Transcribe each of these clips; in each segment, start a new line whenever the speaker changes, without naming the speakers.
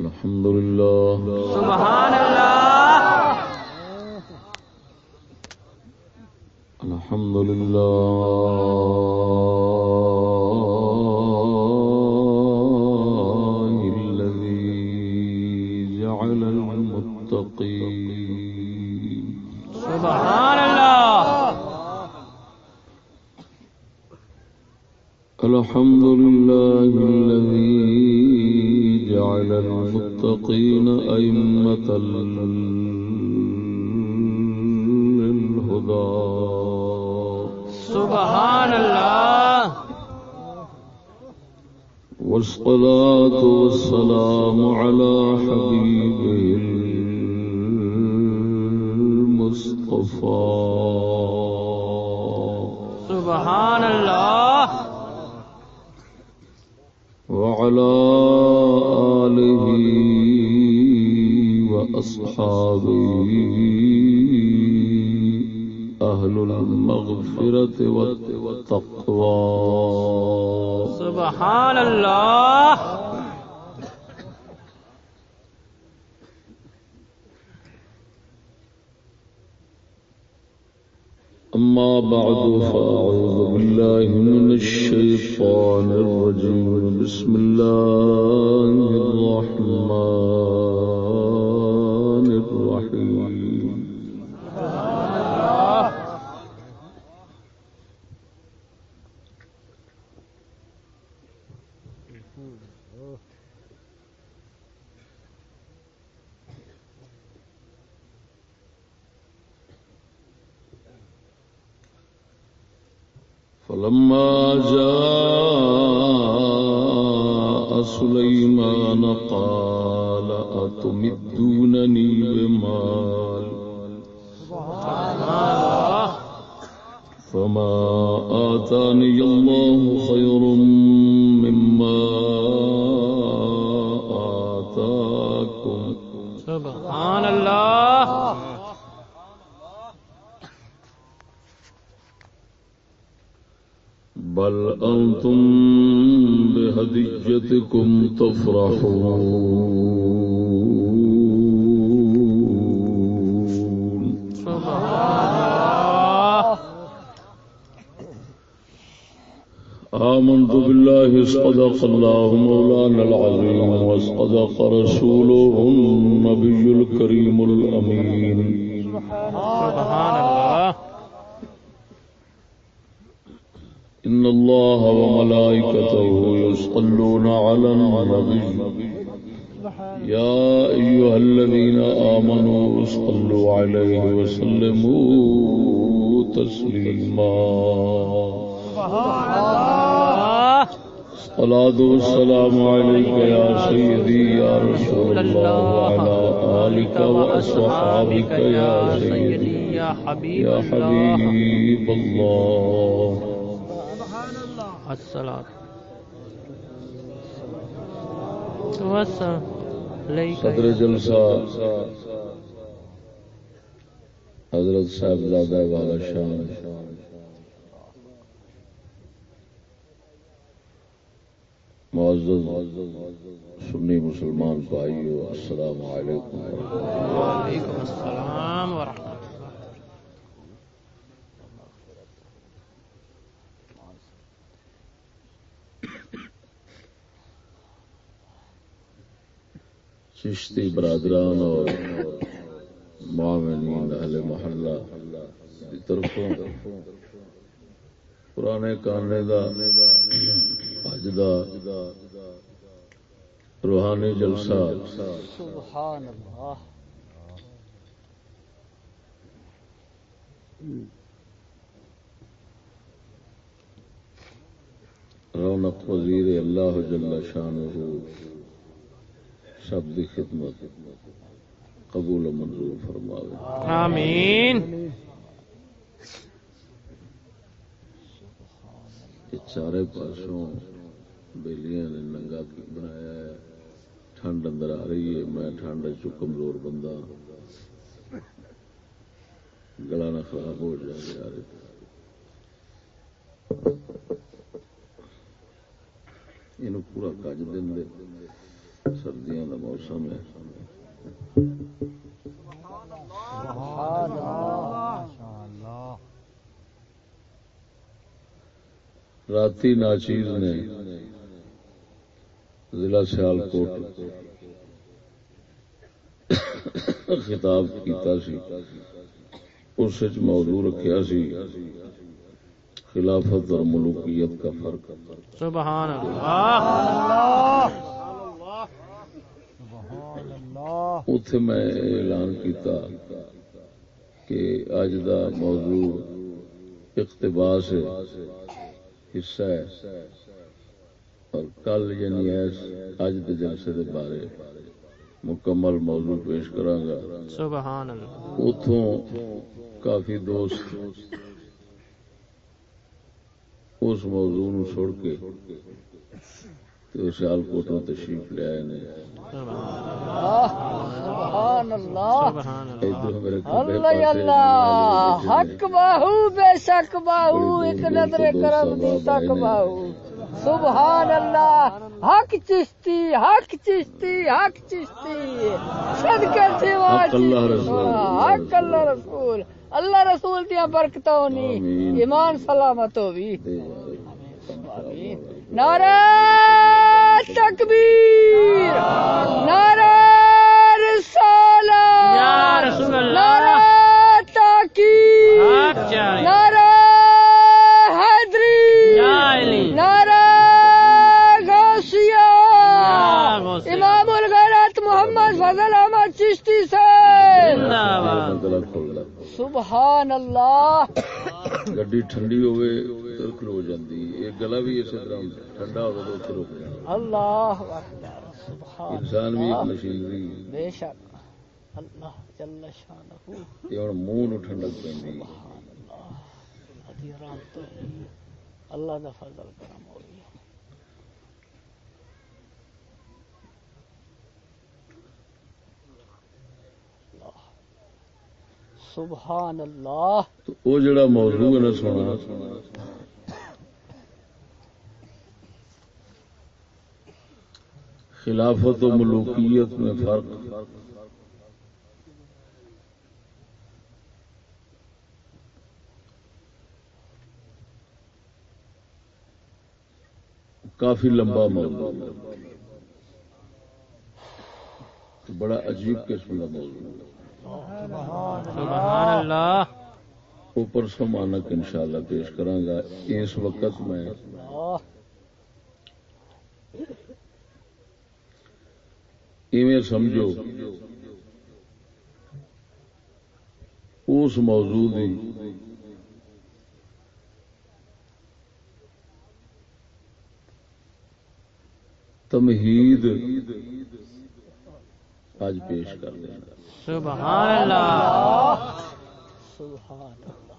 الحمد لله
سبحان اللہ.
الحمد لله المتقين أئمة للهدى
سبحان اللہ.
والصلاة والسلام على حبيبه وأصحابه أهل المغفرة والتقوى.
سبحان اللہ
صدق الله مولانا العظيم وصدق رسوله النبي الكريم الأمين.
سبحان اللہ
إن الله وملائكته يصلون على النبي. يا أيها الذين آمنوا صلوا عليه وسلموا تسليما. صلاة والسلام عليك يا سيدي يا رسول الله وعلى آلك وأصحابك يا سيدي يا
اللہ
حبيب الله.
السلام والسلام
صدر جلسہ. حضرت صاحب زادہ والا شان معزز سنی مسلمان بھائیو السلام علیکم ورحمۃ اللہ
وعلیکم السلام ورحمۃ اللہ
چشتی برادران اور معاونین اہل محلہ کی طرفوں پرانے کانے دا اج دا روحانی جلسہ
سبحان اللہ
رونق وزیر اللہ جل شان سب کی خدمت قبول و منظور فرماوے۔
آمین۔
چارے پاسوں بیلیاں نے ننگا بنایا ہے۔ ٹھنڈ اندر آ رہی ہے۔ میں ٹھنڈ چ کمزور بندہ۔ گلا نہ خراب ہو جائے یار۔ یہ پورا کج دیں سردیاں کا موسم ہے۔ راتی ناچیز نے ضلع سیال کوٹ خطاب کیتا سی۔ اس موضوع رکھیا سی۔ خلافت اور ملوکیت کا فرق۔
سبحان اللہ۔
اتے میں اعلان کیتا کہ اج دا موضوع اقتباس حصہ ہے اور کل یعنی ایس اج دے جلسے دے بارے مکمل موضوع پیش کراں گا
سبحان اللہ
اتوں کافی دوست اس موضوع نو چھوڑ کے تو سیال کوٹوں تشریف لے آئے نے۔
سبحان اللہ۔
حق باہو بے شک باہو ایک نظر کرم دی تک باہو۔ سبحان اللہ حق چشتی حق چشتی حق چشتی۔ صدقے سوا
حق اللہ رسول۔
اللہ رسول۔ دیا برکتوں
آمین۔
نی ایمان سلامت
یار۔
نعرہ تکبیر نعرہ رسالہ نعرہ تاکید! نعرہ حیدری! نعرہ غوثیہ۔ امام الغیرت محمد فضل احمد چشتی سے۔ سبحان اللہ!
گڈی ٹھنڈی ہوئے تو کھلو جاندی گلا بھی اسی طرح ٹھنڈا ہوگا تو جانا
اللہ اکبر سبحان
انسان بھی ایک مشینری
بے شک اللہ جل شانہ
منہ نو ٹھنڈک
سبحان اللہ ادھی آرام تو ہے۔ اللہ دا فضل کرم سبحان اللہ
تو وہ جڑا موضوع ہے نا سونا، خلافت و ملوکیت میں فرق۔ کافی لمبا موضوع۔ بڑا عجیب قسم کا موضوع۔ ہے
سبحان اللہ.
وہ پرسوں مانک انشاءاللہ پیش کراں گا اس وقت میں ایویں سمجھو اس موضوع دی تمہید آج پیش کر دینا
سبحان اللہ
سبحان اللہ۔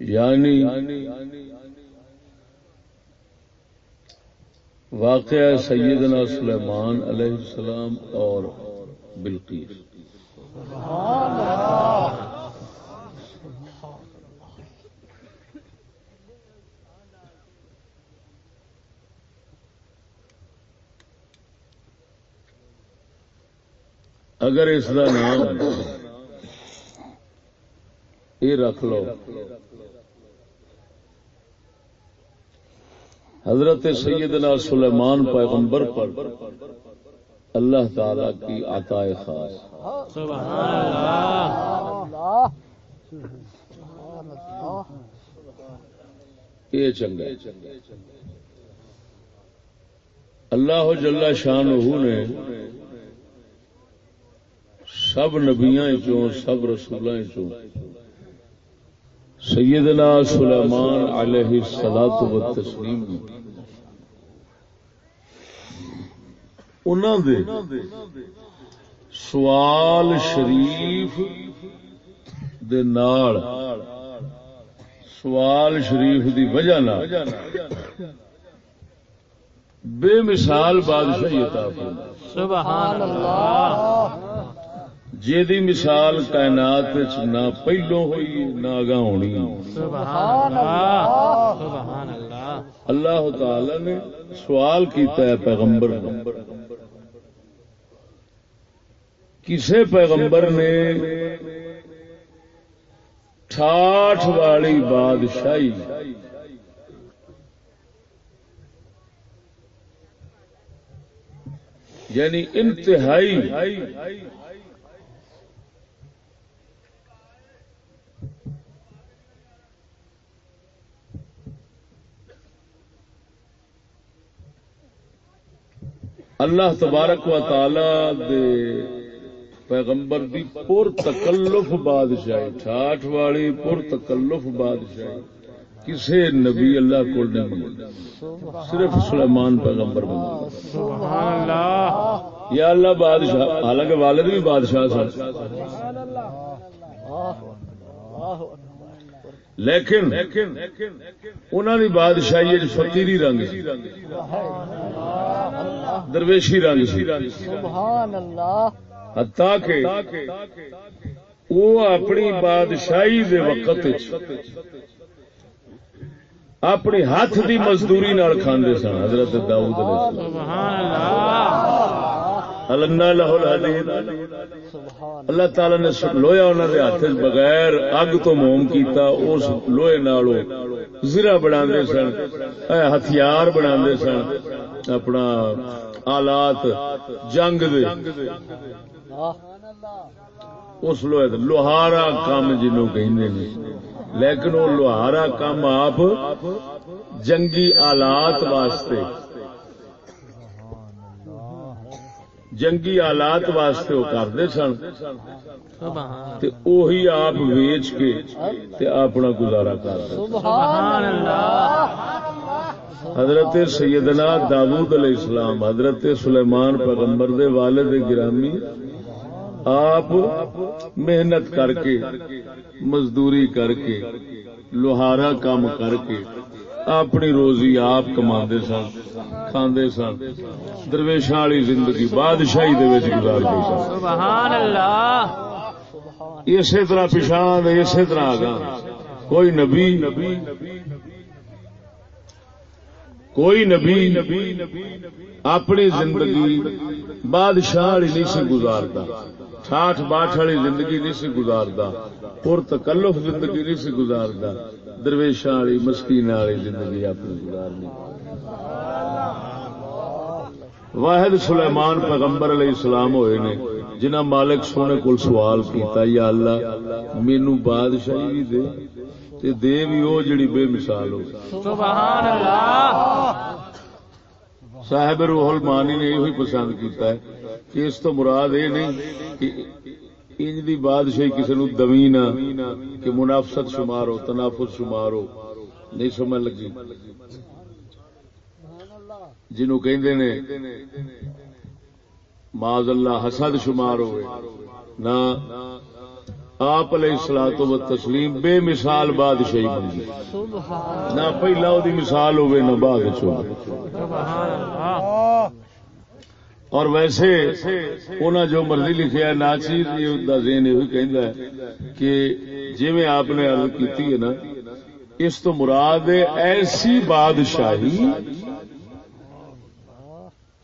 یعنی واقعہ سیدنا سلیمان علیہ السلام اور بلقیس۔
سبحان اللہ۔
اگر اس کا نام یہ رکھ لو۔ حضرت سیدنا سلیمان پیغمبر پر اللہ تعالی کی عطا خاص۔ یہ چنگا اللہ جل شان نے سب نبیاں چوں، سب رسولاں چوں۔ سیدنا سلیمان علیہ الصلات و تسلیم انہاں دے سوال شریف دے نال، سوال شریف دی وجہ نال۔ بے مثال بادشاہی عطا فرمائی۔
سبحان اللہ۔
جیدی مثال کائنات نہ پہلو ہوئی، نہ اگاں ہونی۔
اللہ
تعالی نے سوال کیتا ہے پیغمبر کسے پیغمبر نے ٹھاٹھ والی بادشاہی یعنی انتہائی اللہ تبارک و تعالی دے پیغمبر دی پر تکلف بادشاہی ٹھاٹھ والی پر تکلف بادشاہی، کسے نبی اللہ کو نہیں منگی صرف سلیمان پیغمبر منگا یا اللہ بادشاہ، حالانکہ والد بھی بادشاہ سن۔ لیکن انہوں دی بادشاہی فقیری رنگ درویشی رنگ کہ وہ اپنی بادشاہی دے وقت اپنی ہاتھ دی مزدوری نال کھاندے سن حضرت داؤد علیہ السلام۔
اللہ
الحدید اللہ تعالی نے لویا انہوں نے ہاتھ بغیر اگ تو موم کیتا اس لوہے نالو زرا بنا سن ہتھیار بنا سن اپنا آلات جنگ دے۔ اس لوہے لوہارا کام جنوں کہندے نے۔ لیکن وہ لوہارا کام آپ جنگی آلات واسطے جنگی آلات واسطے وہ کرتے سن
سبحان
تے اوہی آپ ویچ کے تے اپنا گزارا
اللہ۔
حضرت سیدنا داود علیہ السلام حضرت سلیمان پیغمبر دے والد گرامی آپ محنت کر کے مزدوری کر کے لوہارا کام کر کے اپنی روزی آپ کما سن۔ کھاندے سن۔ درویشاں والی زندگی بادشاہی دے وچ گزارتے سن۔
سبحان اللہ
اسی طرح پچھان اسی طرح آگا کوئی نبی کوئی نبی اپنی زندگی بادشاہ والی نہیں سی گزارتا۔ ٹھاٹ باٹ والی زندگی نہیں سی گزارتا۔ پر تکلف زندگی نہیں سی گزارتا۔ درویشاں والی مسکین والی زندگی اپنی گزارنی۔ واحد سلیمان پیغمبر علیہ السلام ہوئے نے جنہ مالک سونے کو سوال کیتا یا اللہ مینو بادشاہی بھی دے تے دے بھی وہ جڑی بے مثال ہو۔
سبحان اللہ
صاحب روح المانی نے یہ پسند کیتا ہے کہ اس تو مراد یہ نہیں کہ انج دی بادشاہی کسی نو دمی نہ کہ منافست شمار ہو تنافس شمار ہو۔ نہیں سمجھ لگی۔ جنہوں کہندے نے معاذ اللہ حسد شمار ہوئے، نہ آپ علیہ السلام و تسلیم بے مثال بادشاہی بنی
سبحان
نہ پہلا وہ مثال ہوئے، نہ بعد چ اور ویسے انہاں جو مرضی لکھیا ناچیز دا ذہن یہ کہندا ہے کہ جویں آپ نے عرض کیتی ہے نا، اس تو مراد ہے ایسی بادشاہی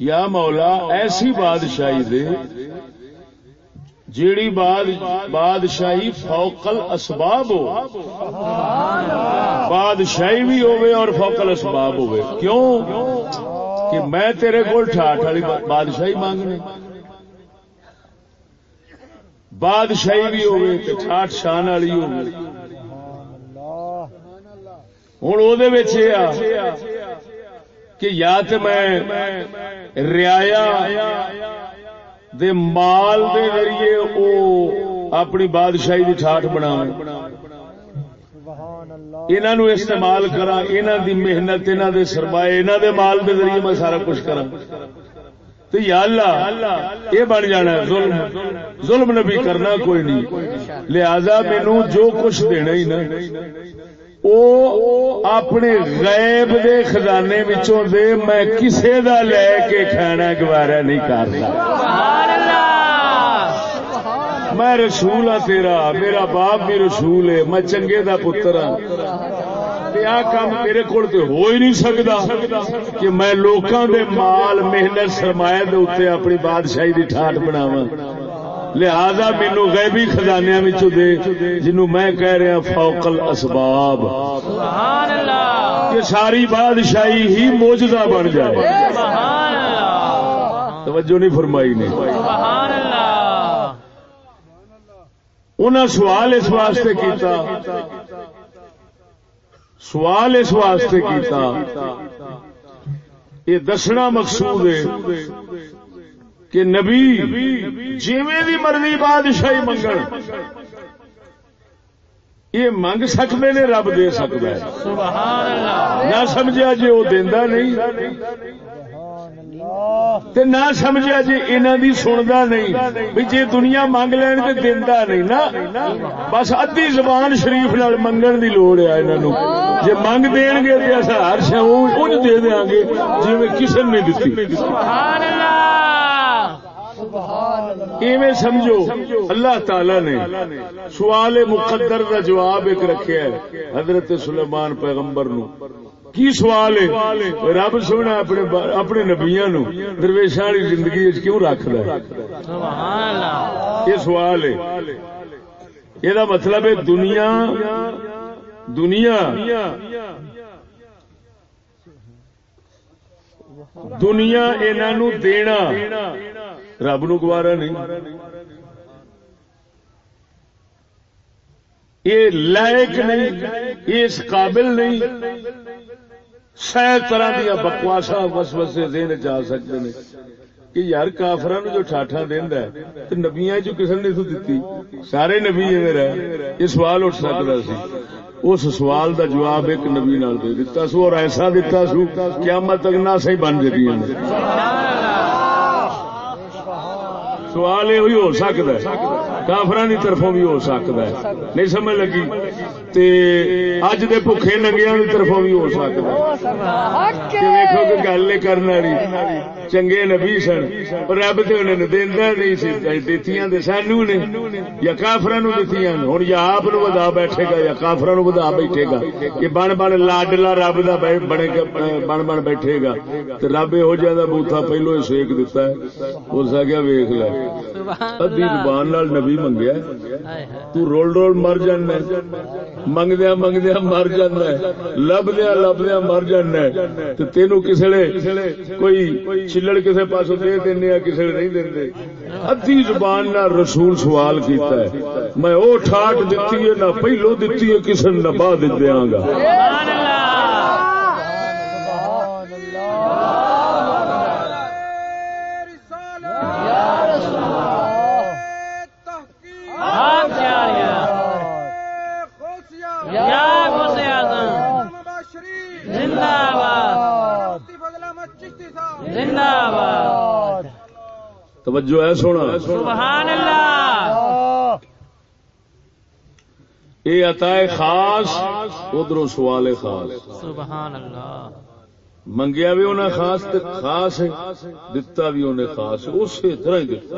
یا مولا، ایسی بادشاہی دے جیڑی باد، بادشاہی فوقل اسباب ہو۔ بادشاہی بھی ہوئے اور فوقل اسباب ہوئے کیوں؟ کہ میں تیرے کول ٹھاٹ والی بادشاہی مانگنی بادشاہی بھی ہوئے تے ٹھاٹ شان والی ہوئے ہوں وہ کہ یا تے میں ریا دے مال دے ذریعے او اپنی بادشاہی دی ٹھاٹ بنا انہاں نو استعمال کرا انہاں دی محنت، انہاں دے سرمایہ، انہاں دے مال دے ذریعے میں سارا کچھ کرا تو یا اللہ یہ بن جانا ہے، ظلم ظلم نبی کرنا کوئی نہیں۔ لہذا مینو جو کچھ دینا ہی نا۔ او اپنے غیب دے خزانے وچوں دے میں کسے دا لے کے کھانا گوارا نہیں کرتا۔ میں رسول ہاں تیرا میرا باپ بھی رسول ہے میں چنگے دا پتر ہاں۔ کام میرے کول تے ہو ہی نہیں سکدا کہ میں لوکاں دے مال محنت سرمایہ دے اوتے اپنی بادشاہی دی ٹھاٹ بناواں۔ لہذا مینو غیبی خزانے دے جنوں میں کہہ رہا
سبحان اللہ
کہ ساری بادشاہی ہی موجزہ بن جائے۔ توجہ نہیں فرمائی نے۔ انہاں سوال اس واسطے کیتا۔ سوال اس واسطے کیتا۔ یہ دسنا مقصود ہے۔ کہ نبی جیویں دی مرضی بادشاہی منگن یہ منگ سکتے نے، رب دے سکتا ہے۔ نہ سمجھا جی وہ دینا نہیں، تے نہ سمجھا جی انہوں دی سندا نہیں۔ بھی جی دنیا منگ لین تے دینا نہیں نا۔ بس ادھی زبان شریف نال منگن دی لوڑ ہے انہوں جی منگ دین گے تے اصا ہر شے انج دے دیاں گے جی کسی نے نہیں دتی۔
سبحان اللہ!
ایویں سمجھو اللہ تعالی نے سوال مقدر دا جواب ایک رکھیا ہے حضرت سلیمان پیغمبر نو۔ کی سوال ہے؟ رب سونا اپنے اپنے نبیاں نو درویشاں والی زندگی وچ کیوں رکھدا ہے؟
سبحان اللہ۔
یہ سوال ہے۔ یہ مطلب ہے دنیا دنیا دنیا انہوں دینا۔ رب نو گوارا نہیں۔ یہ لائق نہیں، یہ اس قابل نہیں۔ سہ طرح دیا بکواسا وس وسے دین جا سکتے ہیں۔ کہ یار کافر جو ٹھاٹا دینا ہے تو نبیا چ کسی نے تو دتی سارے نبی میرا یہ سوال اٹھ سکتا سی۔ اس سوال دا جواب ایک نبی نال دے دیتا سو اور ایسا دیتا سو، قیامت تک نہ صحیح بن جاتی سوال یہ ہو سکتا ہے۔ کافران کی طرفوں بھی ہو سکتا ہے۔ نہیں سمجھ لگی؟ تے اج دے بھوکے ننگیا کی طرفوں بھی ہو سکتا ہے۔ کہ کہ گل نہیں کرنے والی۔ چنگے نبی سن پر رب تو انہوں دینا نہیں سی۔ دیتیاں تے سانو نے یا کافران نو دیتیاں ہوں یا آپ نو ودا بیٹھے گا یا کافران نو ودا بیٹھے گا کہ بن بن لاڈلا رب دا بنے بن بن بیٹھے گا۔ تے رب یہو جہاں بوتھا پہلو سیک دیتا ہے۔ آ گیا ویخ لے۔ زبان نال نبی منگیا تو رول رول مر جانا منگدیا منگدیا مر جانا لبدیا لبدیا مر جانا تو تینو کسی نے کوئی چلڑ کسی پاس دے دینا کسی نہیں دے ادی زبان نال رسول سوال کیتا ہے۔ میں وہ ٹھاٹ دیتی ہے، نہ پہلو دیتی ہے کسی نے نہ بعد دیا گا۔
سبحان اللہ آپ جاریہ یا غوث اعظم زندہ آباد زندہ آباد
توجہ ہے سونا۔
سبحان اللہ۔
یہ عطا خاص ادھر سوال خاص۔
سبحان اللہ۔
منگیا بھی انہیں خاص تے خاص ہے دتا بھی انہیں خاص اسی طرح ہی دتا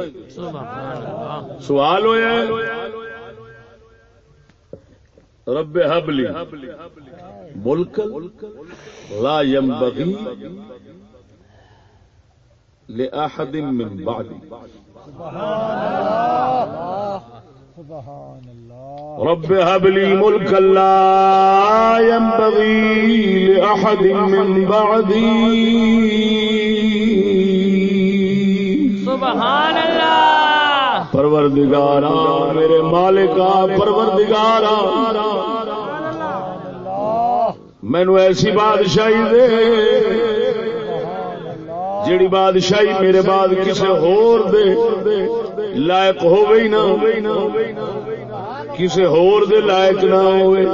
سوال ہویا ہے۔ رب حبلی ملک لا ينبغي لأحد من بعدي رب هب لي ملكا لا ينبغي لأحد من بعدي.
سبحان اللہ
پروردگارا، میرے مالکا، پروردگارا. مینو ایسی بادشاہی دے جیڑی بادشاہی میرے بعد کسے ہور دے لائق ہو گئی نہ کسے ہور دے لائق نہ ہوئے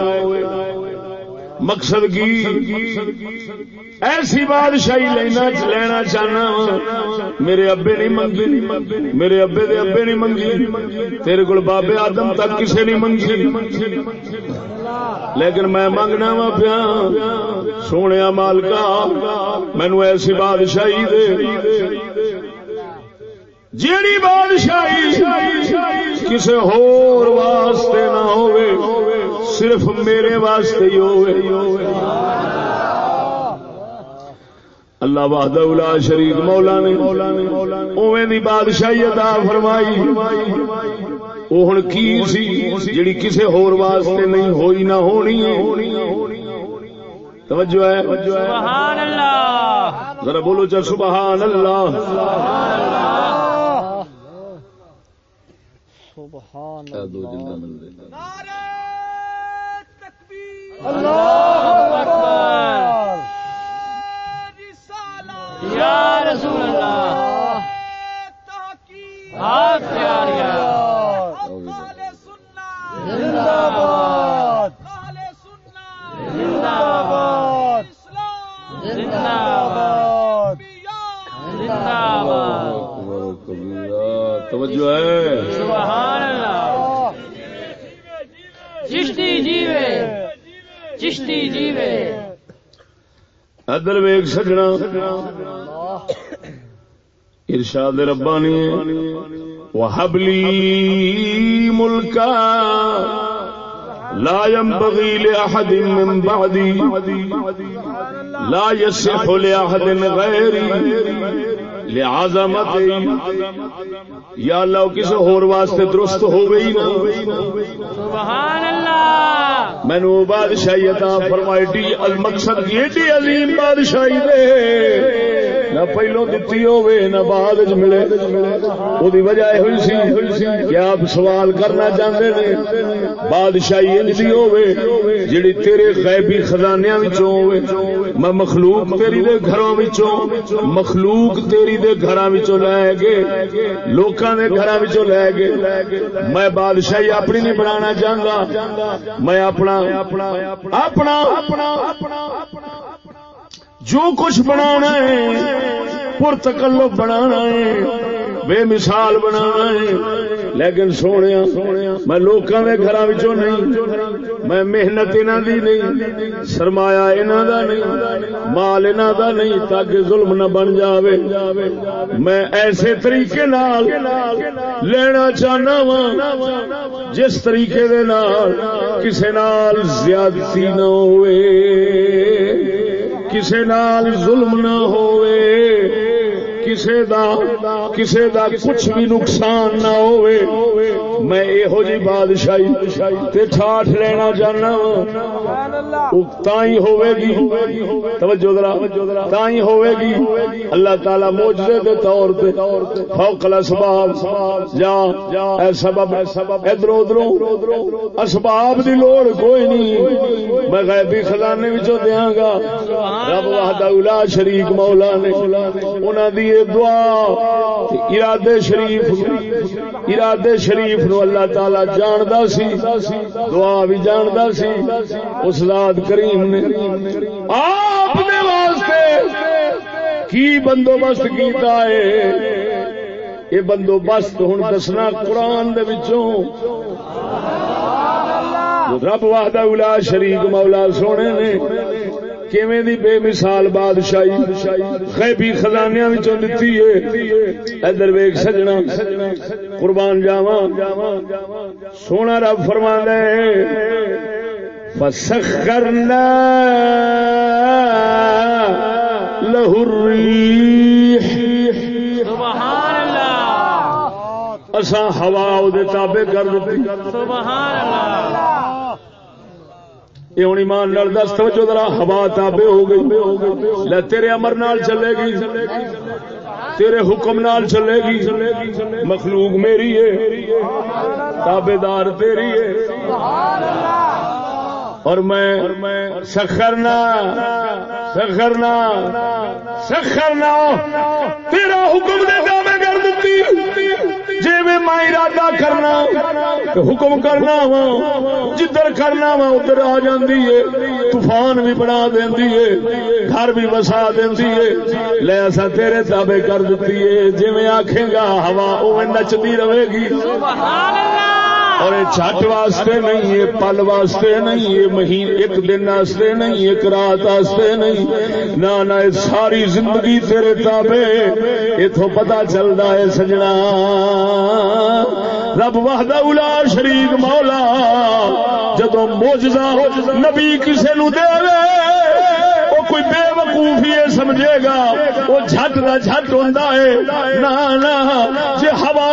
مقصد کی ایسی بادشاہی لینا لینا چاہنا میرے ابے نہیں منگی۔ میرے ابے دے ابے نہیں منگی۔ تیرے کو بابے آدم تک کسے نہیں منگی۔ لیکن میں منگنا وا پیا۔ سونے مالکا مینو ایسی بادشاہی دے۔ جیڑی بادشاہی کسی ہور واسطے نہ ہوئے صرف میرے واسطے ہی ہوئے اللہ وحدہ شریک مولا نے دی بادشاہی عطا فرمائی۔ او ہن کی سی؟ جڑی کسے ہور واسطے نہیں ہوئی نہ ہونی توجہ ہے۔
سبحان اللہ۔
ذرا بولو چا سبحان اللہ۔
سبحان
دے
اللہ۔ اکبر۔ یا رسول اللہ۔ ہاتھ پیاریا زندہ باد زندہ باد زندہ باد زندہ باد
اکبر و کبیرہ توجہ ہے۔
سبحان اللہ۔ چشتی جیوے چشتی جیوے۔
ادر ویگ سجنا، ارشاد ربانی، وحبلی ملکا، لا ينبغي لأحد من بعدي لا يصح لأحد غيري لعظمتي یا اللہ کسی ہور واسطے درست ہو گئی
سبحان اللہ
بادشاہی عطا فرمائی المقصد ایڈی عظیم بادشاہی دے نہ پہلو دتی ہوے نہ بعد وچ ملے۔ او وجہ یہ ہوئی سی کہ آپ سوال کرنا چاہتے نے۔ بادشاہی انج دی ہوے جڑی تیرے غیبی خزانیاں وچوں ہوے میں مخلوق تیری دے گھراں وچوں، مخلوق تیری دے گھراں وچوں لے کے لوکاں دے گھراں وچوں لے کے میں بادشاہی اپنی نہیں بنانا چاہتا میں اپنا اپنا اپنا جو کچھ بنانا ہے پرتکلف بنانا ہے، بے مثال بنانا ہے۔ لیکن سونے میں لوکاں دے گھراں وچوں نہیں، میں محنت انہاں دی نہیں، سرمایہ انہاں دا نہیں، مال انہاں دا نہیں، تاکہ ظلم نہ بن جاوے۔ میں ایسے طریقے نال لینا چاہنا وا جس طریقے دے نال کسے نال زیادتی نہ ہوئے۔ کسے نال ظلم نہ ہوئے۔ کسے دا کسے دا کچھ بھی نقصان نہ ہوئے۔ میں یہو جی بادشاہی تے ٹھاٹ لینا چاہنا تھی ہوے گی توجہ ذرا تھی ہوے گی اللہ تعالی موجزے دے طور تے فوق الاسباب جا، اے سبب ادھر ادھر اسباب دی لوڑ کوئی نہیں۔ میں غیبی خزانے وچوں دیاں گا۔ رب وحدہ الا شریک مولا نے۔ انہاں دی یہ دعا ارادے شریف ارادے شریف نو اللہ تعالی جاندا سی، دعا بھی جاندا سی، اس ذات کریم نے آپ دے واسطے کی بندوبست کیتا ہے؟ یہ بندوبست ہوں دسنا قرآن دے وچوں۔ رب وحدہ الا شریک مولا سونے نے کیویں دی بے مثال بادشاہی؟ غیبی خزانیاں وچوں دتی ہے۔ ادھر ویکھ سجنا قربان جاواں۔ سونا رب فرماندا ہے فسخرنا له الريح۔
سبحان اللہ۔
اساں ہوا او دے تابع کر دتی۔
سبحان اللہ۔
یہ ہوں ایمان نال دس، توجہ ذرا، ہوا تابع ہو گئی۔ لے تیرے امر نال چلے گی۔ تیرے حکم نال چلے گی۔ مخلوق میری ہے تابے دار تیری ہے۔ اور میں سخرنا سخرنا سخرنا تیرا حکم دے دعوے کر دیتی۔ جی میں ارادہ کرنا حکم کرنا وا جدھر کرنا وا ادھر آ جاندی ہے، طوفان بھی بنا دیندی ہے، گھر بھی وسا دیندی ہے۔ لے اسا تیرے تابع کر دتی ہے جی جویں آکھے گا، ہوا اوویں نچدی رہے گی۔
سبحان اللہ!
اور یہ چھٹ واسطے نہیں، یہ پل واسطے نہیں، یہ مہین ایک دن واسطے نہیں، ایک رات واسطے نہیں۔ نہ نہ ساری زندگی تیرے تابے اتوں پتا چلتا ہے سجنا۔ رب وحدہ الا شریک مولا جدو موجزہ نبی کسے نو دے وہ کوئی بے وقوف یہ سمجھے گا، وہ جھٹ نہ جھٹ ہوں نہ جی ہوا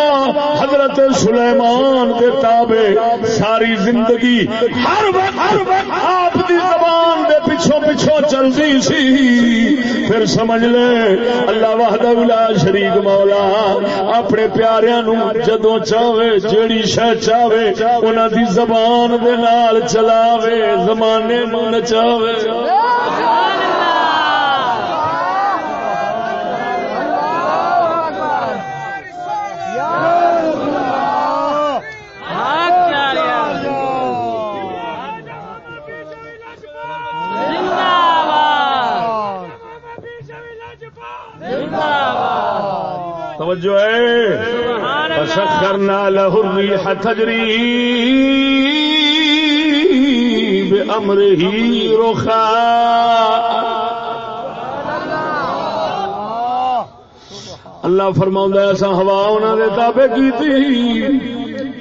حضرت سلیمان کے تابے ساری زندگی ہر وقت ہر وقت آپ دی زبان دے پچھو پچھو چلتی سی۔ پھر سمجھ لے، اللہ وحدہ الا شریک مولا، اپنے پیاریاں نو جدو چاہے، جیڑی شہ چاہے، انہاں دی زبان دے نال چلاوے، زمانے نو نچاوے۔
حق چاریا زندہ باد زندہ باد
توجہ ہے۔ فسخرنا له الريح تجري بأمره رخاء اللہ فرما ایسا ہوا انہوں نے تابے کی تھی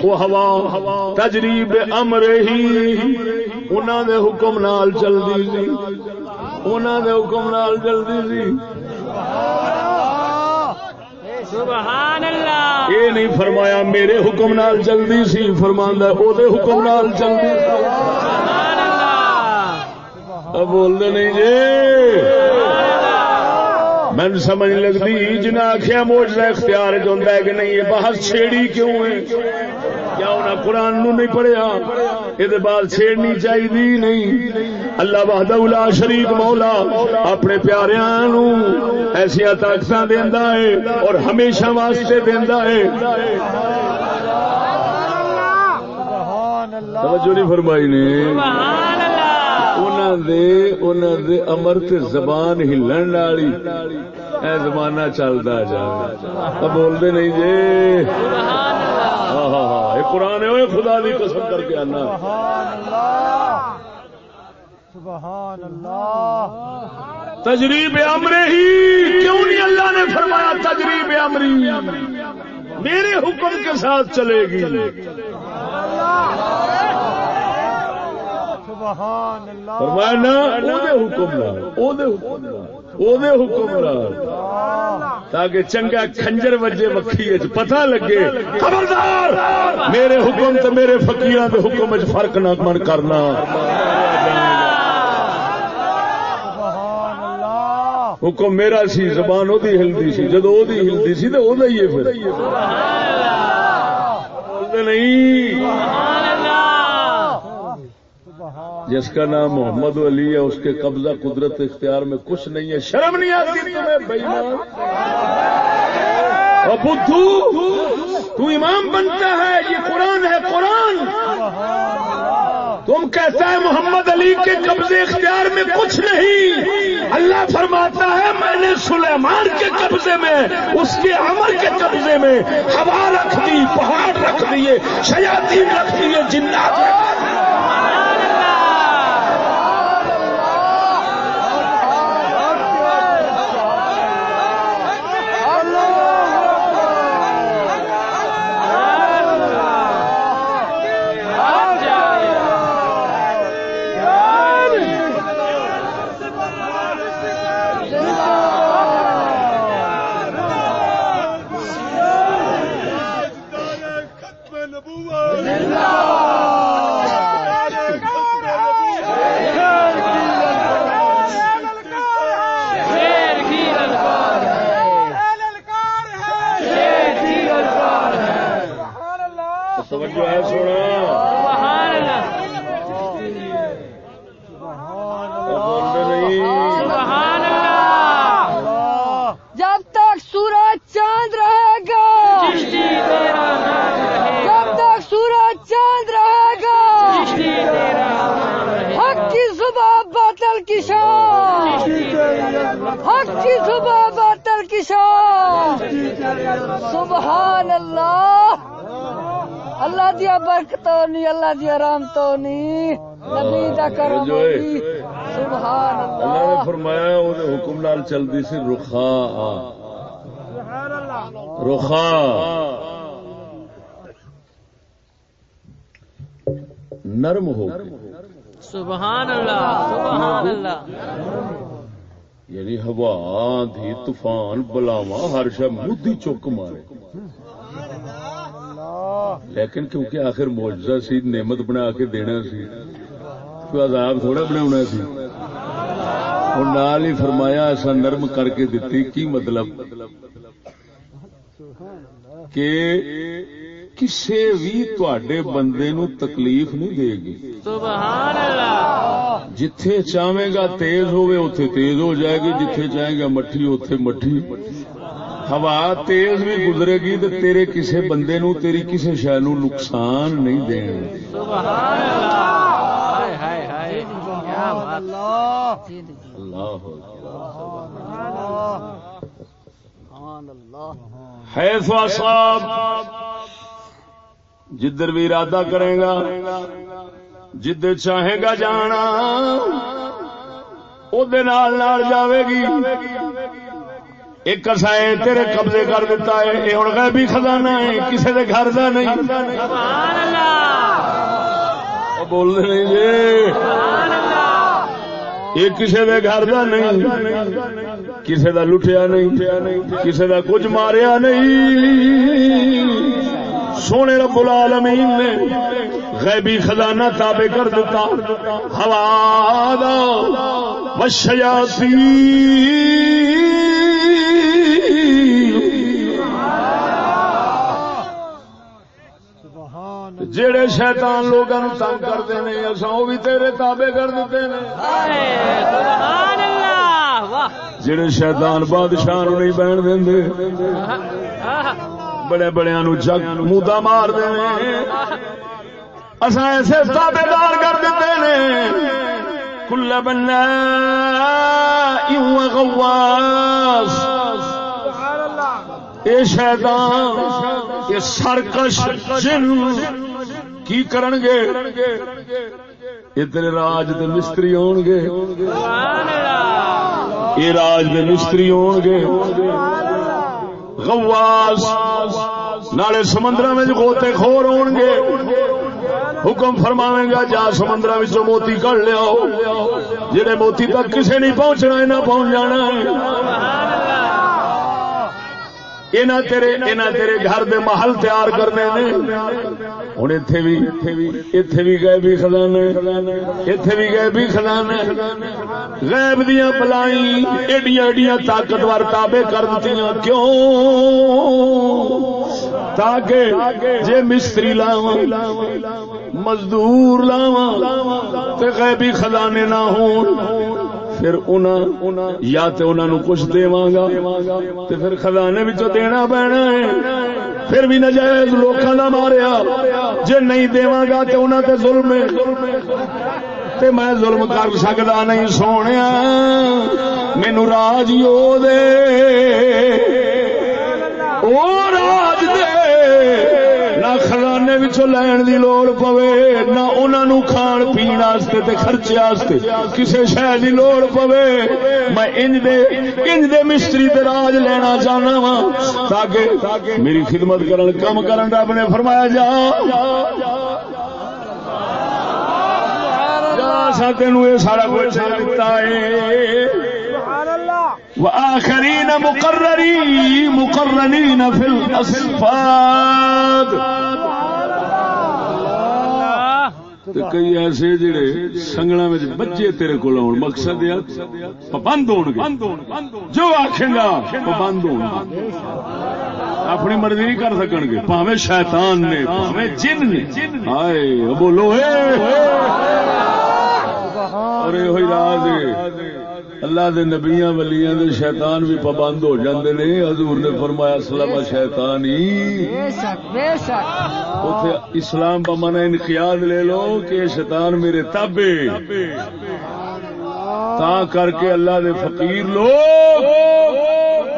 وہ ہوا تجریب امر ہی انہوں نے حکم نال چلتی سی۔ انہوں نے حکم نال چلتی سی۔
سبحان اللہ۔
یہ نہیں فرمایا میرے حکم نال چلتی سی او دے حکم نال چلتی
سبحان اللہ۔
بولتے نہیں جی۔ میں سمجھ لگتی جنہیں آخیا موجودہ اختیار چاہتا ہے کہ نہیں یہ بحث چھیڑی کیوں ہے؟ کیا انہیں قرآن نو نہیں پڑھیا؟ یہ بعد چھیڑنی چاہیے نہیں۔ اللہ وحدہ الا شریف مولا اپنے پیاریاں نو ایسیا طاقت دینا ہے اور ہمیشہ واسطے دینا ہے۔ توجہ نہیں فرمائی نے۔
سبحان
دے دے امر تے زبان ہلن والی۔ اے زمانہ چلدا جا۔ اب بولدے نہیں جی۔ ہاں ہاں ہاں یہ قرآن ہے خدا دی قسم کر کے آنا۔
سبحان اللہ
تجریب امرے ہی کیوں نہیں اللہ نے فرمایا تجریب امری؟ میرے حکم کے ساتھ چلے گی۔
سبحان اللہ.
فرمایا نا حکم نال او دے حکم نال او دے حکم نال تاکہ چنگا کھنجر وجے وکھی وچ پتہ لگے۔ خبردار! میرے حکم تے میرے فقیراں دے حکم وچ فرق نہ من کرنا۔ حکم میرا سی زبان او دی ہلدی سی۔ جدو او دی ہلدی سی پھر۔ بولتے نہیں۔ جس کا نام محمد علی ہے، اس کے قبضہ قدرت اختیار میں کچھ نہیں ہے۔ شرم نہیں آتی تمہیں بےمان بدھو، تو امام بنتا ہے، یہ قرآن ہے قرآن۔ تم کہتا ہے محمد علی کے قبضے اختیار میں کچھ نہیں۔ اللہ فرماتا ہے، میں نے سلیمان کے قبضے میں، اس کے عمر کے قبضے میں ہوا رکھ دی، پہاڑ رکھ دیے، شیاطین رکھ دیے، جنات رکھ دیے۔
سبحان اللہ اللہ
دیا برکتوں نہیں اللہ دیا رحمتوں نہیں نبی دا کرم
جو ہے۔
ہوئی۔ سبحان
اللہ نے فرمایا وہ حکم نال چلتی سی رخا رخا نرم ہو کے
سبحان اللہ سبحان اللہ
یعنی ہوا آندھی طوفان بلاوا ہر شب مدی چک مارے۔ لیکن کیونکہ آخر موجزہ سی، نعمت بنا کے دینا سی کوئی عذاب تھوڑا بنا سی۔ اور نال ہی فرمایا، ایسا نرم کر کے دیتی، کی مطلب؟ کہ کسے بھی تواڈے بندے نو تکلیف نہیں دے گی
سبحان اللہ
جتھے چاہے گا تیز ہوئے اتے تیز ہو جائے گی جتھے چاہے گا مٹھی اتے مٹھی ہوا تیز بھی گزرے گی تو تیرے کسے بندے نو تیری کسے شہ نو نقصان نہیں دین
سبحان اللہ ہائے ہائے ہائے کیا بات
اللہ
اللہ
سبحان اللہ
ہے صاحب جدھر بھی ارادہ کرے گا جدھر چاہے گا جانا او دے نال نال جاوے گی۔ ایک اسائے تیرے قبضے کر دیتا ہے یہ ہوں غیبی خزانہ ہے کسی دے گھر دا نہیں۔ بول دے نہیں جی۔ یہ کسی دے گھر دا نہیں۔ کسی دا لٹیا نہیں کسی دا کچھ ماریا نہیں۔ سونے رب العالمین نے غیبی خزانہ تابع کر دیتا ہوا دا
سبحان
جڑے شیطان لوگوں تنگ کرتے ہیں اصا وہ بھی تیرے تابع کر دیتے ہیں جڑے شیطان بادشاہ نہیں بہن دیں
آہ،
بڑے بڑے جگ مودا مار دے اصا ایسے تابے دار کر دیتے نے۔ کل بنا غواس اے شیطان یہ سرکش جن کی کرن گے؟ یہ تیرے راج دے مستری ہون گے۔
سبحان اللہ
یہ راج دے مستری ہون گے۔ غواس نالے سمندر میں گوتے خور ہون گے حکم فرماویں گا، جا سمندر موتی کڑ لیا جہے موتی تک کسے نہیں پہنچنا نہ پہنچ جانا ہے۔ اینا تیرے اینا تیرے گھر دے محل تیار کرنے نے۔ ہن ایتھے بھی ایتھے بھی گئے بھی خزانے۔ ایتھے بھی گئے بھی خزانے۔ غیب دیاں بلائیں ایڈیاں ایڈیاں طاقتور تابع کر دتیاں کیوں؟ تاکہ جے مستری لاواں، مزدور لاواں تے غیبی خزانے نہ ہون۔ پھر انہاں یا تے انہاں نو کچھ دیواں گا تے پھر خزانے وچوں دینا پینا ہے۔ پھر بھی نجائز لوکاں دا ماریا۔ جے نہیں دیواں گا تے انہاں تے ظلم ہے۔ تے میں ظلم کر سکدا نہیں سونیا۔ مینوں راج یو دے۔ او وچوں لین دی لوڑ پوے، نہ انہاں نو کھان پین واسطے تے خرچے واسطے کسے شے دی لوڑ پوے۔ میں انج دے انج دے مستری تے راج لینا چاہنا وا تاکہ میری خدمت کرن، کم کرن، رب نے فرمایا جا۔ جا سا تینوں یہ سارا کچھ دتا ہے۔ وآخرین مقرری مقرنین فی الاسفاد۔ کئی ایسے جڑے سنگنا بچے تیرے کو آن مقصد پابند گے جو آخے گا پابند گے اپنی مرضی نہیں کر سکن گے پاوے شیطان نے پاوے جن نے ہائے بولو ارے ہوئی راز اللہ دے نبیاں ولیاں دے شیطان بھی پابند ہو جاندے نے۔ حضور نے فرمایا سلام شیطان ہی
بے شک بے شک۔
اوتھے اسلام کا من انقیاد لے لو کہ شیطان میرے تابے تا کر کے اللہ دے فقیر لوگ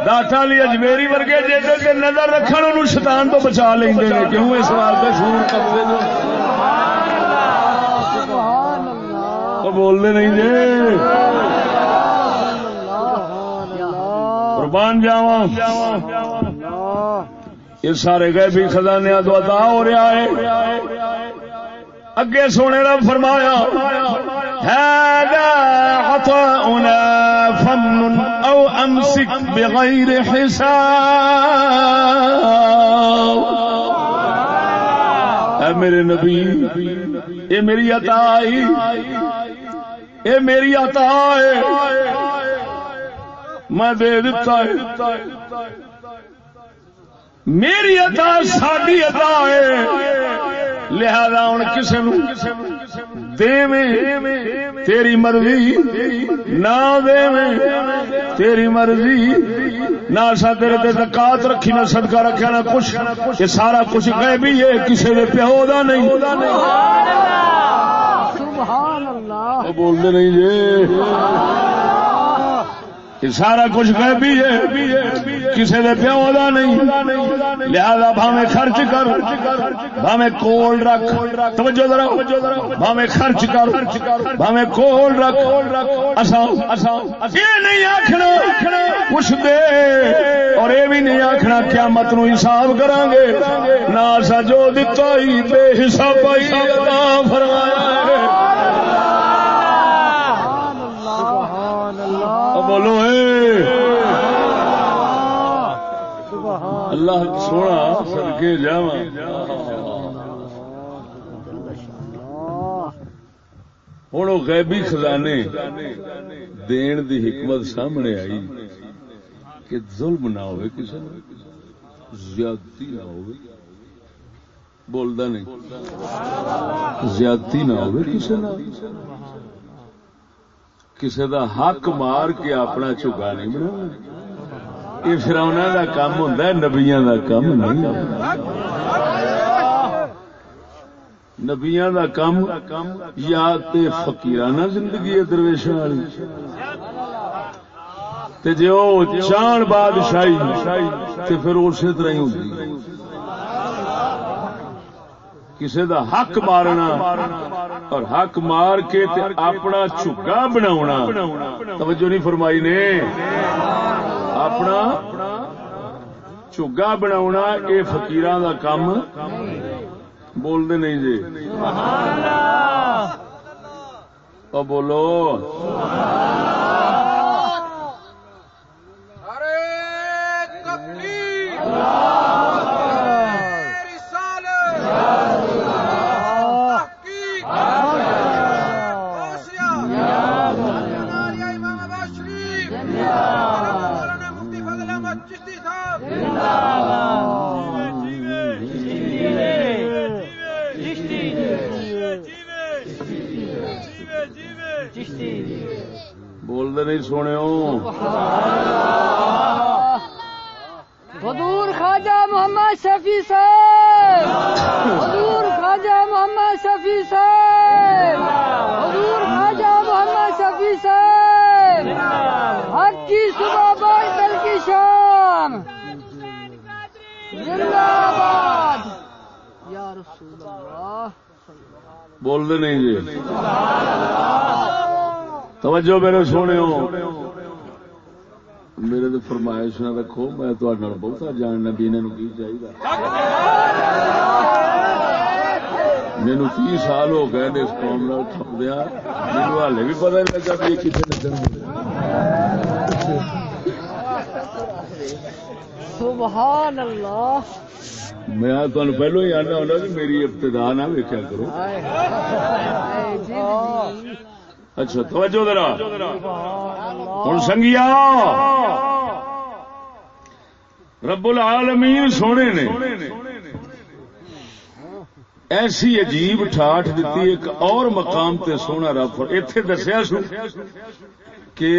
داتا علی اجمیری ورگے جیسے کہ نظر رکھن انہوں شیطان تو بچا لیں گے کیوں اس واسطے سور قبضے جو؟
سبحان اللہ۔
وہ بولتے نہیں جی قربان جاواں۔ یہ سارے گئے بھی خزانے تو عطا ہو رہا ہے۔ اگے سونے رب فرمایا هذا عطاؤنا فمن او امسك بغير حساب. اے میرے نبی، اے میری عطا ہے اے میری عطا ہے میں دے دیتا ہے۔ میری عطا ساری عطا ہے۔ لہذا ہوں کسی دے تیری مرضی نہ دے تیری مرضی۔ نہ سا تیرے تے زکات رکھی نہ صدقہ رکھا نہ کچھ۔ یہ سارا کچھ بھی ہے کسی نے پیو دا نہیں۔
سبحان اللہ۔
وہ بولتے نہیں جی۔ یہ سارا کچھ بھی ہے کسی نے پیو دا نہیں۔ لہذا بھاویں خرچ کر بھاویں کول رکھ۔ توجہ ذرا بھاویں خرچ کر بھاویں کول رکھ۔ اساں یہ نہیں آخنا کچھ دے اور یہ بھی نہیں آخنا قیامت نو حساب کران گے نہ اسا جو دتا ہی بے حساب ہی عطا فرمایا۔ ہے بولو اے اللہ سونا سدکے جاواں۔ ہوں غیبی خزانے دین دی حکمت سامنے آئی کہ ظلم نہ ہوئے کسی نے زیادتی نہ ہوئے۔ بولدا نہیں۔ زیادتی نہ ہوئے کسی نہ کسی دا حق مار کے اپنا چکا نہیں بنا یہ فراؤنا دا کام ہوتا ہے، نبیاں دا کام نہیں نبیاں دا کام یا تے فقیرانہ زندگی ہے درویشاں والی۔ تے جے او چان بادشاہی، تے پھر اسی طرح ہی ہوندی کسی دا حق مارنا اور حق مار کے تے اپنا چگا بنا توجہ نہیں فرمائی نے؟ اپنا چگا بنا یہ فکیر دا کام بولتے نہیں جی بولو
حضور خواجہ محمد شفیع صاحب۔ حضور خواجہ محمد شفیع صاحب۔ حضور خواجہ محمد شفیع صاحب۔ حق کی صبح بار کل کی شام۔ زندہ باد یا رسول اللہ۔
بولتے نہیں جی۔ توجہ میرے سونے ہو میرے تو فرمائش نہ رکھو میں بہتا جاننا بھی انہوں کی چاہیے مینو تی سال ہو گئے اس قوم نال کھپدیا مینو ہالے بھی پتا نہیں لگا بھی کتنے
سبحان اللہ
میں تمہیں پہلو ہی آنا ہونا کہ میری ابتدا نہ ویکیا کرو۔ اچھا توجہ ذرا۔ ہوں سنگیا۔ رب العالمین سونے نے۔ ایسی عجیب ٹھاٹ دیتی ایک اور مقام تے سونا رب۔ اتے دسیا سو کہ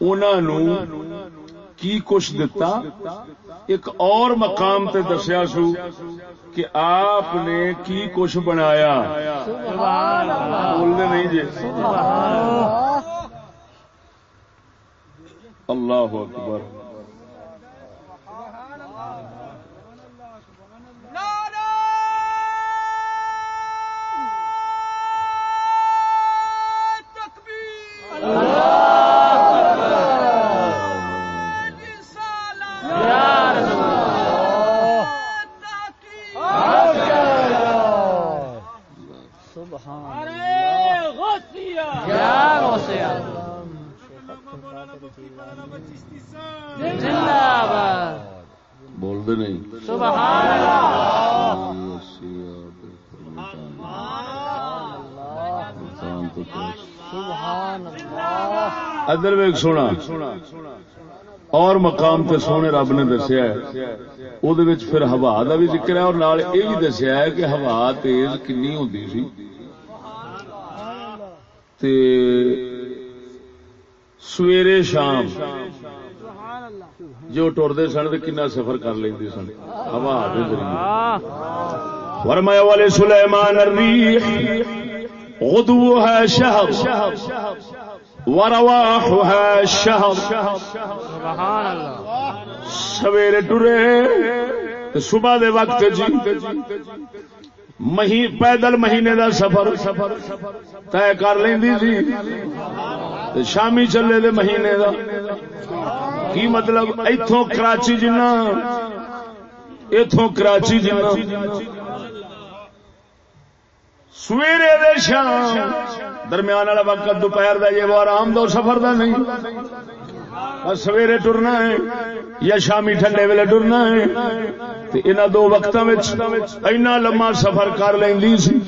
انہوں کی کچھ دتا؟ ایک اور مقام تے دسیا سو کہ آپ نے کی کچھ بنایا؟ بولنے نہیں جی۔ اللہ اکبر
سبحان
کیا غوثیہ زندہ باد
بول دے نہیں
سبحان اللہ
سبحان اللہ
ادر ویک سونا۔ اور مقام تے سونے رب نے دسیا ہے۔ او دے وچ پھر ہوا دا بھی ذکر ہے اور نال یہ بھی دسیا ہے کہ ہوا تیز کنی ہوندی سی۔ تے سویرے شام جو ٹردے سن تے کنا سفر کر لیندے سن۔ ہوا دے ذریعے۔ فرمایا، والے سلیمان الریح غدوها شهر ورواحها شهر.
سبحان اللہ
سویرے ٹرے صبح دے وقت جی مہی، پیدل مہینے دا سفر طے کر لیندی سی تے شامی چلے دے مہینے دا کی مطلب ایتھوں کراچی جنہ ایتھوں کراچی جنہ سویرے دے شام، درمیان والا وقت دوپہر دا یہ وہ آرام دو، سفر دا نہیں۔ سویرے ٹرنا ہے، یا شامی ٹھنڈے ویلے ٹرنا ہے۔ تے انہاں دو وقتاں وچ اینا لمبا سفر کر لیندی سی۔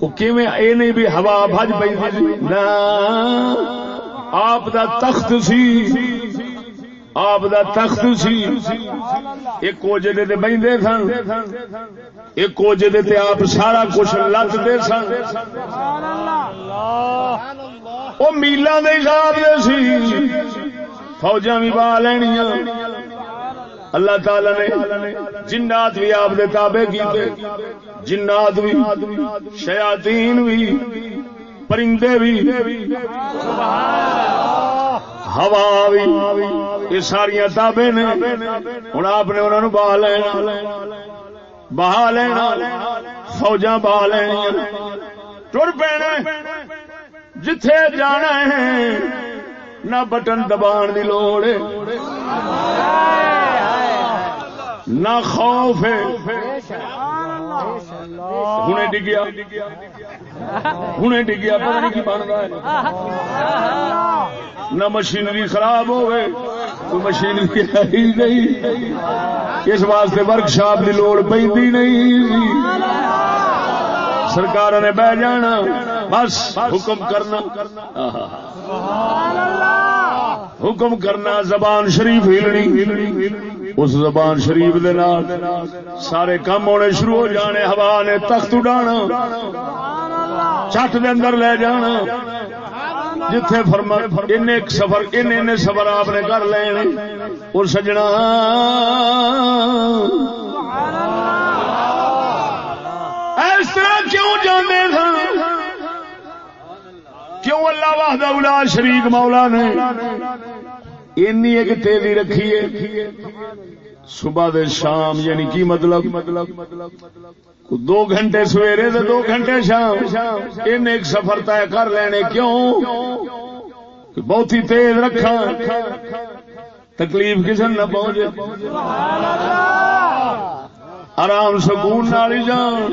او کیویں اے نہیں بھی ہوا بھج پئی نا، آپ دا تخت سی۔ آپ دا تخت سی۔ ایک کوجے دے بہندے سن۔ ایک کوجے دے تے آپ سارا کچھ لت دے سن وہ میلان دے حساب دے سی۔ فوجاں بھی با لینیاں۔ اللہ تعالی نے جنات بھی آپ دے تابع کیتے۔ جنات بھی شیاطین بھی پرندے بھی ہوا بھی۔ یہ ساریا تابے نے۔ ہوں آپ نے انہوں بہا لینا۔ بہا لینا۔ فوجا بہا لینیا تر پینا جتھے جانا ہے۔ نہ بٹن دبان دی لوڑ نہ خوف ہے۔ ہنے ڈگیا۔ ہنے ڈگیا پتہ نہیں کی بنتا ہے۔ نہ مشینری خراب ہوئے کوئی مشینری ہی نہیں۔ اس واسطے ورک شاپ کی لوڑ پی نہیں۔ سرکار نے بہ جانا بس حکم کرنا۔ حکم کرنا زبان شریف ہلنی۔ اس زبان شریف دے نال سارے کام ہونے شروع ہو جانے، ہوا نے تخت اڈانا چٹ دے اندر لے جانا۔ جتھے فرما ان سفر ان ان سفر آپ نے کر لینے۔ اور سجنا۔ اس طرح کیوں جانے سن؟ کیوں اللہ واہدہ الا شریک مولا نے؟ اینی ایک تیزی رکھی صبح دے شام یعنی کی مطلب؟ دو گھنٹے سویرے دے دو گھنٹے شام۔ ان ایک سفر طے کر لینے کیوں؟ بہت ہی تیز رکھا تکلیف کسی نہ پہنچے۔ آرام سکون نال ہی جان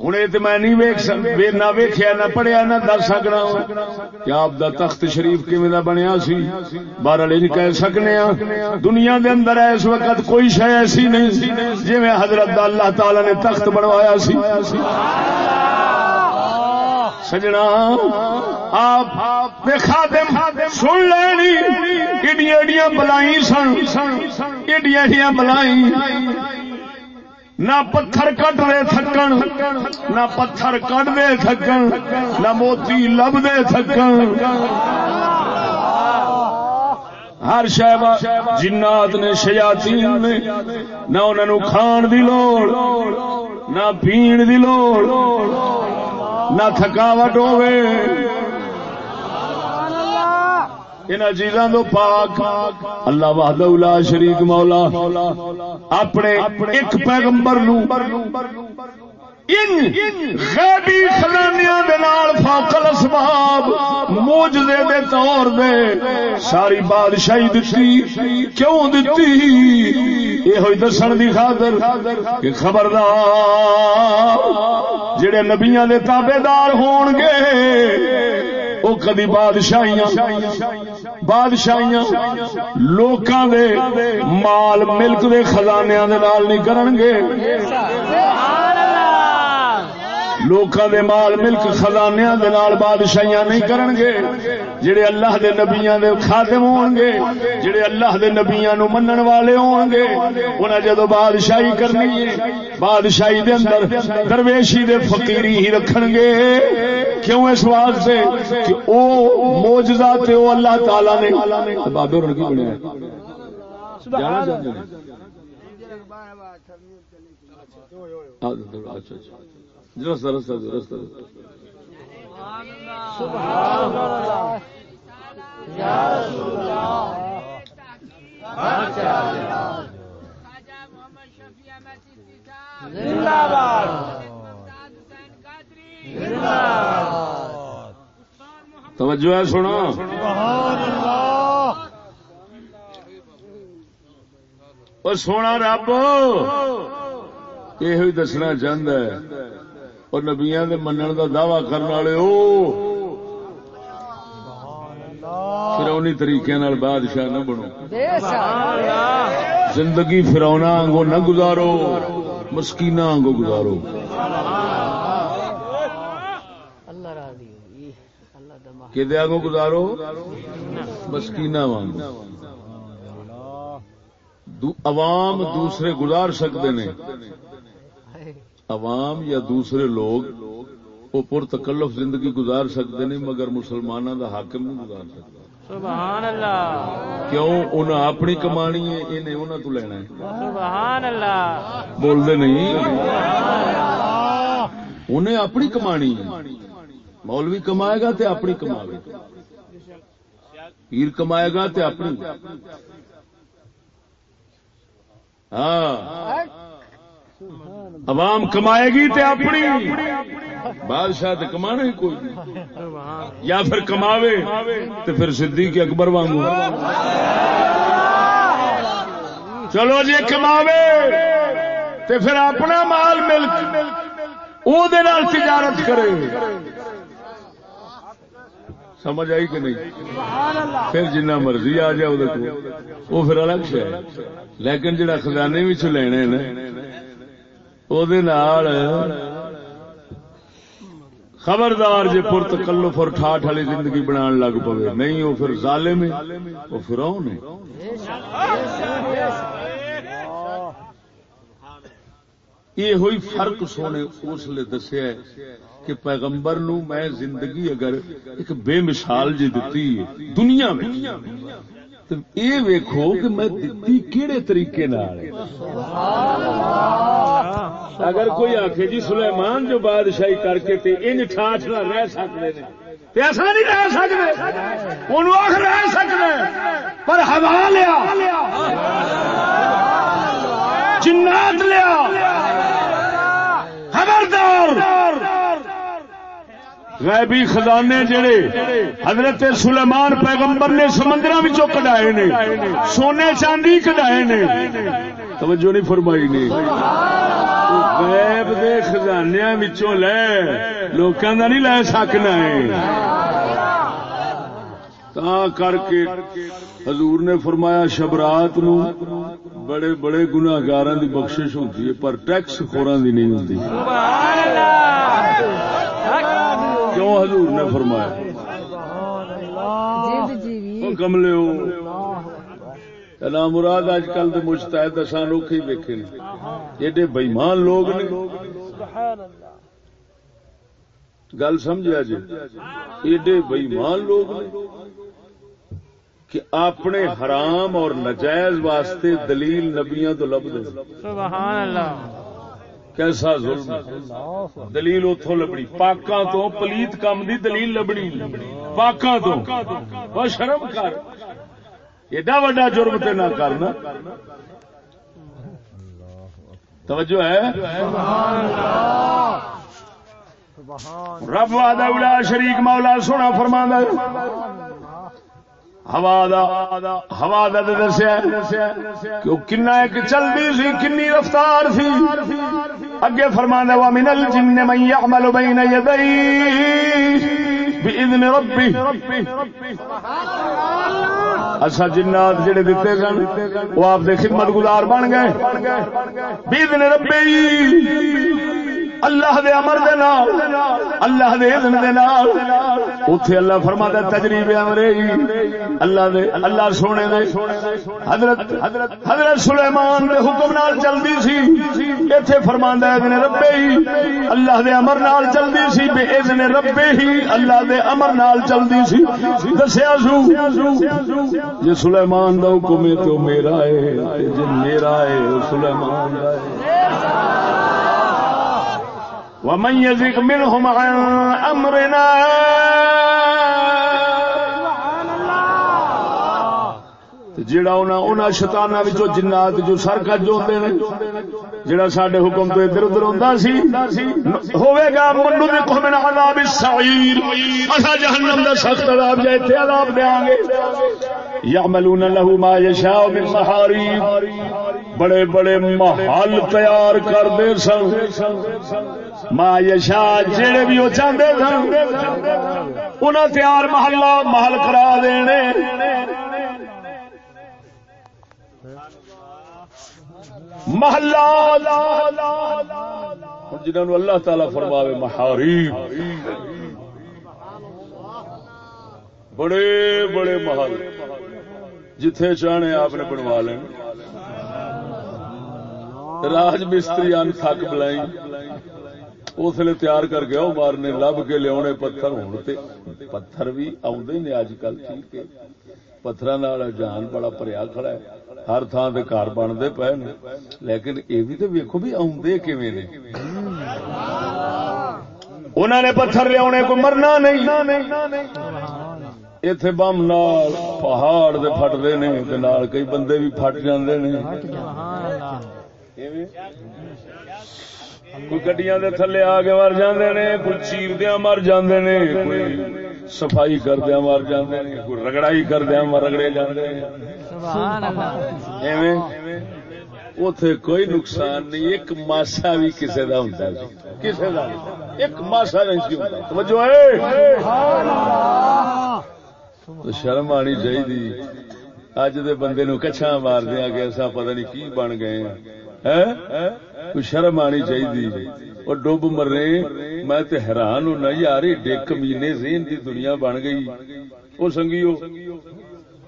ہوں یہ تو میں نہیں نہ ویخیا نہ پڑھیا نہ دس سکنا کہ آپ دا تخت شریف کیون دا بنیا سی؟ بارہ نہیں کہہ سکنے ہاں۔ دنیا دے اندر اس وقت کوئی شے ایسی نہیں جی میں حضرت اللہ تعالی نے تخت بنوایا سی۔ سجنا آپ خادم سن لینی۔ ایڈیاں ایڈیاں بلائی سن۔ ایڈیاں ایڈیاں بلائی نہ پتھر کٹ دے تھکن نہ پتھر کٹ دے تھکن نہ موتی لب دے تھکن ہر شہبا جنات نے شیاتین نے نہ انہوں کھان دی لوڑ، نہ پین دی لوڑ، نہ تھکاوٹ ہوے ان چیزاں تو پاک، اللہ وحدہ لا شریک مولا، اپنے ایک پیغمبر نو، ان غیبی خزانیاں دے نال دے طور دے ساری بادشاہی دتی، کیوں دتی؟ ہوئی دسن دی خاطر کہ خبردار، جڑے نبیاں دے تابے دار ہون گے وہ کدی بادشاہیاں بادشاہیاں لوکاں دے مال ملک دے خزانیاں دے نال نہیں کرن گے سبحان اللہ! لوکاں دے مال ملک خزانیاں دے نال بادشاہیاں نہیں کرن گے جڑے اللہ دے نبیاں دے خادم ہون گے جڑے اللہ دے نبیاں نو منن والے ہون گے انہاں جدو بادشاہی کرنی ہے بادشاہی دے اندر درویشی دے فقیری ہی رکھن گے کیوں اس واسطے کہ او معجزہ تے او اللہ تعالی نے بابے اور کی بنیا سبحان ہے جانا چاہتے ہیں اچھا اچھا توجہ ہے، سنو۔ اور سونا رب یہ دسنا چاہتا ہے۔ اور نبیا کے منن کا دعوی کرنے والے فرونی طریقے بادشاہ نہ بنو۔ زندگی فرونا آنگو نہ گزارو مسکینا آنگو گزارو۔ کہ آگو گزارو؟ مسکینا وانگو عوام دوسرے گزار سکتے نے۔ عوام یا دوسرے لوگ وہ پر تکلف زندگی گزار سکتے نہیں مگر مسلمانوں کا حاکم نہیں گزار سکتا
سبحان اللہ۔
کیوں؟ انہیں اپنی کمانی ہے انہیں انہوں تو لینا ہے۔
سبحان اللہ۔
بولتے نہیں؟ انہیں اپنی کمانی ہے۔ مولوی کمائے گا تے اپنی کماوے۔ پیر کمائے گا تے اپنی۔ ہاں۔ عوام کمائے گی تے اپنی۔ بادشاہ تے کمانا ہی کوئی یا پھر کماوے تے پھر صدیق اکبر وانگو۔ چلو جی کماوے تے پھر اپنا مال ملک او دے نال تجارت کرے۔ سمجھ آئی کہ نہیں؟ پھر جنہ مرضی آ جائے وہ پھر الگ سے ہے لیکن جڑا خزانے بھی لینے نا خبردار جی پر تکلف اور ٹھاٹ والی زندگی بنا لگ پوے نہیں وہ پھر ظالم ہے وہ پھر یہ ہوئی فرق سونے اس لیے دسیا کہ پیغمبر نو میں زندگی اگر ایک بے مثال جی دتی ہے دنیا میں یہ ویکو کہ میں دتی کہڑے طریقے اگر کوئی آخ جی سلیمان جو بادشاہی کر کے تے ان ٹھاٹ نہ رہ سکتے تے ایسا نہیں رہ سکتے ان رہ سکتے پر ہوا لیا، جنات لیا، خبردار غیبی خزانے جڑے حضرت سلیمان پیغمبر نے سمندر کڈائے نے، سونے چاندی کڈائے نے۔ توجہ نہیں فرمائی نے۔ غیب دے خزانے لے، لوکاں دا نہیں لے سکنا ہے۔ تا کر کے حضور نے فرمایا شبرات نو بڑے بڑے گناگار دی بخشش ہوتی ہے، پر ٹیکس خوران دی نہیں ہوتی کیوں حضور نے فرمایا۔ کملے ہو مراد اج کل کے مشتحد اصان اوکھے ویکھے ایڈے بئیمان لوگ نے۔ گل سمجھا جی ایڈے بئیمان لوگ نے کہ اپنے حرام اور نجائز واسطے دلیل نبیاں تو لب دے۔
سبحان اللہ۔
کیسا ظلم دلیل اتوں لبنی پاکاں تو، پلیت کام دی دلیل لبنی پاکاں تو۔ وہ شرم کر۔ ایڈا وڈا جرم تے نہ کرنا۔ توجہ ہے؟ رب وعدہ اولا شریک مولا سونا فرما ہوا دا ہوا دا دسیا کہ وہ کنا ایک چلدی سی، کنی رفتار سی۔ اگے فرما وا من الجن من يعمل بين يديه باذن ربي اچھا جنات جڑے دتے سن، وہ آپ دے خدمت گزار بن گئے۔ باذن ربه اللہ دے امر دے نال، اللہ دے اذن دے نال۔ اوتھے اللہ فرماتا ہے تجریب امرے اللہ دے، اللہ سونے دے۔ حضرت حضرت سلیمان دے حکم نال چلدی سی۔ ایتھے فرماندا ہے اذن ربے ہی اللہ دے امر نال چلدی سی۔ بے اذن ربے ہی اللہ دے امر نال چلدی سی۔ دسیا سو، جے سلیمان دا حکم ہے تو میرا ہے جے میرا ہے او سلیمان دا ہے۔ ومن يزغ منهم عن امرنا جڑا انہاں شیطاناں وچوں جنات جو سرکت جو ہوندے نے جڑا ساڈے حکم تو ادھر ادھر ہوندا سی ہوے گا منو دے کو من عذاب السعیر۔ اسا جہنم دا سخت عذاب جے تے عذاب دیاں گے یعملون له ما یشاء من محارib بڑے بڑے محل تیار کر دے سن۔ ما یشا جڑے بھی وہ چاہتے سن انہیں تیار محلہ محل کرا دینے۔ محلہ۔ جنہوں اللہ تعالی فرماوے محاریب بڑے بڑے محل۔ جتھے چاہنے آپ نے بنوا لیں راج مستری ان تھک بلائی اس لیے تیار کر وہ مارنے لب کے لیا پتھر ہوتے پتھر بھی آدھے نے اج کل ٹھیک ہے۔ پتھر جان بڑا پریا کھڑا ہے۔ ہر تھان سے گھر بنتے پے نے۔ لیکن یہ بھی تو ویکو بھی آدھے کیویں نے۔ انہوں نے پتھر لیا کو مرنا نہیں۔ اتے بم نال پہاڑ دے پھٹتے نے تے نال کئی بندے بھی پھٹ جاندے نے۔ کوئی گڈیاں دے تھلے آ کے مر جاندے نے کوئی چیردیا مر جاندے نے کوئی صفائی کردیا مر جاندے نے کوئی رگڑائی کردیا مر رگڑے جاندے نے۔
سبحان اللہ۔
ایویں اتے کوئی نقصان نہیں ایک ماسا بھی کسی کا ہوں کسی کا ایک ماسا نہیں سی توجہ ہے؟ تو شرم آنی چاہیے اج دے بندے نو کچھا مار دیا کہ ایسا پتہ نہیں کی بن گئے۔ ہیں کوئی شرم آنی چاہیے۔ اور ڈب مرے میں تے حیران ہونا، یار ایڈے کمینے ذہن دی دنیا بن گئی۔ وہ سنگیو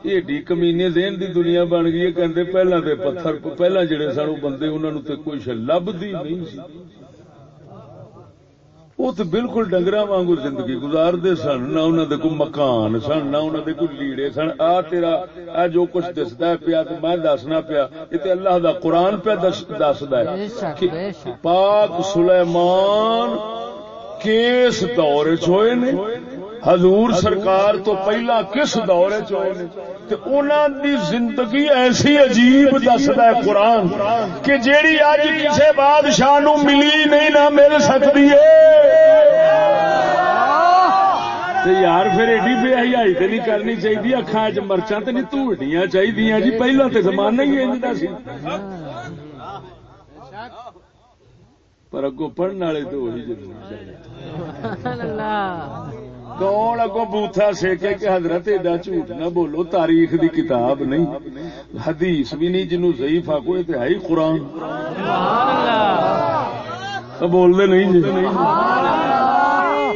ایڈی کمینے ذہن دی دنیا بن گئی۔ ہے کہندے پہلا تے پتھر پہلا جڑے سن بندے، انہاں نو تے کوئی شے لبدی نہیں سی۔ وہ تو بالکل ڈنگر وانگو زندگی گزارتے سن نہ انہوں دے کوئی مکان سن نہ انہوں دے کوئی لیڑے سن۔ آ تیرا آ جو کچھ دستا پیا تو میں دسنا پیا یہ تو اللہ دا قرآن پہ دستا ہے کہ
شک۔
پاک سلیمان کس دور چوئے نے؟ حضور سرکار تو پہلا کس دور دی زندگی ایسی عجیب دسدا ہے قرآن کہ جیڑی اج کسے بادشاہ نو ملی نہیں نہ مل سکتی یار پھر ایڈی بے حیائی تے نہیں کرنی چاہیے اکھاں چ مرچاں تے نہیں توڑنیاں چاہیے جی پہلا تے زمانہ ہی انج دا سی۔ پر اگوں پڑھن والے تو وہی ضرور کون اگوں بوتھا سیکے کہ حضرت ایڈا جھوٹ نہ بولو، تاریخ دی کتاب نہیں۔ حدیث بھی نہیں، جنوں ضعیف آکو یہ ہے ہی قرآن۔ تو بول دے نہیں جی۔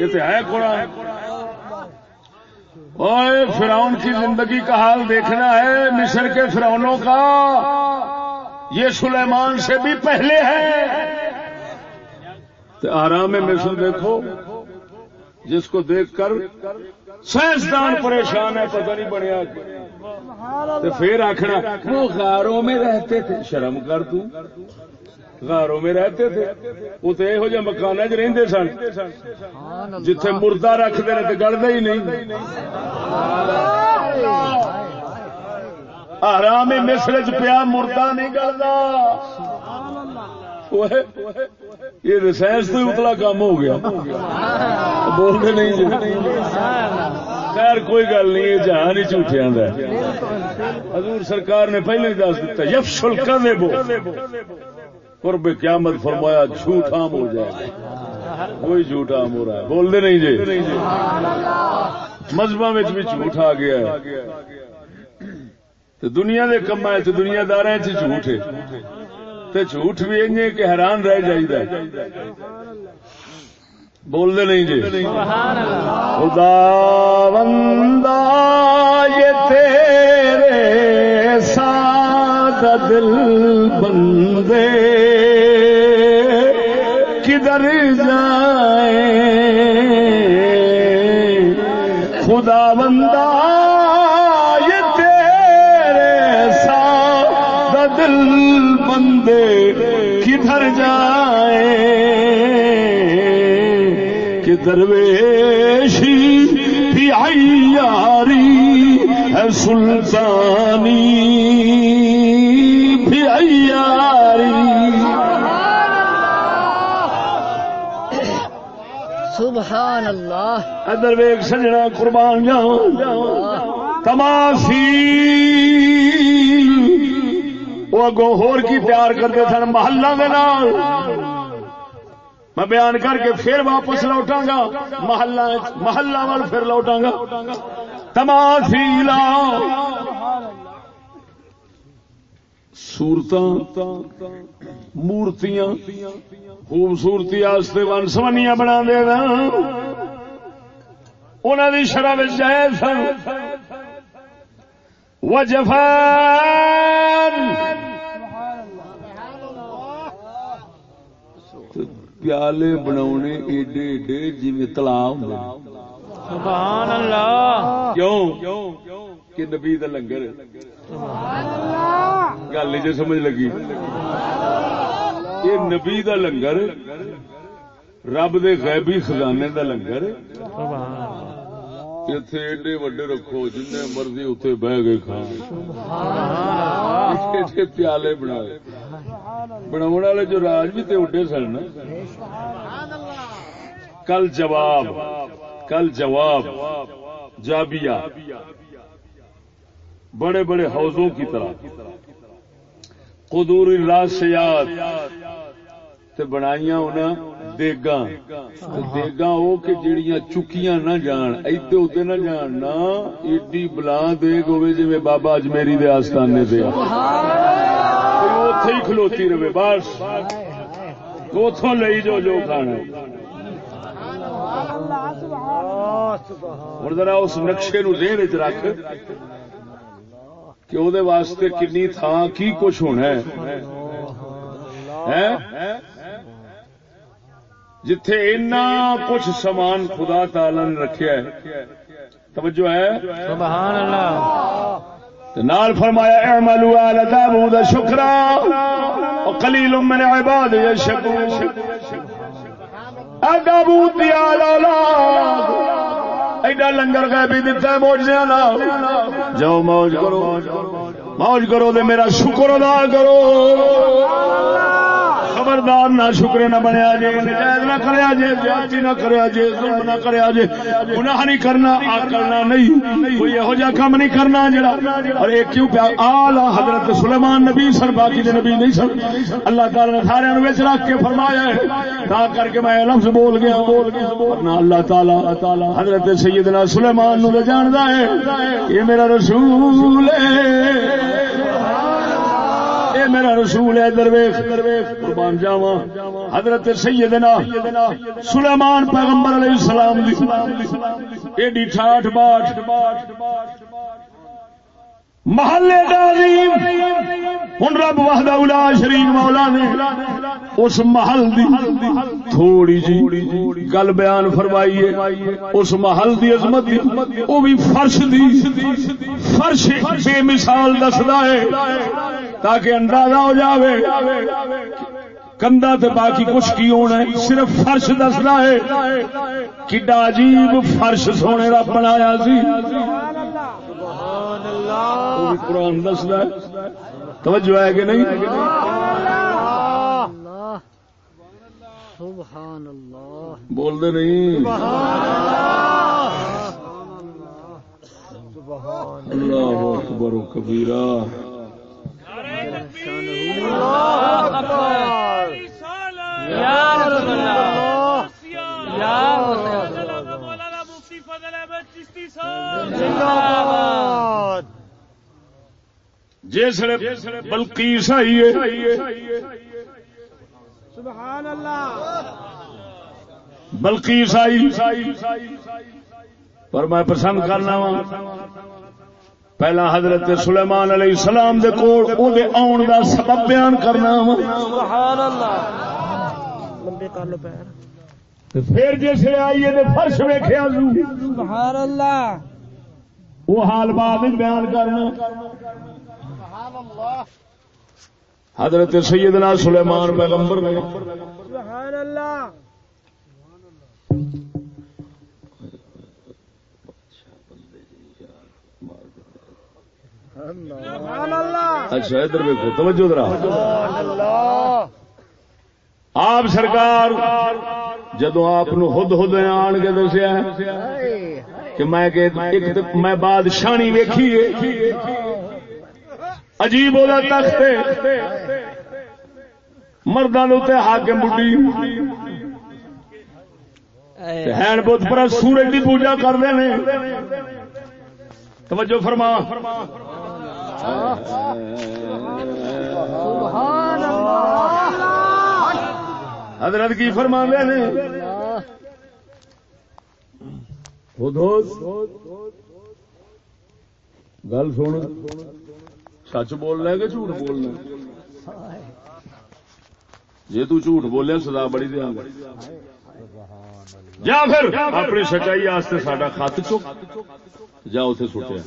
یہ ہے قرآن۔ اوے فرعون کی زندگی کا حال دیکھنا ہے، مصر کے فرعونوں کا۔ یہ سلیمان سے بھی پہلے ہے۔ تو آرام مصر دیکھو۔ جس کو دیکھ کر سائنسدان پریشان ہے پتہ نہیں بنیا تو پھر آخنا وہ غاروں میں رہتے تھے۔ شرم کر تو۔ غاروں میں رہتے تھے۔ وہ تو یہو جہ مکان چ رہتے سن۔ جتھے مردہ رکھتے ہیں تو گلدا ہی نہیں۔ آرام مصر چ پیا مردہ نہیں گلدا یہ رسائنس تو اتلا کام ہو گیا۔ بولتے نہیں جی۔ خیر، کوئی گل نہیں، یہ جہان ہی جھوٹیاں دا حضور سرکار نے پہلے ہی دس دیتا یفشل کر بو قرب قیامت فرمایا، جھوٹ عام ہو جائے۔ کوئی جھوٹ عام ہو رہا ہے۔ بولتے نہیں جی۔ مذہبوں میں بھی جھوٹ آ گیا ہے۔ دنیا دے کما چ دنیا دار جھوٹ ہے۔ تے جھوٹ بھی انجے کہ حیران رہ جائیدا بول دے نہیں جی۔ خدا بندہ یہ تیرے ساتھ دل سلطانی بھی
سبحان اللہ۔
ادر ویگ سجنا قربان جاؤں۔ تماسی۔ وہ اگوں ہور کی تیار کرتے سن محلہ دے نال۔ میں بیان کر کے پھر واپس لوٹاں گا۔ محلہ محلہ وال پھر لوٹاں گا۔ تماثیلا سورت مورتیاں، خوبصورتی ون سمنیاں بنا دے گا انہوں دی شرح جائز سن۔ پیالے بناونے ایڈے ایڈے جی تلا ہوں۔
سبحان اللہ۔
کیوں؟ کہ نبی دا لنگر گل جو سمجھ لگی۔ یہ نبی دا لنگر رب دے غیبی خزانے دا لنگر اتے ایڈے وڈے رکھو جن مرضی اتنے بہ گئے کھان ایڈے پیالے بنا بنا والے جو راج بھی تے اڈے سن نا۔ کل جواب۔ کل جواب جابیا بڑے بڑے حوضوں کی طرح۔ قدور راسیات تے بنائیاں انہاں دیگاں۔ تے دیگاں او کہ جڑیاں چکیاں نہ جان ایتے اوتے نہ جان نہ ایڈی بلاں دیگ ہوے جویں بابا اجمیری دے آستانے تے اوتھے ہی کھلوتی رہے بس۔ اوتھوں لئی جو جو کھانا ہوں ذرا اس نقشے نو ذہن چ رکھ کہ وہ واسطے کنی تھان کی کچھ ہونا ہے۔ جتھے اتنا کچھ سامان خدا تعالی نے رکھیا ہے۔ توجہ ہے؟
سبحان اللہ۔
نال فرمایا اعملوا آل داوود شکرا۔ وقلیل من عباد یشکور اے داوود دی آل اولاد ایڈا لنگر غیبی دتا ہے موجزیاں جاؤ موج کرو۔ موج کرو دے میرا شکر ادا کرو۔ خبردار، نہ شکر نہ بنیا جے نجائز نہ کریا جے زیادتی نہ کریا جے ظلم نہ کریا جے گناہ نہیں کرنا آکلنا نہیں، کوئی یہو جا کام نہیں کرنا جڑا، اور ایک کیوں پیا؟ آلہ حضرت سلیمان نبی سن، باقی دے نبی نہیں سن، اللہ تعالی نے سارے وچ رکھ کے فرمایا ہے، تا کر کے میں لفظ بول گیا بول گیا ورنہ اللہ تعالی حضرت سیدنا سلیمان نو جاندا ہے، یہ میرا رسول ہے۔ اے میرا رسول ہے درویش، قربان جاواں، حضرت سیدنا سلیمان پیغمبر علیہ السلام دی، ایڈی ٹھاٹ باٹ محلے عظیم ہن رب وحدہ الا شریک مولا نے اس محل دی تھوڑی جی گل بیان فرمائی ہے۔ اس محل دی عظمت دی او بھی فرش دی فرش بے مثال دسدا ہے تاکہ اندازہ ہو جاوے کندا تے باقی کچھ کی ہونا ہے۔ صرف فرش دسنا ہے۔ کڈا عجیب فرش سونے کا بنایا سی۔ وہ قرآن دسنا ہے. توجہ ہے کہ نہیں؟
اللہ. سبحان اللہ.
بول دے نہیں. اللہ. اکبر و کبیرہ.
یا رسول اللہ. یا رسول اللہ.
چشتی صاحب
زندہ
جس بلقیس آئی ہے۔
سبحان اللہ
بلقیس آئی۔ پر میں پسند کرنا وا۔ پہلا حضرت سلیمان علیہ السلام دے کول او دے آن دا سبب بیان کرنا وا۔
سبحان اللہ
لمبے کر لو پیر۔
پھر جس آئیے تے فرش
سبحان اللہ
وہ حال بعد وچ بیان کرنا۔ حضرت سیدنا سلیمان پیغمبر نے۔
سبحان اللہ سبحان اللہ
اچھا ادھر ویکھو توجہ
اللہ
آپ سرکار جدو آپ خود خود آن کے دسیا کہ میں میں بادشاہی ویکھی عجیب وہ تخت مردوں کے حاکم بڈی۔ ہین بت پر سورج کی پوجا کرتے ہیں توجہ فرما۔
سبحان اللہ۔
حضرت کی فرما نے گل سن۔ سچ بولنا کہ جھوٹ بولنا جی تو جھوٹ بولے سزا بڑی دیا یا پھر اپنی سچائی واسطے ساڈا خط چک۔ جا اتے سٹیا۔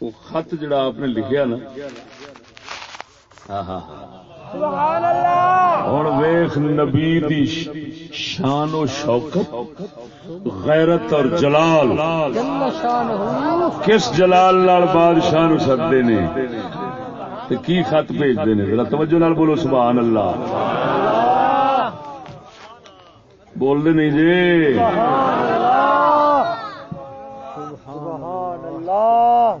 وہ خط جڑا آپ نے لکھیا نا ہاں ہاں
سبحان اللہ
ہوں ویخ نبی دی شان و شوکت غیرت اور جلال۔ کس جلال لال بادشاہ نو سدے نے؟ کی خط بھیجتے ہیں ذرا توجہ نال بولو سبحان اللہ۔ بول دے نہیں جی
سبحان اللہ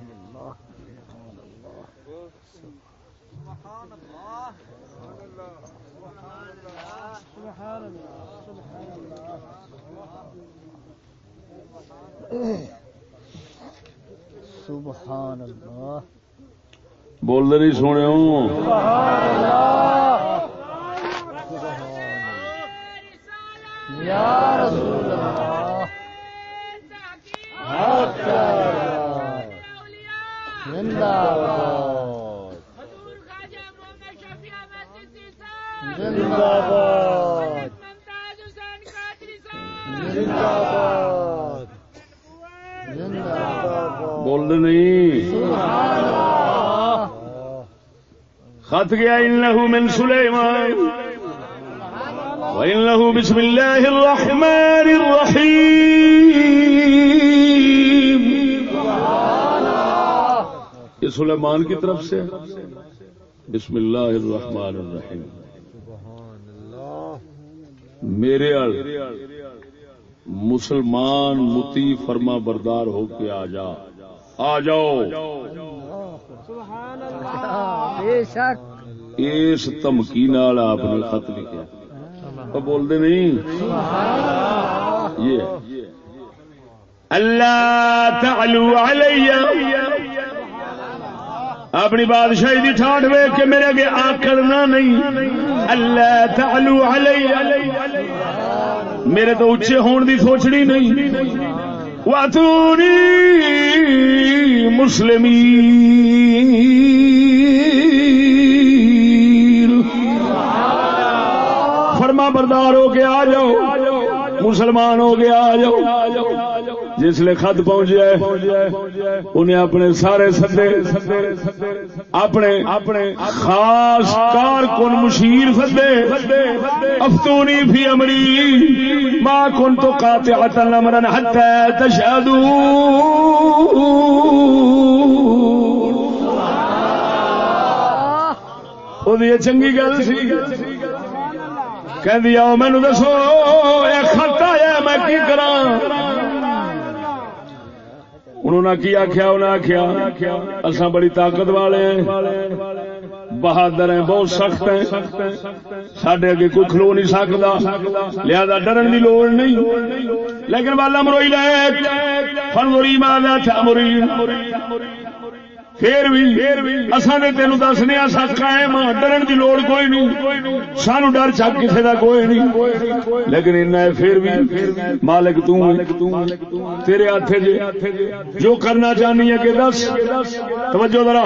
سبحان اللہ
بول دے نہیں سونے
یا رسول اللہ۔ زندہ باد۔ زندہ باد۔ زندہ باد زندہ باد
بول نہیں۔ خط گیا انه من سليمان وانه بسم الله الرحمن الرحيم یہ سلیمان کی طرف سے بسم اللہ الرحمن الرحیم۔ میرے مسلمان متی فرما بردار ہو کے آ جا۔ آ جاؤ۔ اس دھمکی آپ نے خط لکھا۔ تو بول دے نہیں؟ یہ۔ اللہ تعلو علیہ۔ اپنی بادشاہی دی ٹھاٹ ویک کے میرے اگے آکڑنا نہیں۔ اللہ تعلو علیہ۔ میرے تو اچھے ہون دی سوچنی نہیں۔ واتونی مسلمین فرما بردار ہو کے آ جاؤ مسلمان ہو کے آ جاؤ۔ جس جسے خط پہنچیا ہے، انہیں اپنے سارے سدے، اپنے اپنے خاص کارکن مشیر سدے، افتونی فی امری، ما کن تو قاطعتا امرا حتی تشہدو۔ چنگی گل سی۔ کہ مینو دسو یہ خط آیا میں کی کرا انہوں نے کی آخیا انہیں آخیا اصا بڑی طاقت والے ہیں بہادر ہیں بہت سخت ہیں سڈے اگے کوئی کھلو نہیں سکتا لہذا ڈرن کی لوڑ نہیں لیکن والا مروئی لے فنوری ماں تھا مری پھر بھی اصا نے تینوں دسنے اصا قائم ڈرن کی لوڑ کوئی نہیں۔ سانو ڈر چک کسی کا کوئی نہیں۔ لیکن ان پھر بھی، مالک تیرے ہاتھ جو کرنا چاہنی ہے کہ دس۔ توجہ ذرا۔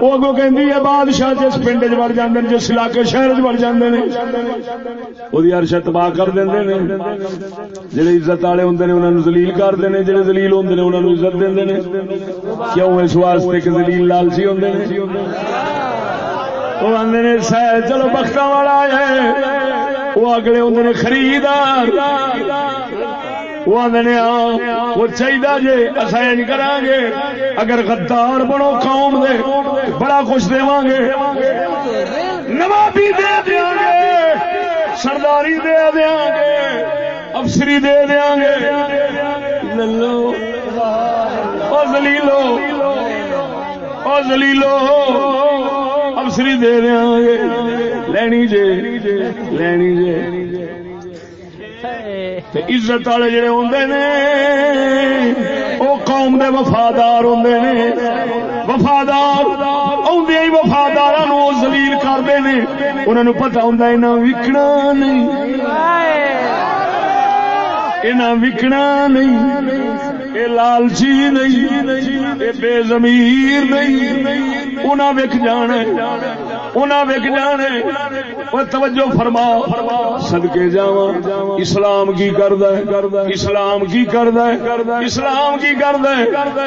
وہ اگو کہ بادشاہ جس پنڈ چڑ جاتے ہیں جس علاقے شہر چڑ جاتے ہیں وہ ارش تباہ کر دیں جہے عزت والے ہوں انہوں نے دلیل کرتے ہیں جہے دلیل ہوں انہوں نے عزت دیں کیوں اس واسطے کہ دلیل لالچی ہوں وہ آدھے نے سہ چلو بخت والا ہے۔ وہ اگلے ہوں نے خریدار۔ وہ آدھے نے وہ چاہیے جی اصل کرا گے اگر غدار بنو قوم دے، بڑا کچھ دے گے نوابی دے دیا گے سرداری دے دیا گے افسری دے دیا گے للو لو زلیلو زلیلو افسری دے دیا گے لینی جے لینی جے عزت والے جڑے ہوں نے وہ قوم دے وفادار ہوں نے وفادار آدھے ہی وفادار زلیل کرتے ہیں انہوں پتا ہوں یہاں وکنا نہیں یہاں وکنا نہیں یہ لالچی نہیں یہ بے زمیر نہیں۔ انہیں وک جانا انہیں وک جانے وہ توجہ فرما۔ سدکے جا اسلام کی کرد اسلام کی کرد اسلام کی کرد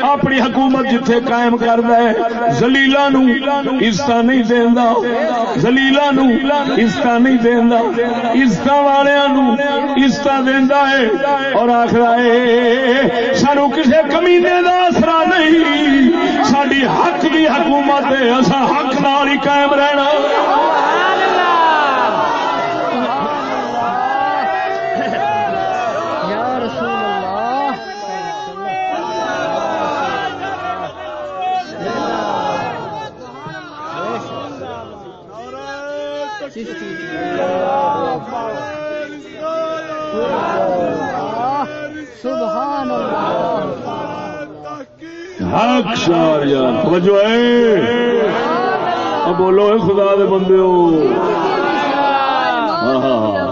اپنی حکومت جتھے قائم کرد زلیلا نو عزت نہیں دینا زلیلا نو عزت نہیں دینا عزت والوں عزت دینا ہے۔ اور آخر سانو کسی کمینے کا آسرا نہیں ساری حق کی حکومت ہے اصا حق نال ہی قائم رہنا
یا رسول اللہ سبحان اللہ
حق شار یار توجہ ہے؟ اب بولو اے خدا دے بندے ہو. ہاں, ہاں،, ہاں.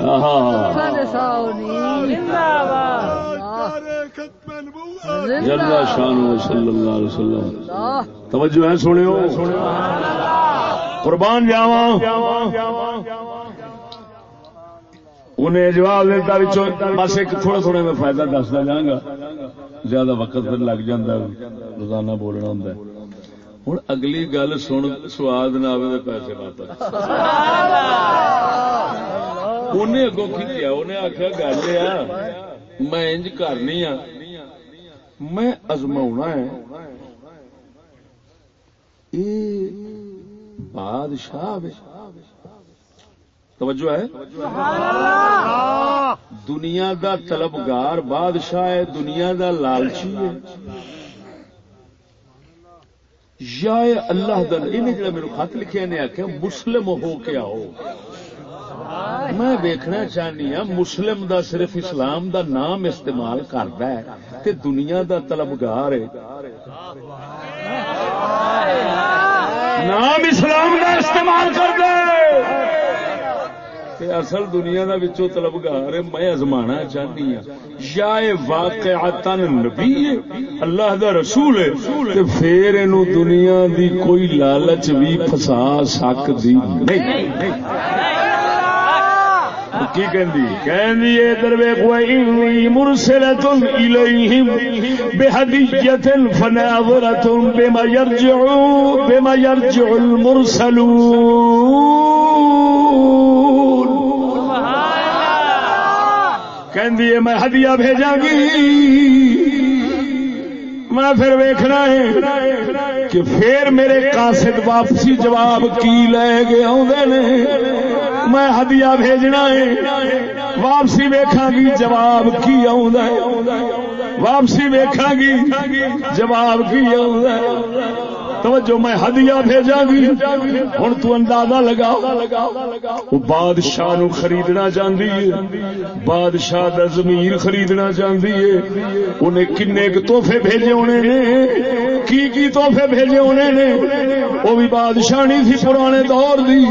ہاں، شان صلی اللہ علیہ وسلم. توجہ ہے سنو قربان جاوا انہیں جواب دیتا بس ایک تھوڑا تھوڑا میں فائدہ دستا جاؤں گا زیادہ وقت پھر لگ جاتا روزانہ بولنا ہوں ہوں اگلی گل سن، سواد نہ آئے تو پیسے واپس۔ انہیں اگو کھچیا انہیں آخیا گل یہ میں انج کرنی ہاں میں ازما ہے۔ یہ بادشاہ توجہ ہے؟ دنیا دا طلبگار بادشاہ ہے دنیا دا لالچی ہے۔ یا اللہ دا انہیں جڑا میرے خط لکھے نے آخیا مسلم ہو کے آؤ۔ میں دیکھنا چاہنی ہاں مسلم دا صرف اسلام دا نام استعمال کرتا ہے تے دنیا دا طلبگار ہے۔ نام اسلام دا استعمال کرتا ہے۔ تے اصل دنیا دا وچوں طلبگار ہے، میں ازمانا چاہنی ہاں۔ یا اے واقعتاً نبی ہے، اللہ دا رسول ہے، تے پھر اینو دنیا دی کوئی لالچ بھی پھسا سکدی نہیں۔ کی کہندی؟ کہندی اے درویش و انی مرسلۃ الیہم فناظرۃ بما یرجع بما یرجع المرسلون۔ کہندی ہے، میں ہدیہ بھیجاں گی۔ میں پھر ویکھنا ہے کہ پھر میرے قاصد واپسی جواب کی لے گئے آدھے نے۔ میں ہدیہ بھیجنا ہے۔ واپسی ویکھاں گی، جواب کی آدھا واپسی ویکھاں گی، جواب کی آدھا توجہ میں ہدیہ بھیجا گی ہوں تو اندازہ لگا وہ بادشاہ نو خریدنا چاہتی ہے۔ بادشاہ دا زمین خریدنا چاہتی ہے۔ انہیں کنے کے تحفے بھیجے ہونے نے۔ کی کی تحفے بھیجے ہونے نے؟ وہ بھی بادشاہ نہیں تھی پرانے دور دی۔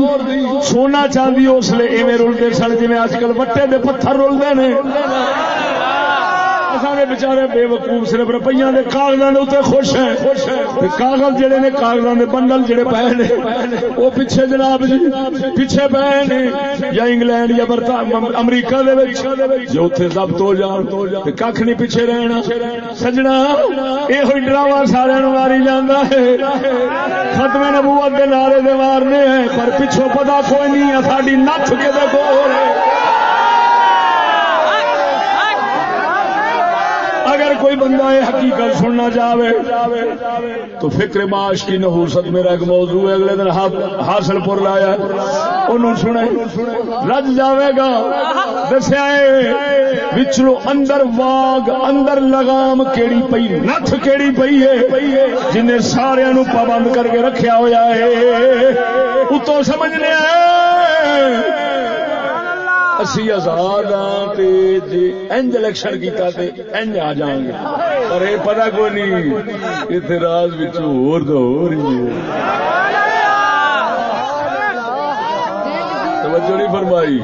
سونا چاندی اس لیے ایویں رلتے سن جی اج کل وٹے دے پتھر رلتے ہیں نے سارے بچارے بے وقوف صرف روپیہ کے کاغذوں کے اتنے خوش ہیں۔ کاغذ جڑے نے کاغذوں کے بنڈل جڑے پے نے، وہ پیچھے جناب جی پیچھے پے نے، یا انگلینڈ یا امریکہ جو اتنے ضبط ہو جان کھ نہیں پیچھے رہنا۔ سجنا یہ ڈراوا سارا ماری جانا ہے۔ ختم نبوت کے نعرے دے مارنے ہیں، پر پچھوں پتا کوئی نہیں ہے ساری نت کے دیکھو اگر کوئی بندہ یہ حقیقت سننا چاہے، تو فکر معاش کی نحوست میرا ایک موضوع ہے، اگلے دن ہاں، حاصل پور لایا انہوں سنے رج جاوے گا۔ دسیا بچلو اندر واگ، اندر لگام کیڑی پئی نت کیڑی پئی ہے۔ جنہیں سارے پابند کر کے رکھیا ہوا ہے۔ اتو سمجھنے اسی آزاد ہاں جی انج الیکشن کیتا تے انج آ جان گے۔ پر یہ پتا کوئی نہیں، اتنے راز ہور تو ہو رہی ہے۔ توجہ نہیں فرمائی۔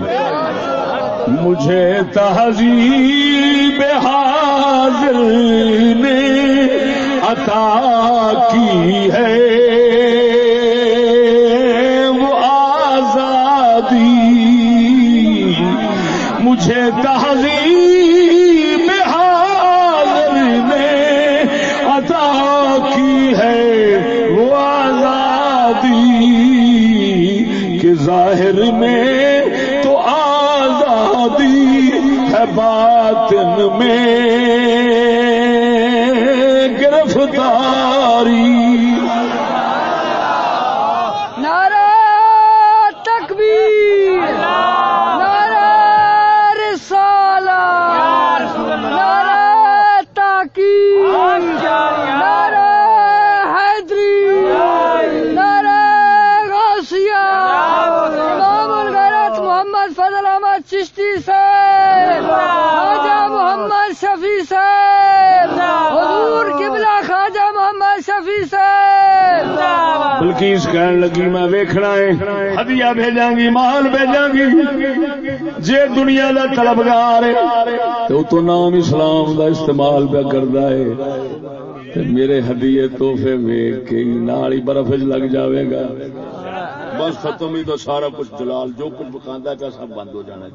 مجھے تہذیب حاضر نے عطا کی ہے۔ باطن میں گرفتاری۔
نعرہ تکبیر، نعرہ رسالہ، نعرہ تاکید، نعرہ حیدری، نعرہ غوثیہ۔ امام الغیرت محمد فضل احمد چشتی سے شفیع سے حضور قبلہ خواجہ محمد شفیع سے
بلکیس کہن لگی میں ویکھنا ہے ہدیہ بھیجاں گی مال بھیجاں گی جے دنیا دا طلبگار ہے تو تو نام اسلام دا استعمال پہ کردا ہے۔ تے میرے ہدیے تحفے ویکھ کے ہی نال ہی برف لگ جاوے گا۔ بس ختم ہی تو سارا کچھ جلال جو کچھ بکاندا پیا سب بند ہو جانا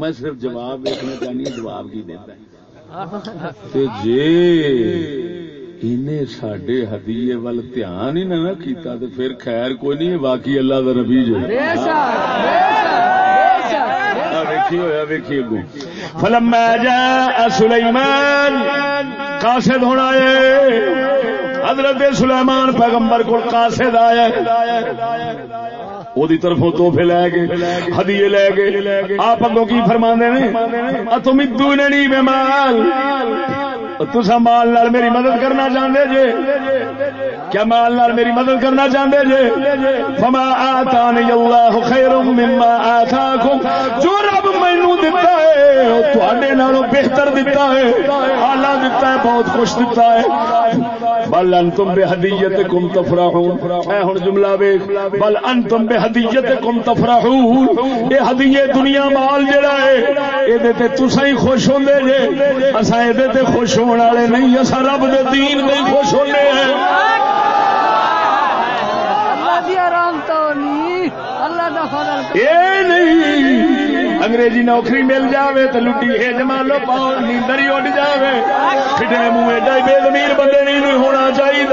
میں صرف جواب دیکھنا چاہنی ہوں جواب کی دیتا ہے۔ تے جے ہدیے وال دھیان ہی نہ کیتا پھر خیر کوئی نہیں باقی اللہ کا نبی جو ویکھی ہوا ویکھی سلیمان قاصد ہونا ہے حضرت سلیمان پیغمبر کو قاصد آیا وہی طرفوں توحفے لے گئے، ہدیے لے گئے۔ آپ اگوں کی فرما نے؟ تم ادو نہیں بے مال۔ تسا مال نال میری مدد کرنا چاہتے جے۔ کیا مال نال میری مدد کرنا چاہتے جے؟ فما آتانی اللہ خیر مما آتاکم۔ جو رب مینو دتا ہے، وہ تھوڑے نالوں بہتر دتا ہے۔ آلہ دتا ہے، بہت خوش دتا ہے۔ بل انتم بے ہدیت کم تفرحون. اے ہن جملہ ویکھ بل انتم بے ہدیت کم تفرحون. اے ہدیے دنیا مال جڑا ہے اے دے تے تساں ہی خوش ہوندے جے۔ اساں اے دے تے خوش ہون والے نہیں اساں رب دے دین دے خوش ہونے ہیں۔
اللہ دی آرام تو نہیں اللہ دا فضل
اے نہیں۔ انگریزی نوکری مل جاوے تو لٹی ہے جما لو پاؤ نیندر ہی اڈ جاوے۔ کھٹنے منہ ایڈا بے زمیر بندے نہیں ہونا چاہیے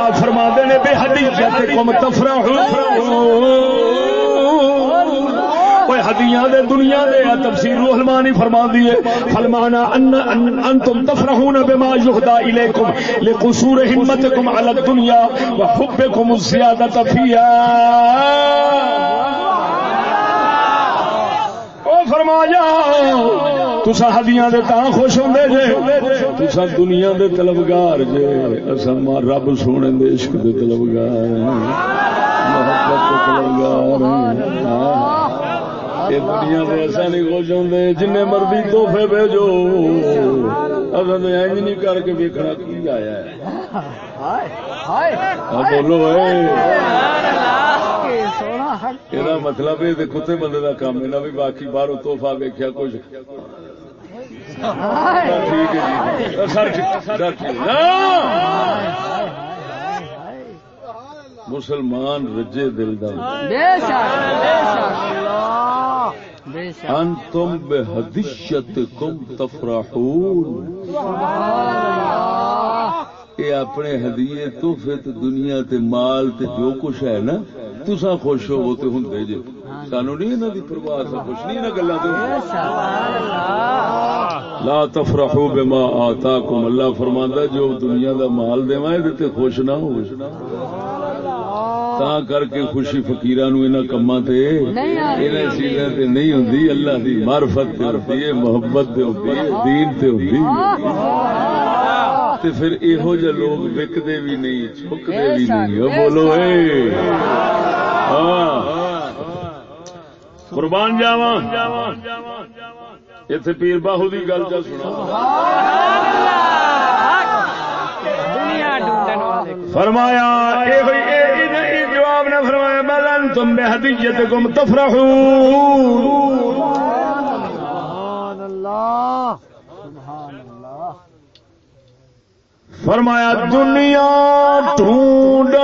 آپ فرما نے بے حدیث کم تفرا ہدیاں دے دنیا دے تفسیر روح المانی فرما دیے فلمانا ان انتم تفرحون بما يهدى اليكم لقصور همتكم على الدنيا وحبكم الزياده فيها فرمایا تسا ہدیاں دے تاں خوش ہوندے جے۔ تسا دنیا دے طلبگار جے۔ اساں رب سونے دے عشق دے طلبگار محبت دے طلبگار یہ دنیا سے ایسا نہیں خوش ہوندے۔ جن مرضی تحفے بھیجو۔ اصل تو اینج نہیں کر کے ویکھنا کی آیا ہے۔ بولو یہ مطلب یہ کتے بندے کا کام ہے بھی باقی باہر توحفہ ویکیا کچھ ٹھیک ہے سر سر مسلمان رجے دل دا انتم بے حدیشت کم تفرحون یہ اپنے ہدیے تحفے تو دنیا تے مال تے جو کچھ ہے نا تسا خوش ہو وہ تو ہوں جی۔ سانو نہیں انہوں کی پرواہ سا خوش نہیں انہیں گلا لا تفرحو بما آتاکم۔ اللہ فرماندا جو دنیا دا مال دیواں تے خوش نہ ہو تا کر کے خوشی انہاں کماں تے انہاں چیزاں تے نہیں ہوندی۔ اللہ دی معرفت تے ہوندی ہے محبت تے ہوندی ہے دین تے ہوندی۔ تے پھر ایہو جے لوگ وکدے بھی نہیں چھکدے بھی نہیں۔ او بولو اے۔ ہاں۔ قربان جاواں۔ اتنے پیر باہو کی گل چل سنا فرمایا جواب نے فرمایا۔ بلن تم بے حدیت گم تفرح فرمایا دنیا ڈھونڈ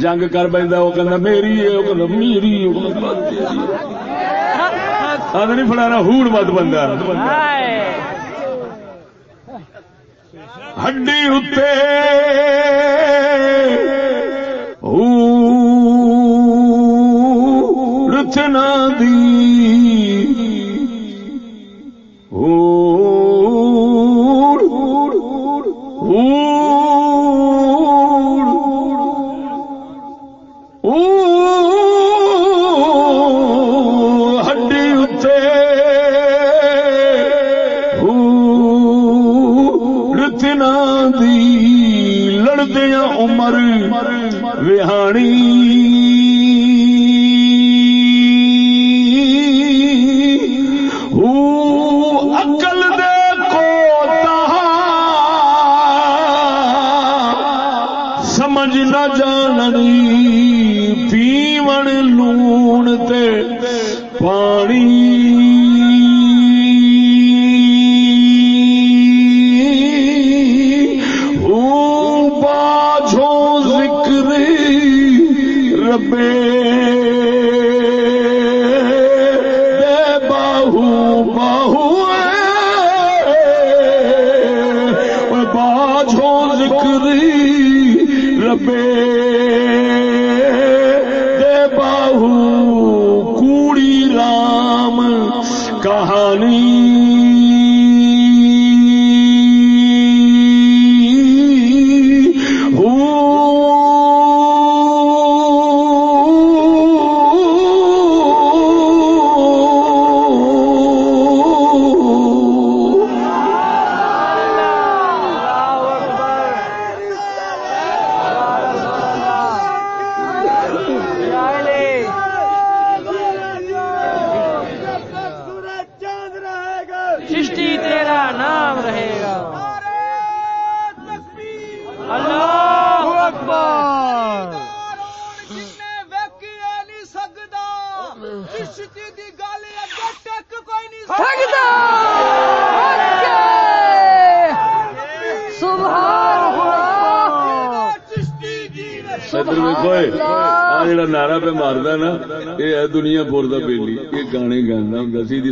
جنگ کر بیندا وہ کہندا میری ہے وہ کہندا میری ہے آدھے نہیں فلانا ہوڑ مت بندہ۔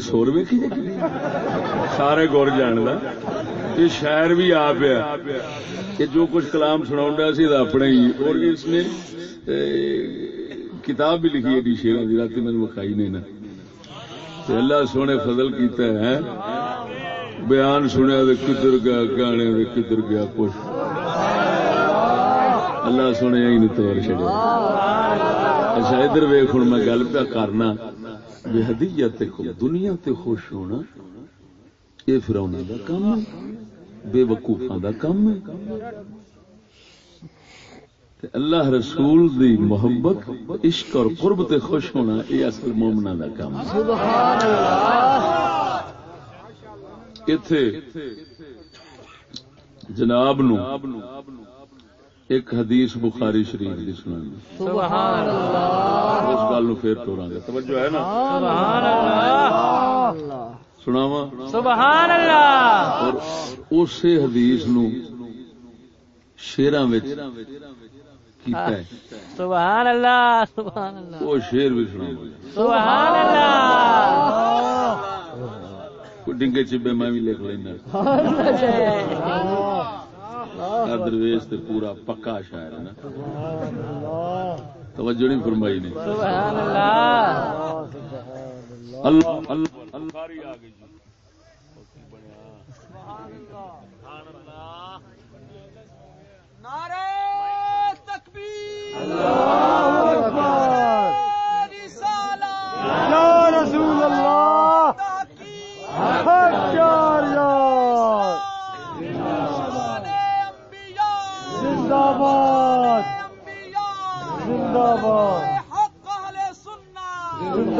سور ویکھی جی؟ سارے گور جاندا یہ شاعر بھی آ پیا کہ جو کچھ کلام سنا سی اپنے ہی اور اس نے کتاب بھی لکھی ہے شیرا دی رات میں مکھائی نے نا تے اللہ سونے فضل کیتا ہے بیان سنیا تے کدھر گیا گانے تے کدھر گیا کچھ اللہ سونے ہی نہیں توڑ چڑیا اچھا ادھر ویخ ہوں میں گل پیا کرنا بے حدیت دنیا تے خوش ہونا یہ فرونا دا کام ہے، بے وقوفاں دا کام ہے۔ تے اللہ رسول دی محبت، عشق اور قرب تے خوش ہونا یہ اصل مومنا دا کام ہے۔ اتے جناب نو ایک حدیث بخاری شریف
سبحان اللہ۔
اس گل نو پھر توڑاں گے۔ توجہ ہے نا؟
سبحان اللہ۔
سناواں؟
سبحان اللہ۔
اور اسی حدیث نو شیراں وچ کیتا ہے۔
سبحان اللہ سبحان اللہ۔
وہ شیر بھی سناواں
سبحان اللہ۔
ڈنگے چبے میں بھی لکھ لینا۔ درویش تے پورا پکا شاعر ہے نا۔ توجہ نہیں فرمائی نے۔
سبحان اللہ
اللہ اللہ اللہ آ گئی
یا رسول اللہ حجار یار زندہ باد زندہ باد زندہ باد سبحان اللہ
خواجہ محمد پیر شفیع لاجپت
زندہ باد
خواجہ محمد پیر شفیع لاجپت
زندہ باد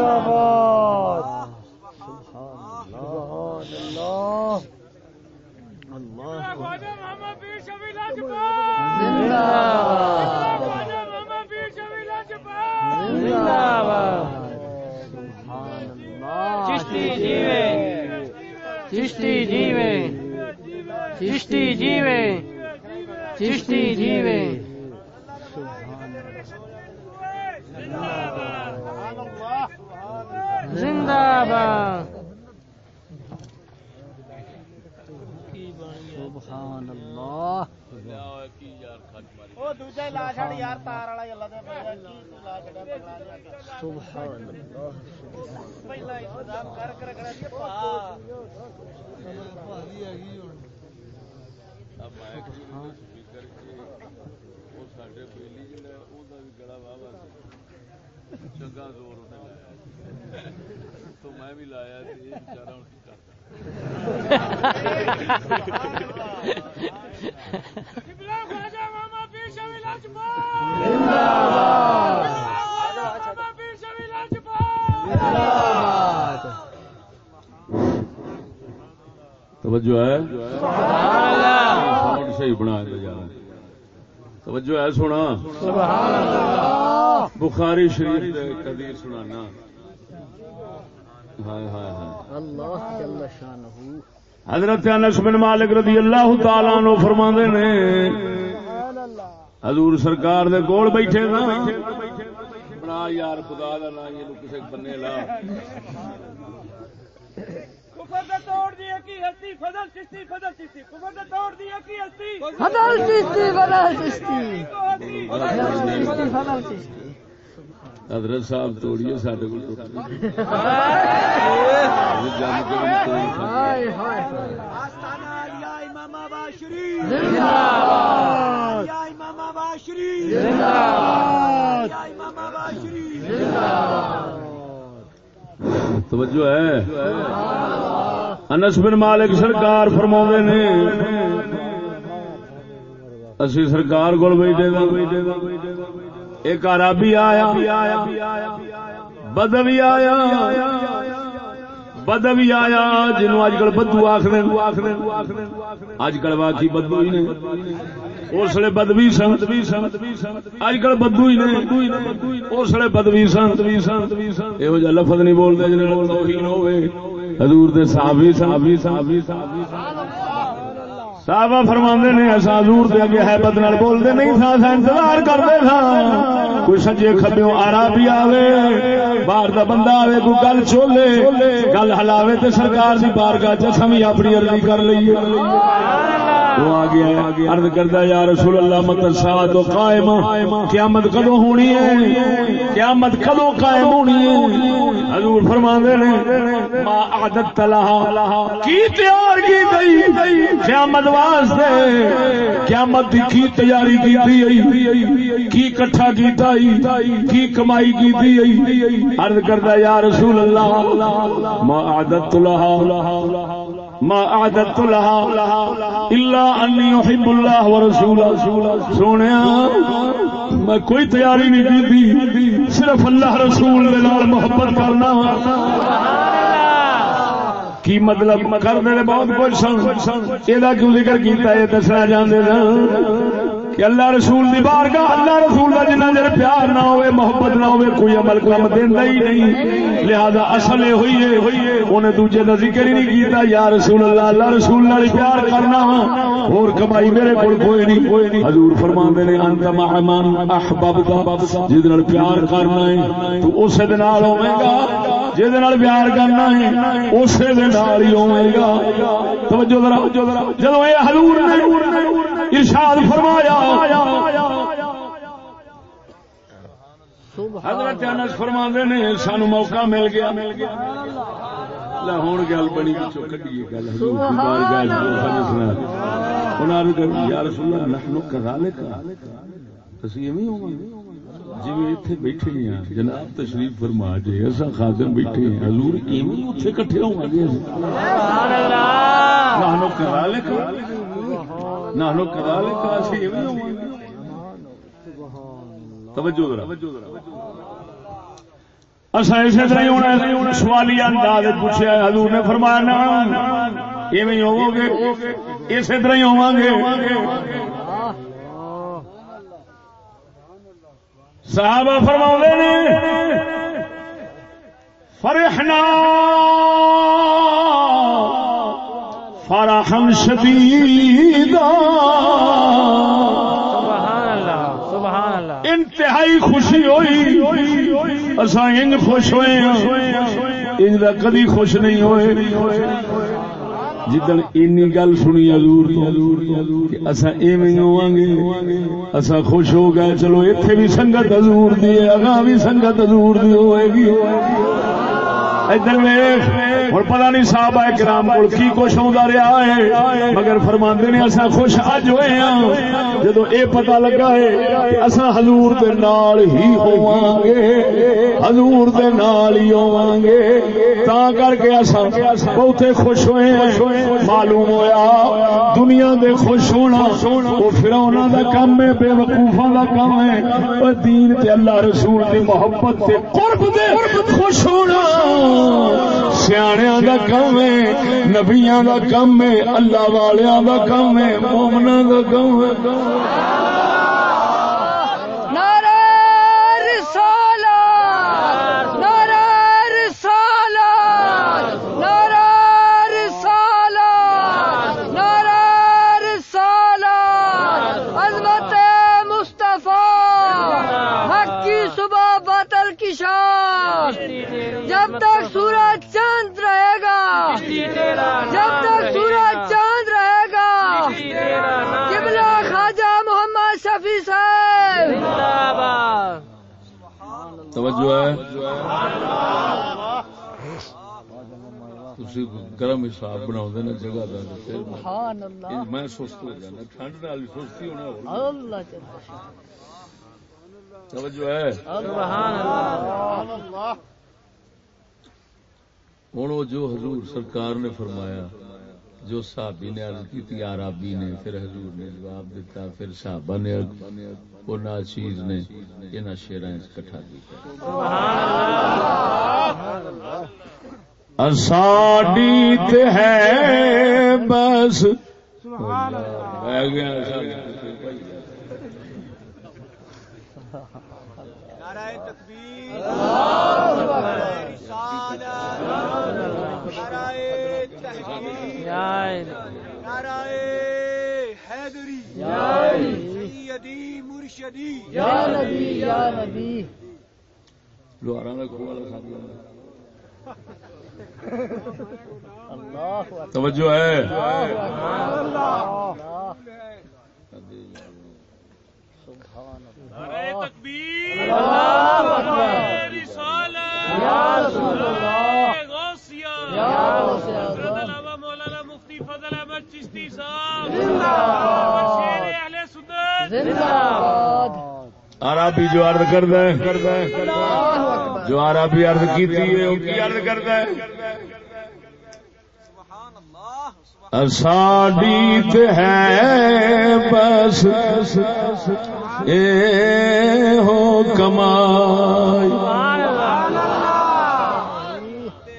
چشتی جیوے۔ چشتی جیوے۔ چشتی جیوے چشتی جیوے زندہ باد
سبحان اللہ سبحان اللہ
چنگا زور لایا تو میں بھی لایا کی کرتا
محمد پیر شفیع لاجپت محمد پیر شفیع لاجپت
توجہ ہے؟ ساؤنڈ صحیح بنا توجہ ہے سونا؟ بخاری شریف حدیث سنانا۔ ہائے ہائے ہائے۔ حضرت انس بن مالک رضی اللہ تعالی عنہ فرماندے نے حضور سرکار دے کول بیٹھے نا۔ بنا یار خدا دا نام یہ کسے بننے لا۔
کفر دا توڑ دی کی ہستی فضل چشتی فضل چشتی۔ کفر دا توڑ دی کی ہستی۔
بدل چشتی بدل چشتی۔
کو ہستی
بدل چشتی بدل چشتی
حضرت صاحب توڑیے ساڈے کول۔
ہائے ہائے
توجہ ہے۔ انس بن مالک سرکار فرما نے اسی سرکار کو بیٹھے دا ایک عربی آیا بدوی آیا بدوی آیا جنوں اج کل بدو آخر اج کل واقعی بدو ہی نے۔ اس لیے بدوی سن۔ اج کل بدو ہی نے۔ اس لیے بدوی سن۔ یہو جہ لفظ نہیں بولتے جن توہین ہوے حضور دے صحابی صحابی صحابی صحابہ فرماندے نے اسا حضور دے اگے ہیبت نال بولدے نہیں تھا اسا انتظار کردے تھا۔ کوئی سجے کھبیوں عربی آوے، باہر دا بندہ آوے، کوئی گل چولے گل ہلاوے تے سرکار دی بارگاہ چ اساں وی اپنی عرضی کر لئیے۔ وہ آ گیا، عرض کردا یا رسول اللہ مطلب مت ساتھ قائم قیامت کدو ہونی ہے؟ قیامت کدو قائم ہونی ہے؟ حضور فرماندے نے، ما عادت لها کی تیار کی گئی؟ قیامت واسطے قیامت دی کی تیاری کی کی کٹھا کیتا کی کمائی کی عرض کردا یا رسول اللہ، ما عادت لها ما عادت لها الا انی احب اللہ ورسولہ سونیا میں کوئی تیاری نہیں کی صرف اللہ رسول دے نال محبت کرنا۔ کی مطلب کرنے بہت کچھ سن۔ یہ کیوں ذکر کیتا ہے؟ دسنا سن۔ کہ اللہ رسول دی بارگاہ، اللہ رسول کا جنہ چر پیار نہ ہوئے، محبت نہ ہوئے، کوئی عمل کم دینا ہی نہیں۔ لہذا اصل یہ ہوئی ہے، انہیں دوجے کا ذکر ہی نہیں کیتا، یا رسول اللہ اللہ رسول نال پیار کرنا ہاں۔ اور کمائی میرے کو کوئی نہیں کوئی نہیں۔ حضور فرما نے، انت مہمان احباب کا جس نال پیار کرنا ہے، تو اسے دے نال ہوے گا۔ جس نال پیار کرنا ہے اسے دے نال ہی ہوے گا۔ توجہ ذرا۔ جدوں اے حضور نے ارشاد فرمایا۔ حضرت انس فرما نے سانو موقع مل گیا۔ مل گیا ہوں گل بنی کٹیے گل یا رسول اللہ نحن کذالک۔ اسی ایویں ہوواں جی اتنے بیٹھے ہیں جناب تشریف فرما جی اصا خادم بیٹھے ہیں حضور ایویں اتنے کٹھے ہوا گے۔ کذالک۔ نحن کذالک اسی ایویں ہوواں توجہ ذرا. اصا اسی طرح ہونا سوالی انداز پوچھا حضور نے فرمایا ایویں ہوو گے اسی طرح ہی ہوا گے صحابہ فرما نے، فرحنا. فرحم شدیدا
اللہ
انتہائی خوشی ہوئی۔ اصا انج خوش ہوئے انج کا کدی خوش نہیں ہوئے۔ جدن اینی گل سنی حضور تو اسا ایویں ہوواں گے اسا خوش ہو گئے۔ چلو ایتھے بھی سنگت حضور دی ہے اگاں بھی سنگت حضور دی ہوئے گی۔ ادھر ویخ ہوں پتا نہیں صاحب ہے کرام کو کی کچھ آتا رہا ہے۔ مگر فرماندے نے اصا خوش اج ہوئے ہاں۔ جدو اے پتا لگا ہے اصا حضور دے نال ہی ہوواں گے۔ حضور دے نال ہی ہوواں گے۔ تا کر کے اصا بہتے خوش ہوئے ہیں معلوم ہویا، دنیا دے خوش ہونا وہ فرعوناں دا کم ہے، بے وقوفاں دا کم ہے۔ اور دین تے اللہ رسول دی محبت تے قرب دے خوش ہونا۔ سیاح کا کم ہے نبیا کا کم ہے، اللہ والوں کا کم ہے مومنا کا کم ہے
نعرہ رسالت نعرہ رسالت نعرہ رسالت نعرہ رسالت عظمت مصطفیٰ حق کی صبح باطل کی شام جب تک سورج چاند رہے گا جب تک سورج چاند رہے گا قبلہ خواجہ محمد شفیع صاحب
توجہ ہے۔ تسی گرم حساب بناؤ نا جگہ دا میں-
سبحان اللہ۔
یہ میں سست ہو جانا ٹھنڈ نال سستی ہونا ہو
اللہ جل
توجہ ہے۔
سبحان اللہ۔
ہوں وہ جو حضور سرکار نے فرمایا جو صحابی نے عرض کی تھی آرابی نے پھر حضور نے جواب دیتا پھر صحابہ نے وہ ناچیز نے یہ شیرا کٹھا تے ہے بس۔
سبحان اللہ
رہ گیا ساڈی۔
نعرہ تکبیر۔ نعرہ رسالت۔ نعرہ تحقیق نعرہ حیدری سیدی مرشدی
یا نبی یا نبی۔
لوہارا کا کھوہ والا ساتھ لگا۔ توجہ ہے۔
نعرہ تکبیر۔ رسالت۔ غوثیہ۔ مولانا مفتی فضل احمد چشتی صاحب۔
زندہ باد
عربی جو عرض کردا ہے جو عربی عرض کیتی ہے وہ کی عرض کردا ہے ساڈی تے ہے بس اے ہو کمائی۔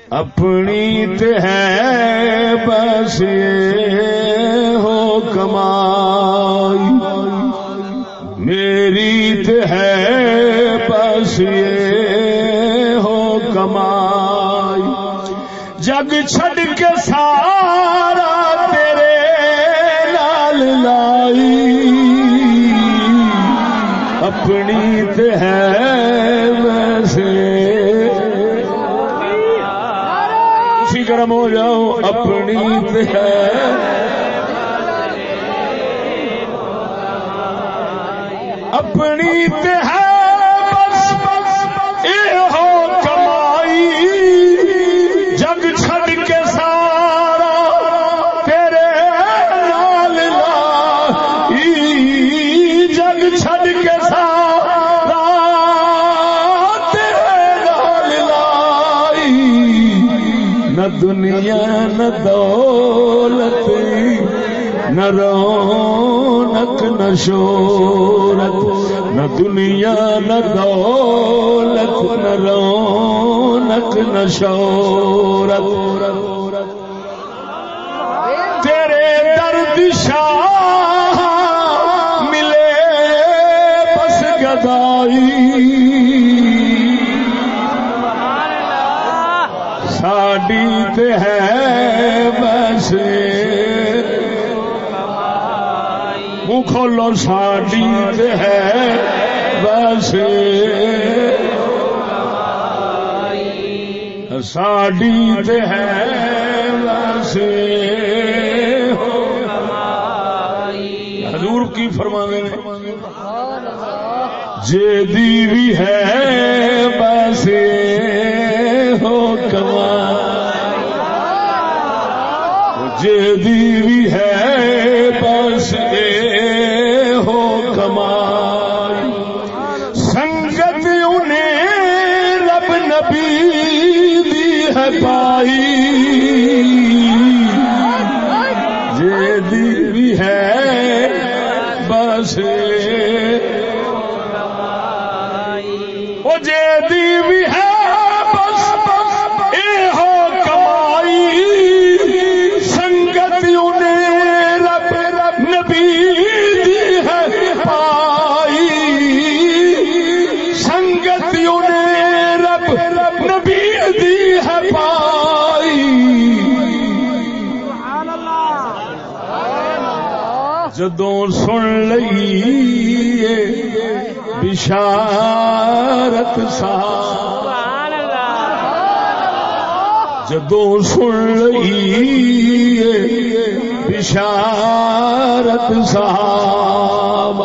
اپنی تے ہے بس اے ہو کمائی۔ میری ہے بس یہ ہو کمائی۔ جگ چھڈ کے سارا تیرے لال لائی۔ اپنی تے ہے بس اسی گرم ہو جاؤ، اپنی تے ہے۔ اپنی تے ہے بس، اے ہو کمائی۔ جگ چھڈ کے سارا تیرے نال لائی جگ چھڈ کے سارا تیرے نال لائی نہ دنیا، نہ دولت، نہ رونق نہ شورت نہ دنیا، نہ دولت، نہ رونق، نہ شورت تیرے درد شاہ ملے بس گدائی. ساڈی تے ہے بس کھولو ساڈی ہے بس ساڈی تے ہے بس حضور کی فرما نے، جے دی بھی ہے بس ہو کمائی۔ جے دی ہے بشارت صاحب جدوں سن لئی بشارت صاحب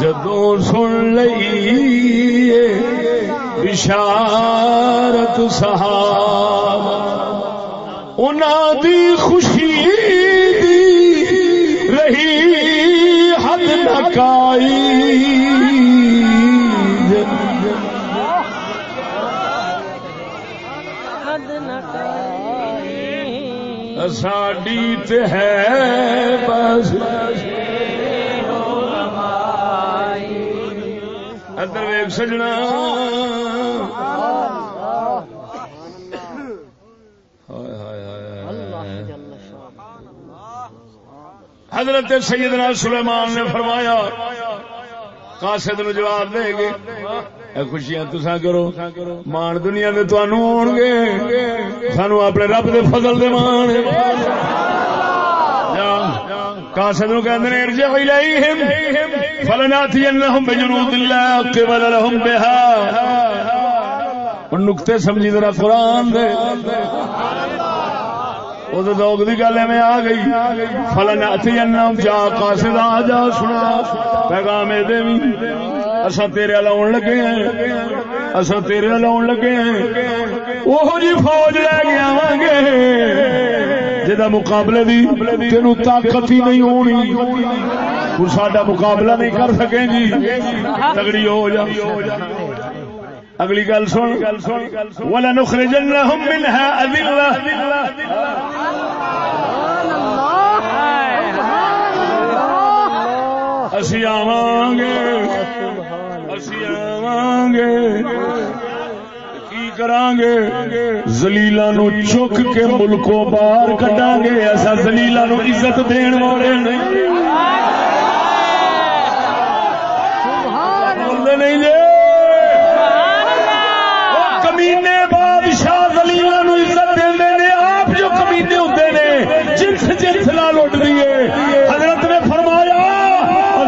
جدوں سن لئی بشارت صاحب انہاں دی خوشی دی رہی۔ نکائی ساڈی تے ہے بس۔ ادر ویگ سجنا۔ حضرت سیدنا سلیمان نے فرمایا، قاصد نو جواب دے گے۔ اے خوشیاں تسا کرو، مان دنیا دے تانوں ہون گے۔ سانو اپنے رب دے فضل دے مان۔ قاصد نو کہندے نے، ارجع الیہم، فلناتینہم بجنود لا قبل لهم بها ہن نقطے سمجھی ذرا قرآن دے۔ وہ دوگ گل میں آ گئی۔ فلن اتھی جا قاصد آ، جا سنا۔ پیغام دے تیرے لاؤن لگے ہیں۔ تیرے لاؤن لگے ہیں۔ جی فوج لے کے آواں گے۔ جدا مقابلے دی تینو طاقت ہی نہیں ہونی۔ تو ساڈا مقابلہ نہیں کر سکیں گی تگڑی ہو جا۔ اگلی گل سن. ولا نخرجنهم منها اذلہ اسی آواں گے اسی آواں گے کی کران گے زلیلا نو چک کے ملکوں باہر کڈاں گے ایسا زلیلا نو عزت دین والے نہیں. بولتے نہیں جی وہ کمینے بادشاہ زلیلا نو عزت دے نے آپ جو کمینے ہوتے نے؟ جنس جنس نال اٹھ ہے۔ حضرت نے فرمایا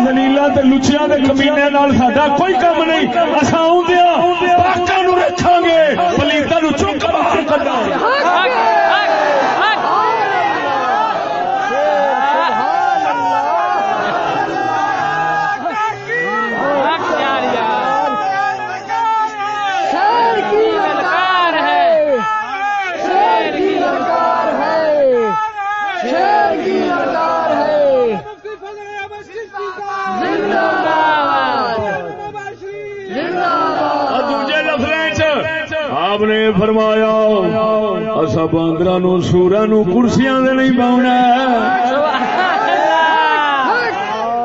زلیلا تے لچیاں دے کمینے نال ساڈا کوئی کم نہیں۔ اساں اوندیاں پاکاں نو رکھاں گے پلیتاں نو چک باہر کڈاں نے فرمایا اصا باندر نو سورا نو کرسیاں دے نہیں پاؤنا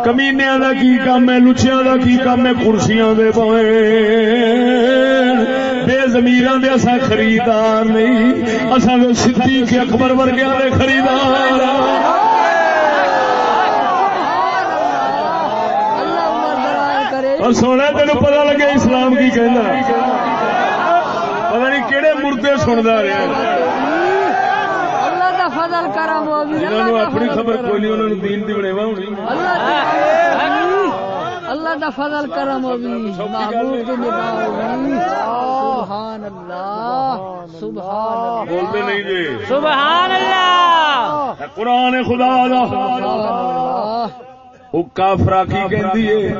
کمینیا دا کی کام ہے لچیاں دا کی کام ہے کرسیاں دے پائے بے زمیراں دے اسا خریدار نہیں اسا دے صدیق اکبر ورگیاں دے خریدار۔ اور سونا تین پتا لگے اسلام کی کہنا۔ کہڑے مردے سنتا رہا
اللہ دا فضل کرم ہو
اپنی خبر کوئی نہیں دین دی بنےوا ہونی
اللہ دا اللہ دا فضل کرم ہو بھی محبوب کی نگاہ ہو بھی سبحان اللہ سبحان
بولتے نہیں جی
سبحان اللہ
قرآن خدا دا وہ کافرا کی کہندی ہے؟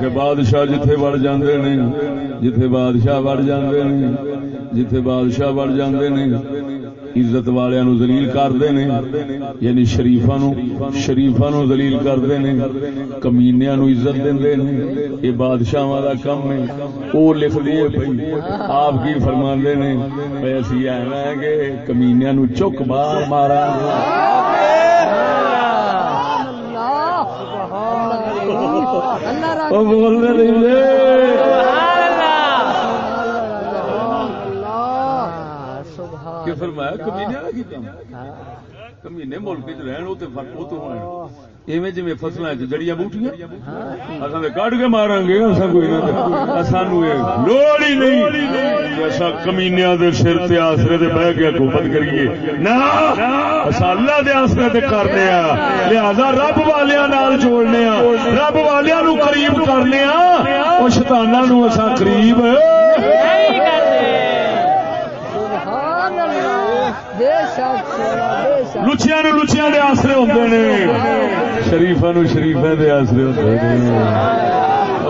کہ بادشاہ جتھے وڑ جاندے نے جتھے بادشاہ وڑ جاندے نے جتھے بادشاہ وڑ جاندے نے عزت والیاں نو ذلیل کردے نے یعنی شریفاں نو شریفاں نو ذلیل کردے نے کمینیاں نو عزت دیندے نے یہ بادشاہاں دا کم ہے۔ او لکھ دیے آپ کی فرماندے نے بھئی اسی ایویں کہ کمینیاں نو چک باہر مارا۔
را
او بول رہے نہیں
اللہ۔ سبحان
کہ فرمایا کمینے کیتا کمینے ملک وچ رہن او تے فرق او تو ہونا ایویں جڑیاں بوٹیاں کے گے سانو لوڑ ہی نہیں۔ سر تے آسرے تے بیٹھ کے حکومت کریے۔ نہ اللہ دے آسرے تے کرنے آ۔ لہذا رب والیاں نال جوڑنے آ۔ رب والیاں نو قریب کرنے آ۔ او شیطاناں نو اساں قریب
اللہ بے شک
لچیاں نو لچیاں دے آسرے ہوندے نے۔ شریفاں نو شریفاں دے آسرے ہوندے نے۔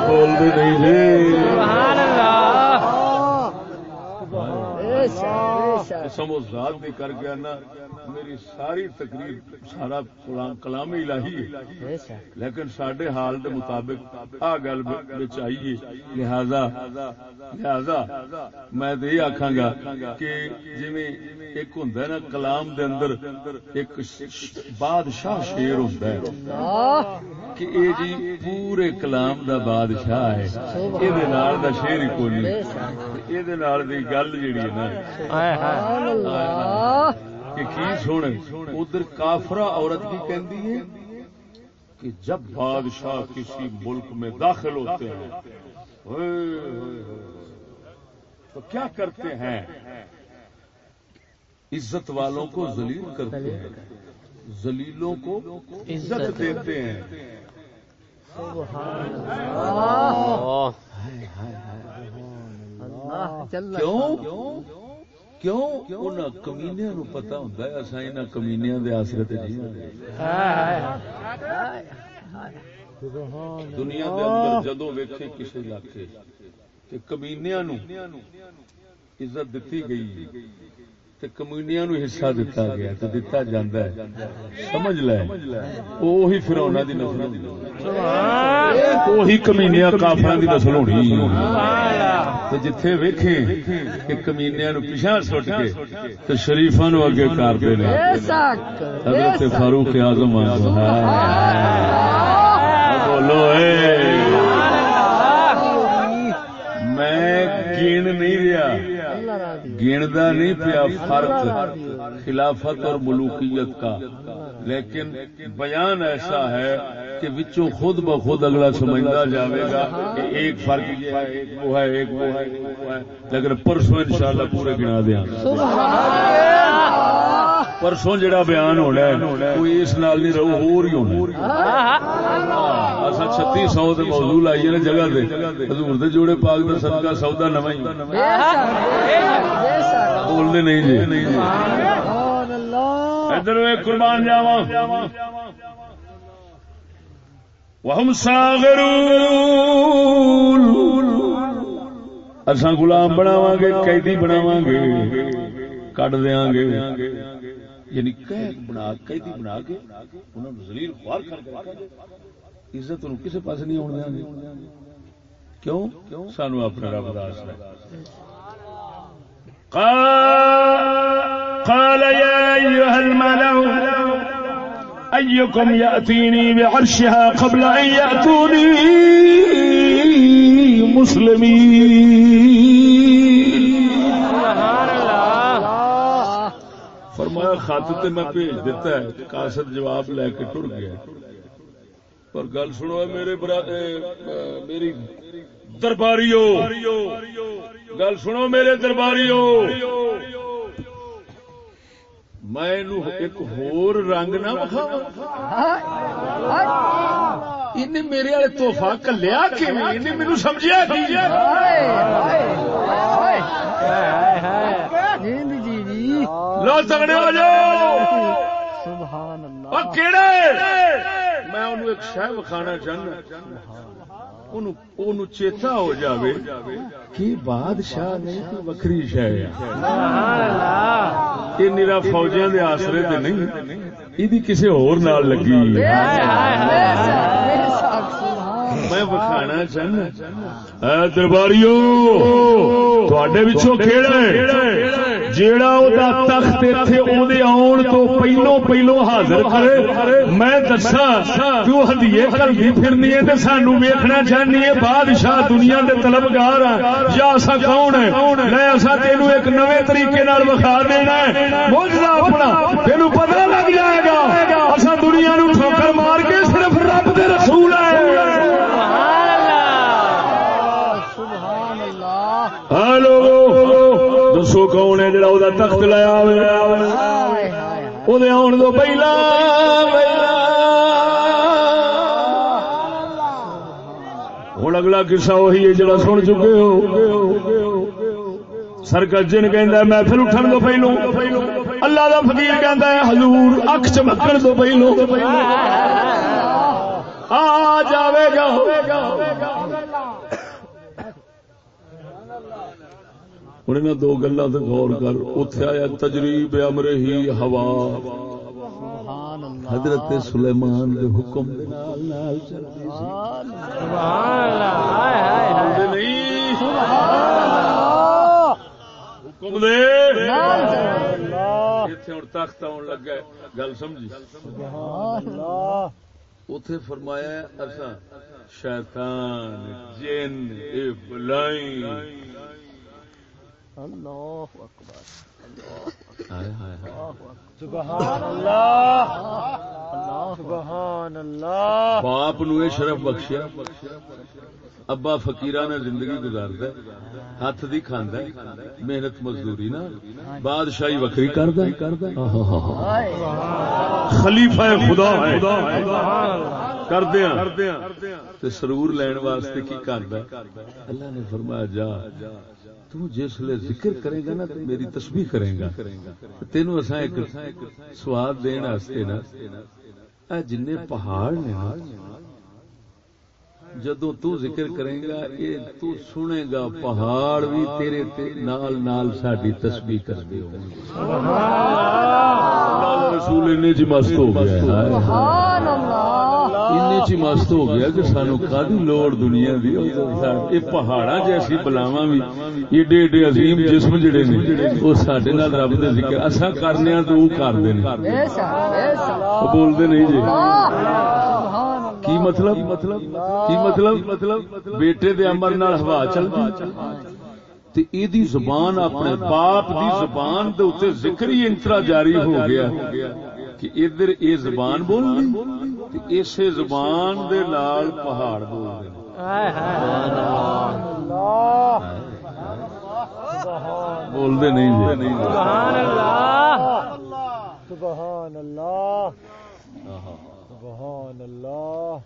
بول دے نہیں جی
سبحان اللہ
بے شک بے شک
قسم و ذات بھی کر گیا نا میری ساری تقریر سارا کلام الہی ہے۔ لیکن سڈے حال دے مطابق آ گل آئیے لہذا لہذا میں تو یہ آخا گا کہ جی ایک ہوں نا کلام دے اندر ایک بادشاہ شیر ہوں کہ اے جی پورے کلام دا بادشاہ ہے۔ یہ دا شیر ہی کوئی نہیں۔ دی گل جیڑی ہے نا کہ کی سن ادھر کافرا عورت کی کہندی ہے کہ جب بادشاہ کسی ملک میں داخل ہوتے ہیں تو کیا کرتے ہیں؟ عزت والوں کو ذلیل کرتے ہیں ذلیلوں کو عزت دیتے ہیں۔ کیوں؟ کیوں ان کمینیا نو پتا ہوں اصا ان کمینیا دے آسرے تے جی دنیا دے اندر جدو ویکھے کسی علاقے تے کمینیا نو عزت دیتی گئی۔ تے نو حصہ دتا گیا تے دتا جاندا ہے۔ سمجھ لے۔ وہی فرعوناں دی نسل ہوندی وہی کمینیا کافراں دی نسل ہونی۔ تے جتھے ویکھے کہ کمینیا نو پیچھے سٹ کے تے شریفاں نو اگے کر دے نے حضرت فاروق اعظم بولو اے۔ میں گن نہیں رہا۔ گندا نہیں پیا فرق، خلافت اور ملوکیت کا۔ لیکن بیان ایسا ہے کہ وچوں خود بخود اگلا سمجھتا جاوے گا کہ ایک فرق یہ ہے، ایک وہ ہے، ایک وہ ہے لیکن پرسوں انشاءاللہ پورے گنا دیا پرسوں جڑا بیان ہونا ہے، کوئی اس نال نہیں رہو ہور ہی ہونا اصا چھتی سو دے موضوع لائیے نا جگہ دے حضور دے جوڑے پاک دا صدقہ سودا نواں ہی۔
بے شک
نہیں جی۔
سبحان اللہ
ادھر میں قربان جاواں۔ وہم ساغرون۔ اساں غلام بناواں گے، قیدی بناواں گے۔ کڈ دیاں گے۔ یعنی قید بنا، قیدی بنا کے انہاں نوں ذلیل خوار کر کے رکھاں گے عزت نو کسے پاس نہیں آن دیاں گے جی۔ کیوں؟ سانو اپنا رب دا آسرا ہے۔ قال يا أيها الملأ أيكم يأتيني بعرشها قبل أن يأتوني مسلمين فرمایا خط تے میں بھیج دیتا ہے، قاصد جواب لے کے ٹر گیا۔ پر گل سنو میرے برا میری درباریو۔ گل سنو میرے درباریو۔ میں ایک ہور رنگ نہ وکھاواں۔ ان میرے والے توحفہ کلیا کہ انہیں مینو سمجھیا کی؟
جی جی
لو تگڑے ہو جاؤ
سبحان اللہ
اور کیڑے میں انہوں ایک شہ وکھانا چاہنا۔ چیتا ہو جاوے کہ بادشاہ کوئی وکری شہ یہ نیرا فوجیاں دے آسرے تے نہیں یہ کسی اور نال لگی۔ میں وکھانا چاہنا۔ درباریو کیڑا ہے؟ جیڑا او دا تخت ایتھے او دے آون تو پہلو پہلو حاضر کرے، میں دساں تو ہدیے کلدی پھرنی ہے تے سانو ویکھنا چاہنی ہے، بادشاہ دنیا دے طلبگار ہیں۔ یا اسا کون ہے میں اسا تینو ایک نوے طریقے نال وکھا دینا ہے۔ موجزہ اپنا، تینو پتہ لگ جائے گا۔ اسا دنیا نو ٹھوکر مار کے صرف رب دے رسول ہے
سبحان اللہ
ہلو دسو کون ہے جڑا وہ تخت لایا
ہائے ہائے ہائے
وہ آن دو پہلا ہوں اگلا قصہ وہی ہے جڑا سن چکے ہو۔ سرکس جن کہ محفل اٹھن دو پہلو۔ اللہ دا فقیر کہندا ہے، حضور اکھ چمکن دو پہلو۔ آ، جاوے گا۔ ہوں دو گلا غور کر اتے آیا تجریب امر ہی ہوا۔ حضرت سلیمان حکم دے نہیں؟ حکم دے۔ اتنے ہوں تخت آن لگا۔ گل سمجھی؟ اتے فرمایا اصا شیطان جن بلائی
اللہ اکبر
ہائے ہائے ہائے۔
سبحان اللہ۔
اللہ
سبحان اللہ۔
باپ نو یہ شرف بخشیا۔ ابا فقیرہ نے زندگی گزارد ہاتھ دی کھانا محنت مزدوری نا بادشاہی وکری کرد خلیفہ خدا ہے۔ کردیا سرور لین واسطے کی کرد اللہ نے فرمایا جا۔ تو جس لیے ذکر کرے گا نا تو میری تسبیح کرے گا۔ تینوں اساں ایک سواد دین واسطے نا۔ اے جن پہاڑ نے نا جدو تو ذکر کرے گا یہ تو سنے گا پہاڑ بھی تیرے نال نال ساڈی تسبیح کر دے رسول انہیں چ مست ہو گیا۔
سبحان اللہ۔
چ مست ہو گیا کہ سانو کادی لوڑ دنیا دی یہ پہاڑا جیسی بلاواں بھی ایڈے ایڈے عظیم جسم جڑے نے وہ ساڈے نال رب دے ذکر اساں کرنے تو وہ کردے نے۔
بے شک بے شک
وہ بولدے نہیں جی۔
سبحان اللہ۔
کی مطلب؟ مطلب؟ کی مطلب؟ مطلب؟ بیٹے دے امر نال ہوا چلدی تے ایدی زبان اپنے باپ دی زبان دے اوتے ذکر ہی انترا جاری ہو گیا۔ کہ ادھر اے زبان بول تے اسے زبان دے نال پہاڑ بول دے بول دے نہیں جی
سبحان اللہ۔ سبحان اللہ۔ سبحان اللہ۔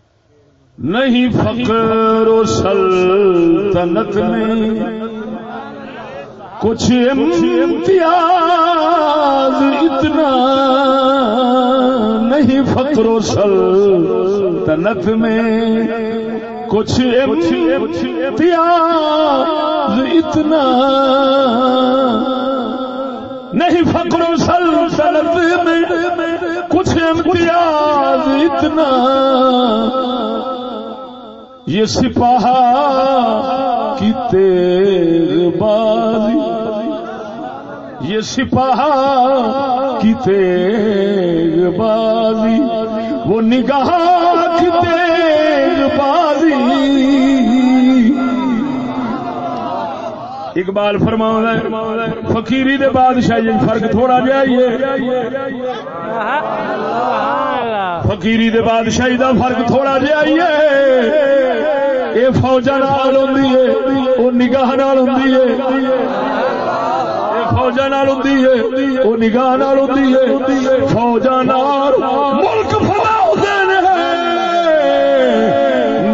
نہیں فقر و سلطنت میں کچھ امتیاز اتنا نہیں فقر و سلطنت میں، کچھ امتیاز اتنا نہیں فقر و سلطنت میں، کچھ امتیاز اتنا یہ سپاہا کی تیر بازی یہ سپاہا کی تیر بازی، وہ نگاہ کی تیر بازی۔ اقبال فرماؤں ہے، فقیری دے بادشاہی جی، فرق تھوڑا جہا ہے۔ فقیری دے بادشاہی جی دا فرق تھوڑا جہا ہے۔ یہ فوجا نال ہوندی ہے وہ نگاہ نال ہوندی ہے۔ فوجا نال ہوندی ہے وہ نگاہ نال ہوندی ہے فوجا نال ملک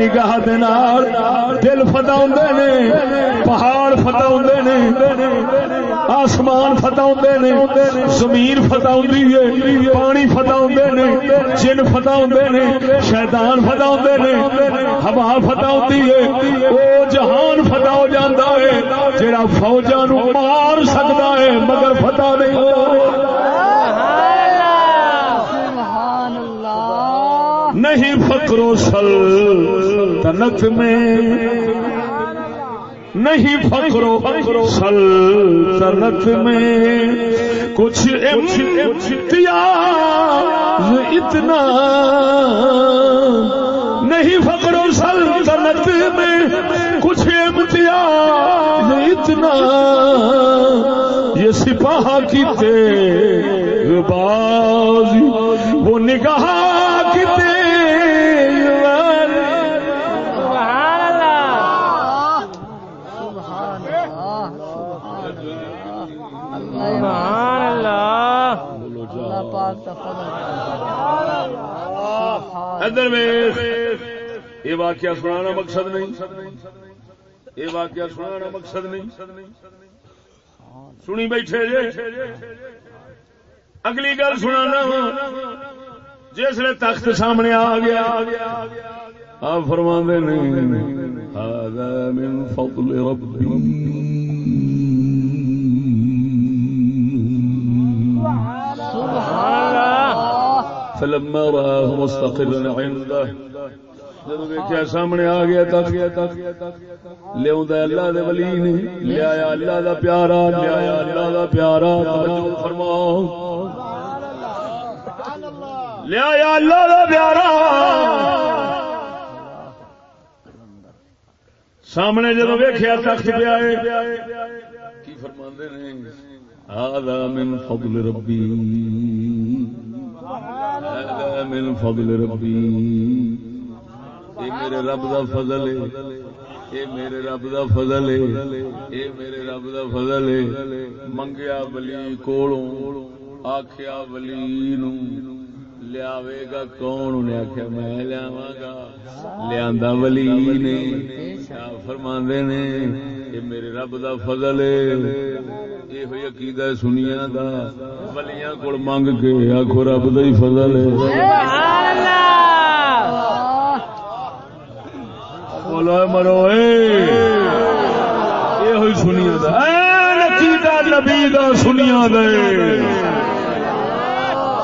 نگاہ دے دل فدا ہوندے نے، پہاڑ فدا ہوندے نے، آسمان فتح ہوندے نے، زمین فتح ہوندی ہے، پانی فتح ہوندے نے، جن فتح ہوندے نے، شیطان فتح ہوندے نے، ہوا فتح ہوندی ہے، او جہان فتح ہو جاندا ہے، جڑا فوجاں نو مار سکدا ہے، مگر فتح نہیں ہوتا نہیں فقر و سلطنت میں۔ نہیں فقر و سلطنت میں۔ کچھ امتیاز اتنا۔ نہیں فقر و سلطنت میں۔ کچھ امتیاز اتنا۔ یہ سپاہ کی تیر بازی وہ نگاہ ادھر یہ واقعہ سنانا مقصد نہیں۔ یہ واقعہ سنانا مقصد نہیں۔ سنی بیٹھے جے۔ اگلی گل سنانا جس نے تخت سامنے آ گیا۔ آپ فرما هذا من فضل ربي
سبحان اللہ۔
فلما رآه مستقرا عنده. سامنے آ گیا تک گیا تک لیا اللہ دے ولی نے لیا اللہ دا پیارا لیا اللہ دا پیارا توجہ فرماؤ۔ لیا اللہ دا پیارا۔ سامنے جب ویکھیا تخت کی فرماندے نے؟ من فضل ربی۔ من فضل ربی۔ اے میرے رب دا فضل ہے اے میرے رب دا فضل ہے اے میرے رب دا فضل ہے منگیا ولی کولوں، آکھیا ولی نو لیاوے گا، کون انہیں آخیا میں لیاواں گا لیا ولی نے فرماندے نے یہ میرے رب دا فضل ہے۔ یہ ہوئی عقیدہ سنیا دا، ولیاں کول منگ کے آخو رب دا ہی فضل ہے۔ بولو مرو یہ ہوئی سنیا دا۔ عقیدہ نبی دا سنیا دے۔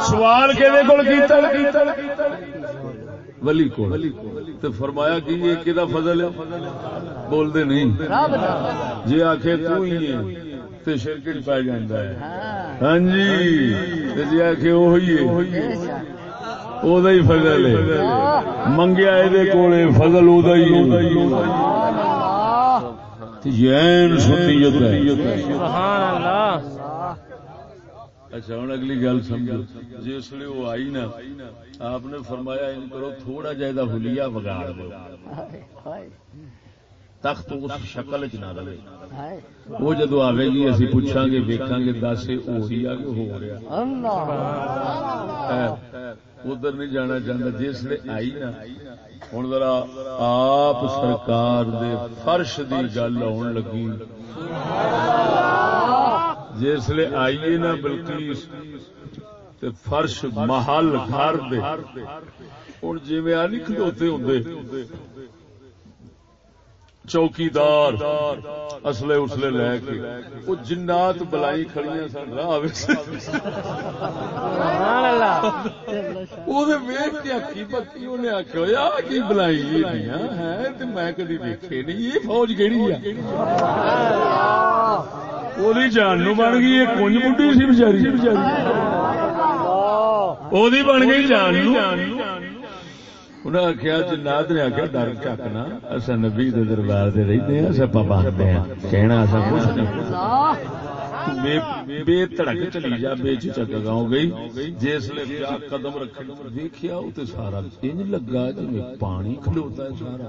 سوال ولی کو تے فرمایا کہ یہ کدا فضل ہے؟ بول دے نہیں جی آخے تو ہی ہے تے شرکت پی جاتا ہے۔
ہاں۔
ہاں جی۔ تے جی آخے وہی ہے
بے شک
او دا ہی فضل ہے۔ منگیا یہ کولے فضل او دا ہی ہے۔
سبحان اللہ۔
تے این سنیت ہے۔
سبحان اللہ۔
اچھا ہوں اگلی گل سمجھو۔ جس لیے وہ آئی نا آپ نے فرمایا ان کرو تھوڑا جہاں ہولیا بگاڑ دو۔ تخت اس شکل چ نہ رہے۔ وہ جدو آئے گی اسی پوچھا گے ویکاں گے دس وہی آ کے ہو رہا
اللہ۔
ادھر نہیں جانا چاہتا جس لیے آئی نا ہوں ذرا آپ سرکار دے فرش دی گل آن لگی۔ جس لیے آئیے نا بلکیس تے فرش محل گھر دے۔ ہوں جی آ کھلوتے ہوں چوکیدار اصلے اسلے لے کے۔ وہ جنات بلائی کھڑیاں سن راہ
سبحان اللہ۔
کے آ کی بلائی ہے؟ تو میں کدی دیکھے نہیں یہ فوج کہڑی ہے؟ وہی جان نو بن گئی یہ کنج بڈی سی بچاری وہی بن گئی جان انہیں آخیا جنات نے آخیا ڈر چکنا اصا نبی دے دربار سے رہتے ہیں اصا پابند ہیں کہنا اصا کچھ نہیں بے تڑک چلی جا بے چک گاؤں گئی جس لے قدم رکھنے دیکھیا وہ تو سارا انج لگا جی پانی کھلوتا ہے سارا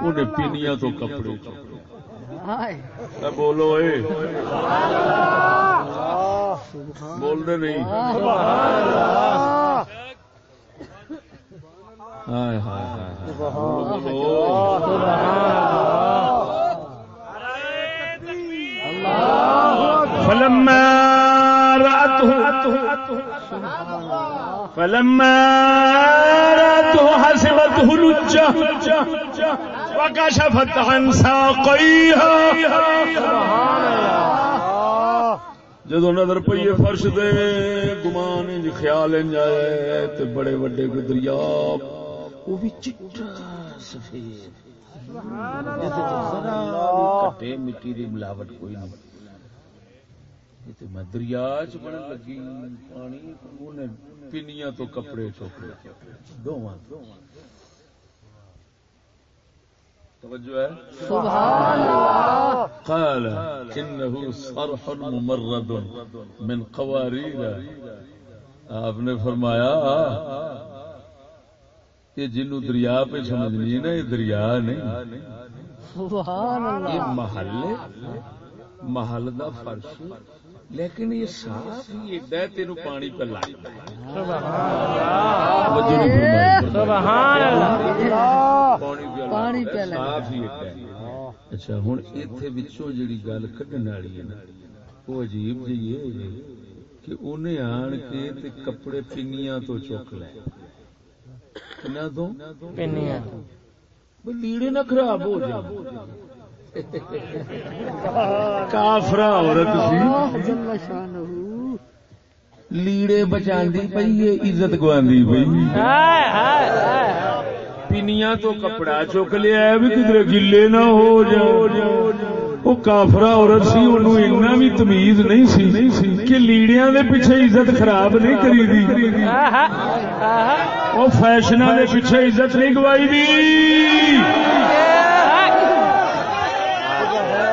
انہیں پینیاں تو کپڑے
ہائے
بولو اے بول دے نہیں۔ فلما رأته فلما رأته حسبته لجة وكشفت عن ساقيها جدو نظر پئی فرش دے، گمان انج خیال انج آئے تے بڑے وڈے کوئی دریا۔ وہ بھی چٹا سفید۔ کٹے، مٹی دی ملاوٹ کوئی نہیں میں دریا چ بڑن لگی، پانی انہیں پنیاں تو کپڑے چوکے دونوں توجہ ہے؟
سبحان اللہ.
قال انه صرح ممرد من قوارير. آپ نے فرمایا یہ جنو دریا پہ سمجھنی ہے نا یہ دریا نہیں.
سبحان اللہ.
یہ محل محل دا فرش۔ لیکن یہ صاف ہی ایڈا ہے تینوں پانی پہ لگتا ہے۔ صاف ہی ایڈا اچھا ہوں اتنے بچوں گل کھڈن والی ہے نا وہ عجیب جی یہ ہے کہ انہیں آن کے تے کپڑے پنیاں تو چک لے۔ تو؟ لیڑے نہ خراب ہو جائے کافرا عورت سی لیڑے بچاندی پئی یہ عزت گواندی پئی پنیاں تو کپڑا چک لیا ہے بھی کدھر گلے نہ ہو جاؤ وہ کافرا عورت سی انہوں اتنا بھی تمیز نہیں سی کہ لیڑیاں دے پیچھے عزت خراب نہیں کری دی وہ فیشنا دے پیچھے عزت نہیں گوائی دی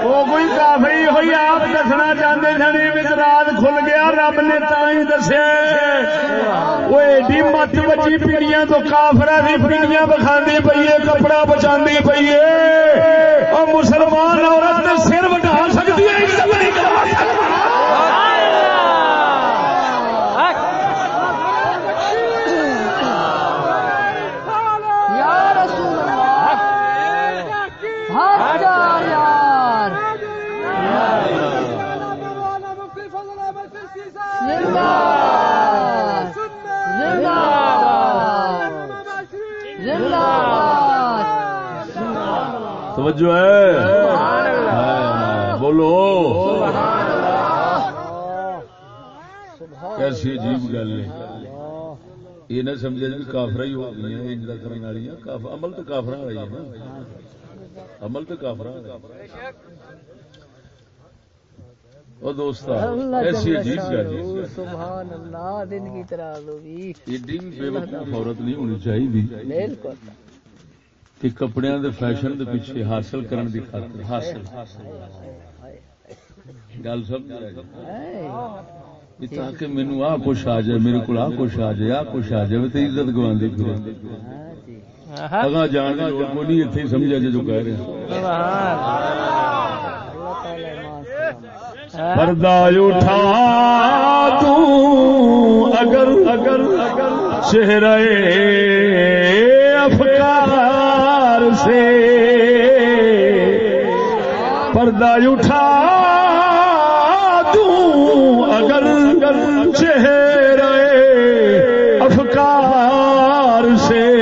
وہ کوئی کافی ہوئی، آپ دسنا چاہتے سن بچ رات کھل گیا، رب نے تھی دسیا وہ ایڈی مت بچی پیڑیاں تو کافرا کی پیڑیاں بکھاندی پی ہے، کپڑا بچا پی ہے۔ اور مسلمان عورت سر بٹا سکتی ہے عزت نہیں کروا سکتی
یا رسول اللہ حق کا یار زندہ زندہ زندہ
توجہ ہے۔ ہاں، بولو۔ کیسی عجیب گل ہے۔ یہ نہ سمجھے جی کافر ہی ہو گئی ہیں انجرا کرنے والی عمل تو کافر والی ہے نا۔ عمل تو کافر وہ دوست ایسی عجیب گل
سبحان اللہ دن کی طرح ہوگی
ایڈی بھی بے وقوف عورت نہیں ہونی چاہیے۔
بالکل۔
کہ کپڑے دے فیشن دے پیچھے حاصل کرن دی خاطر، حاصل۔ گل سمجھ بھی تاکہ مینو آ کچھ آ جائے، میرے کو آ کچھ آ جائے، آ کچھ آ جائے تو عزت گواندی پھر۔ اگاں جان دی لوڑ کوئی نہیں اتنے ہی سمجھا جے جو کہہ رہے ہیں۔ پردہ اٹھا تو اگر اگر اگر چہرے افکار پردہ اٹھا تو اگر چہرے افکار سے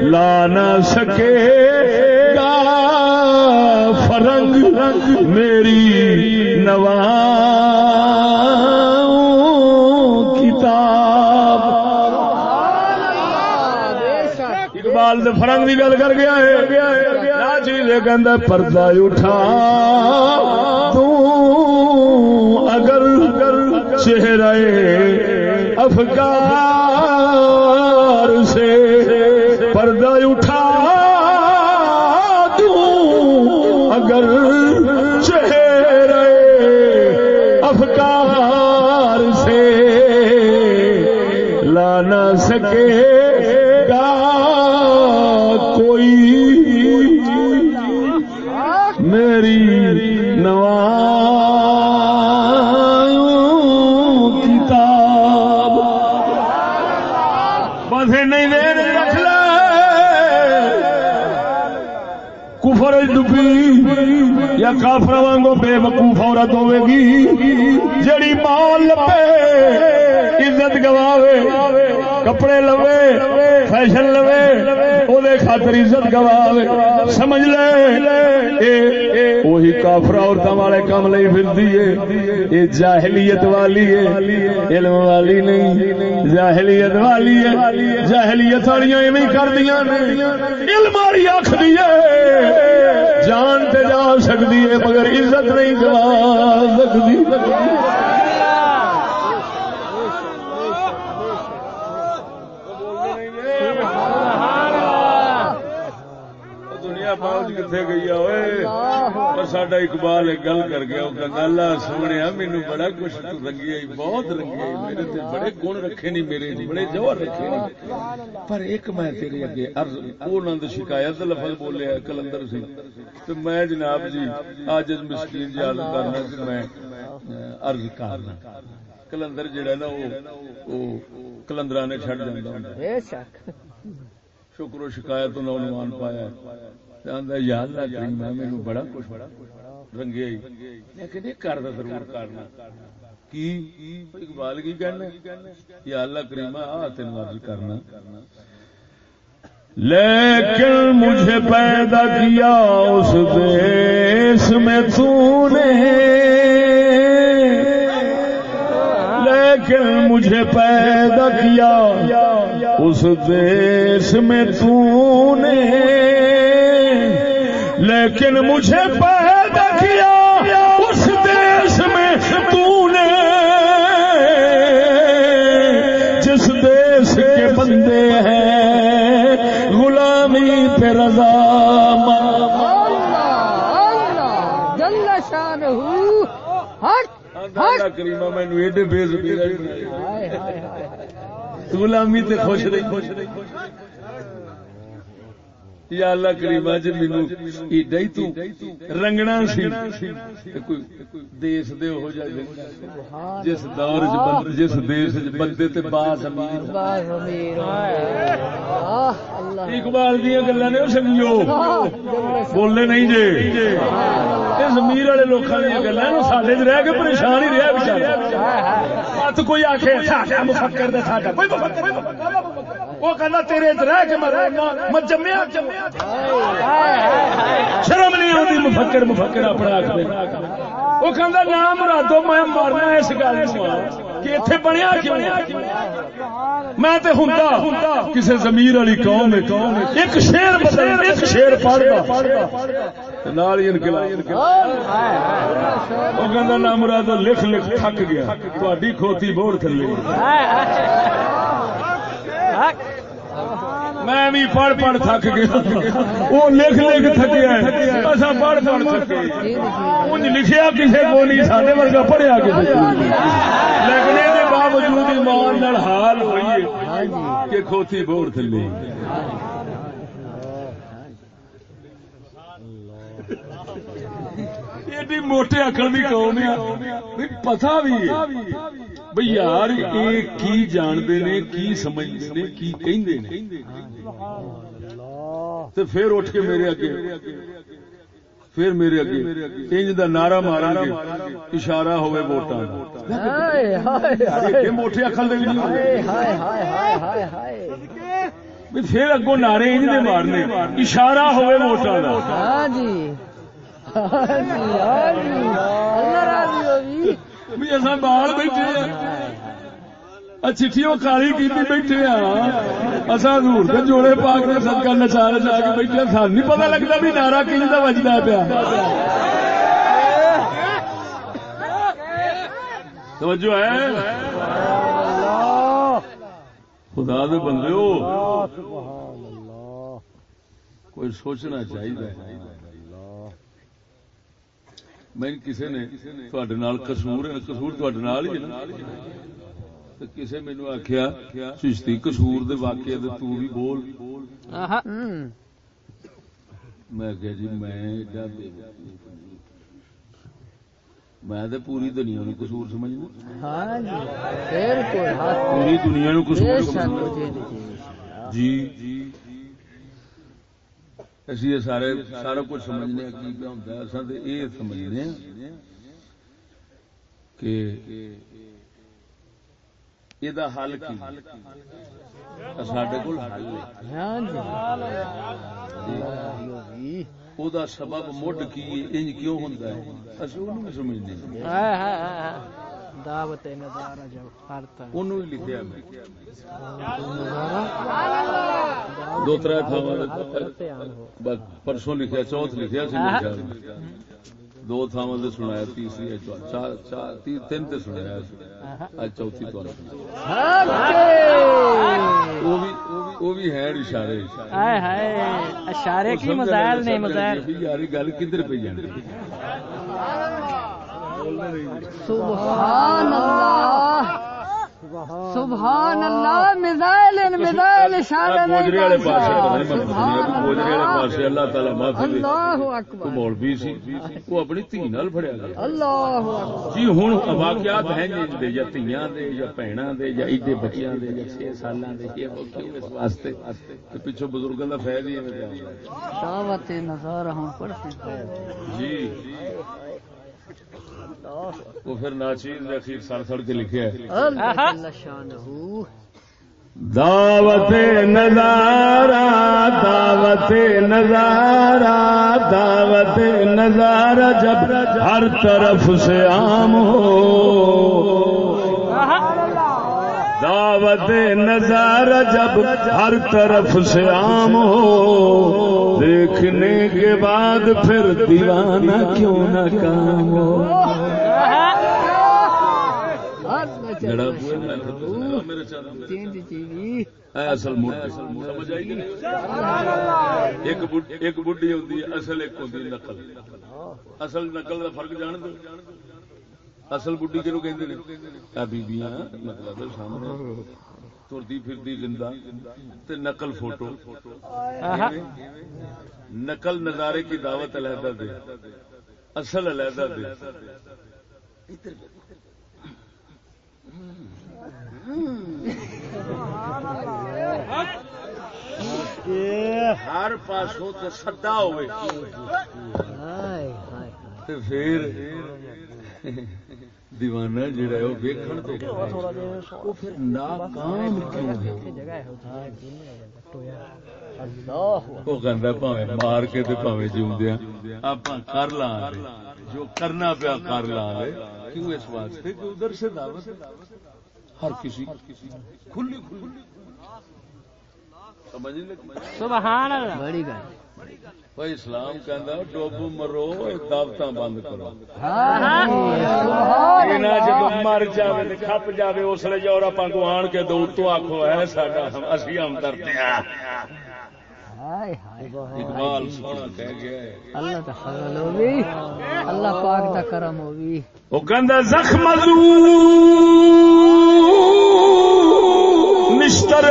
لا نہ سکے گا۔ فرنگ رنگ میری نواں کتاب۔ اقبال فرنگ کی گل کر گیا ہے۔ کیا چیز پردہ اٹھا۔ تو اگر چہرے افکار سے پردہ اٹھا، تو اگر چہرے افکار سے لا نہ سکے۔ کافر وانگو بے وقوف عورت ہوے گی جڑی مال لپے عزت گواوے، کپڑے لوے، فیشن لوے او دے خاطر عزت گواوے۔ سمجھ لے، اے وہی کافر عورتوں والے کام لئی پھرتی ہے یہ جاہلیت والی ہے علم والی نہیں، جاہلیت والی ہے جاہلیت والیاں ایویں کردیاں نے، علم والی آکھدی ہے جان تے جا سکتی ہے مگر عزت نہیں گوا سکتی پہنچ کتنے گئی ساڈا اقبال ایک گل کر گیا وہ کہنا اللہ سونے مینو بڑا کچھ رنگی آئی بہت رنگی آئی میرے تے بڑے گن رکھے نہیں میرے بڑے جوہر رکھے نہیں۔ پر ایک میں تیرے اگے عرض شکایت لفظ بولیا کلندر سی۔ تو میں جناب جی آج مسکین جی عرض کرنا کہ میں عرض کرنا۔ کلندر جڑا نا وہ کلندرا نے چڑ
بے شک۔
شکر و شکایت نوجوان پایا یاد نہ کریں، میں میرے بڑا کچھ رنگے لیکن یہ کردا ضرور کرنا۔ کی؟ اقبال کی کہنا یا اللہ کریمہ آ تین عرض کرنا۔ لیکن مجھے پیدا کیا اس دیش میں تو نے۔ لیکن مجھے پیدا کیا اس دیش میں تو نے۔ لیکن مجھے پیدا کیا اس دیش میں تو نے جس دیش کے بندے ہیں غلامی پہ رضا کریما مینو ایڈے بے غلامی تے خوش رہی۔ خوش رہی خوش یا اللہ کریمہ جی مینو ایڈا ہی تو رنگنا سی. تے کوئی دیس دے ہو جائے جس دور چ بند- جس دیس چ بندے تے باز امیر اقبال دیا گلا نے
جنت
بولنے نہیں جے۔ زمیر والے لوگوں دیا گلا سڈے چ رہ کے پریشان ہی رہا بچارا۔ مت کوئی آخے ساڈا مفکر دے ساڈا کوئی مفکر۔ وہ کہنا تیرے رہ کے مرے میں جمیا شرم نہیں آتی، مفکر مفکر اپنا آخر وہ کہنا نام مرادو، میں مرنا اس گل کہ اتنے بنیا کیوں؟ میں تے ہوندا، کسے زمیر والی قوم ایک شیر بدل، ایک شیر پڑھدا۔ نال ہی انقلاب۔ وہ کہندا نا مرادو، لکھ لکھ، تھک گیا۔ تہاڈی کھوتی بور تھلے۔ میں بھی پڑھ پڑھ تھک گیا۔ وہ لکھ لکھ تھکیا اچھا، ہے اصا پڑھ پڑھ تھکے۔ انج لکھیا کسی کو نہیں سارے ورگا پڑھیا کسی کو نہیں۔ لیکن یہ باوجود ایمان نال حال ہوئی کہ کھوتی بور تھلے۔ ایڈی موٹے اکل بھی قوم ہے۔ بھی پتہ بھی بھئی یار یہ کی جانتے نے کی سمجھتے نے کی کہندے نے تے پھر اٹھ کے میرے اگے پھر میرے اگے انج دا نعرہ مارن گے اشارہ ہوئے ووٹاں دا
ہائے ہائے
ایڈے موٹے اکل دے نہیں
ہائے ہائے ہائے ہائے ہائے
پھر اگوں نعرے انج دے مارنے اشارہ ہوئے ووٹاں دا
ہاں جی ہاں جی ہاں جی اللہ راضی ہوگی
بھی اصا بال بیٹھے ہیں چٹھیوں کالی کی بیٹھے ہیں اصا دور کے جوڑے پا کے سدکا نچا نچا کے بیٹھے ہیں سان نہیں پتا لگتا بھی نارا کہیں کا وجدا پیا توجہ ہے خدا دے بندے کوئی سوچنا چاہیے میں کسی نے تھوڑے نال قصور ہے قصور تھوڑے نال ہی ہے کسے چشتی قصور دے واقعے دے تو بھی بول۔ میں کہا جی میں ایڈا بے۔ میں تے پوری دنیا نو قصور سمجھنا۔
ہاں جی بالکل۔
پوری دنیا نو قصور سمجھنا۔
جی
جی۔ اسی سارے سارا کچھ سمجھنے کی پہ ہوتا ہے اصل تو یہ سمجھنے کہ یہ حل سڈے کو سبب مڈ کی ہے، انج کیوں ہوتا ہے اصل
دعوت نظارہ جب کرتا
انہوں ہی لکھیا میں دو تر تھا پرسوں لکھیا چوتھ لکھیا سی۔ دو تھاواں تے سنایا تیسری چار چار تی- تین تے سنایا۔ اج چوتھی تو وہ بھی وہ بھی ہے اشارے
ہائے ہائے اشارے کی مزائل نہیں مزائل
یار یہ گل کدھر پہ جانی
سبحان اللہ سبحان اللہ میزائل میزائل اشارے
گوجرے والے پاس
سبحان
گوجرے والے
اللہ
پاس اللہ تعالی معافی دے
اللہ اکبر۔
مولوی سی وہ اپنی دھی نال فڑیا گیا۔
اللہ اکبر
جی ہوں واقعات ہیں جی دے یا تیاں دے یا بھیناں دے یا ایڈے بچیاں دے یا چھ سالاں دے یہ وہ کیوں اس واسطے؟ پیچھے بزرگاں دا فیض ہی ہے۔
ہم پڑھتے ہیں۔
جی۔ وہ پھر ناچیز اخیر سڑ سڑ کے
لکھے
دعوت نظارہ دعوت نظارہ دعوت نظارہ جب ہر طرف سے عام ہو۔ دعوت نظارہ جب ہر طرف سے عام ہو دیکھنے کے بعد پھر دیوانہ کیوں نہ کام ہو؟ اصل سمجھ آئی ایک بڈی ہوتی ہے اصل ایک ہوتی ہے نقل۔ اصل نقل کا فرق جان دو۔ اصل بڈی کنو کہ بیبیاں مطلب سامنے۔ ترتی پھرتی زندہ۔ تے نقل فوٹو۔ نقل نظارے کی دعوت علیحدہ دے۔ اصل علیحدہ دے۔ ہر پاسوں تے سدا ہوئے۔ تے پھر دیوانہ جڑا ہے وہ ویکھن تو وہ پھر ناکام کیوں ہے؟ وہ کہندا پاویں مار کے تے پاویں جیوندیاں اپاں کر لاں جو کرنا پیا کر لاں کیوں اس واسطے؟ کہ ادھر سے دعوت ہر کسی کھلی کھلی۔ سمجھ نہیں لگی؟
سبحان اللہ۔
بڑی گل۔
اسلام کہندا ڈوبو مرو دعوت بند کرو۔ جب مر جائے تو کھپ جائے اس لیے یورپ کو آن کے دو تو آخو ہے ساڈا اسی ہم کرتے ہیں۔
ہائے ہائے۔
اقبال سونا کہہ گیا ہے۔
اللہ ہوگی پاک کا کرم ہوگی
وہ کہندا زخم نشتر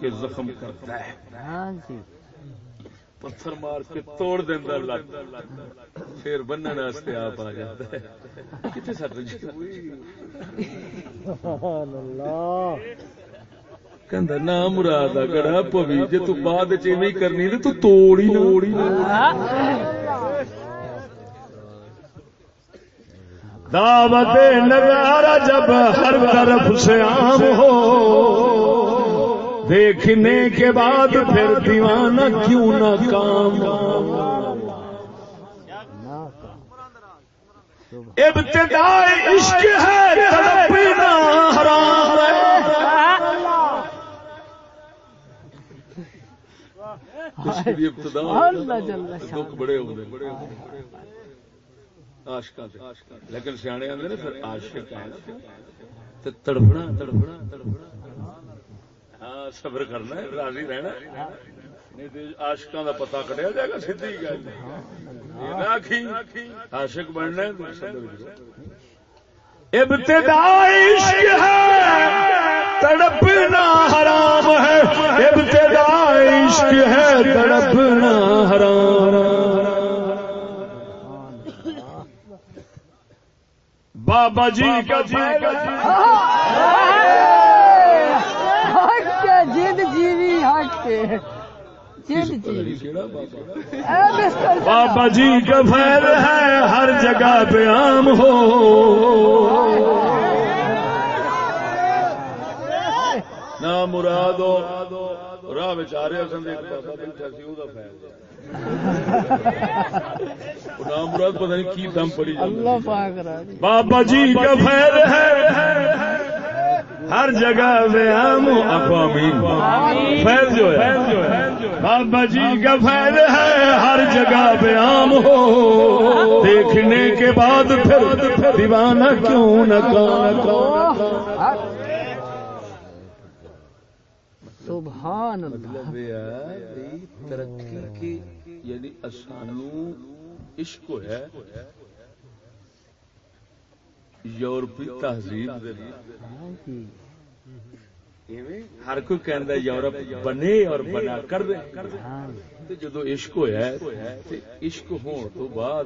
کے زخم کرتا ہے۔
ہاں جی۔
پتھر مار کے توڑ دینا لگ پھر بننے واسطے آپ آ جاتا ہے۔ کتنے سٹ
سبحان اللہ۔
کہ نہ مراد گڑا پوی جی تو بعد کرنی تو توڑی توڑی دعوت نظارہ جب ہر طرف سے عام ہو۔ دیکھنے کے بعد پھر دیوانہ کیوں نہ کام؟ ابتدائی عشق ہے تڑپنا حرام ہے۔ عشق دی ابتدا
اللہ جل شان۔
دکھ بڑے لیکن سیانے پھر ہے۔ تے تڑپنا تڑپنا تڑپنا۔ صبر کرنا ہے، راضی رہنا نہیں تے عاشقاں دا پتہ کٹیا جائے گا، سیدھی گل یہ نہ آکھی، عاشق بننا ہے صبر کرو۔ عشق ہے، تڑپنا حرام ہے۔ ابتدائی عشق ہے، تڑپنا حرام۔ بابا جی کا
جی جی۔
بابا جی کا فیل ہے ہر جگہ پہ عام ہو۔ نہ مراد راہ بچارے اصل ایک بابا بیٹھا سی وہ فیل نام مراد پتہ نہیں کی دم پڑی۔
اللہ پاک
بابا جی کا فیل ہے ہر جگہ ہو اقوامین۔ فیض جو ہے۔ بابا جی کا فیض ہے ہر جگہ پہ عام ہو۔ دیکھنے کے بعد پھر دیوانہ کیوں نہ
سبحان اللہ
ترقی کی یعنی اسانو عشق ہے۔ یورپی تہذیب دے
ہاں
ہر کوئی کہندا یورپ بنے اور بنا کر دے۔
ہاں۔
تے جدو عشق ہویا ہے تے عشق ہون تو بعد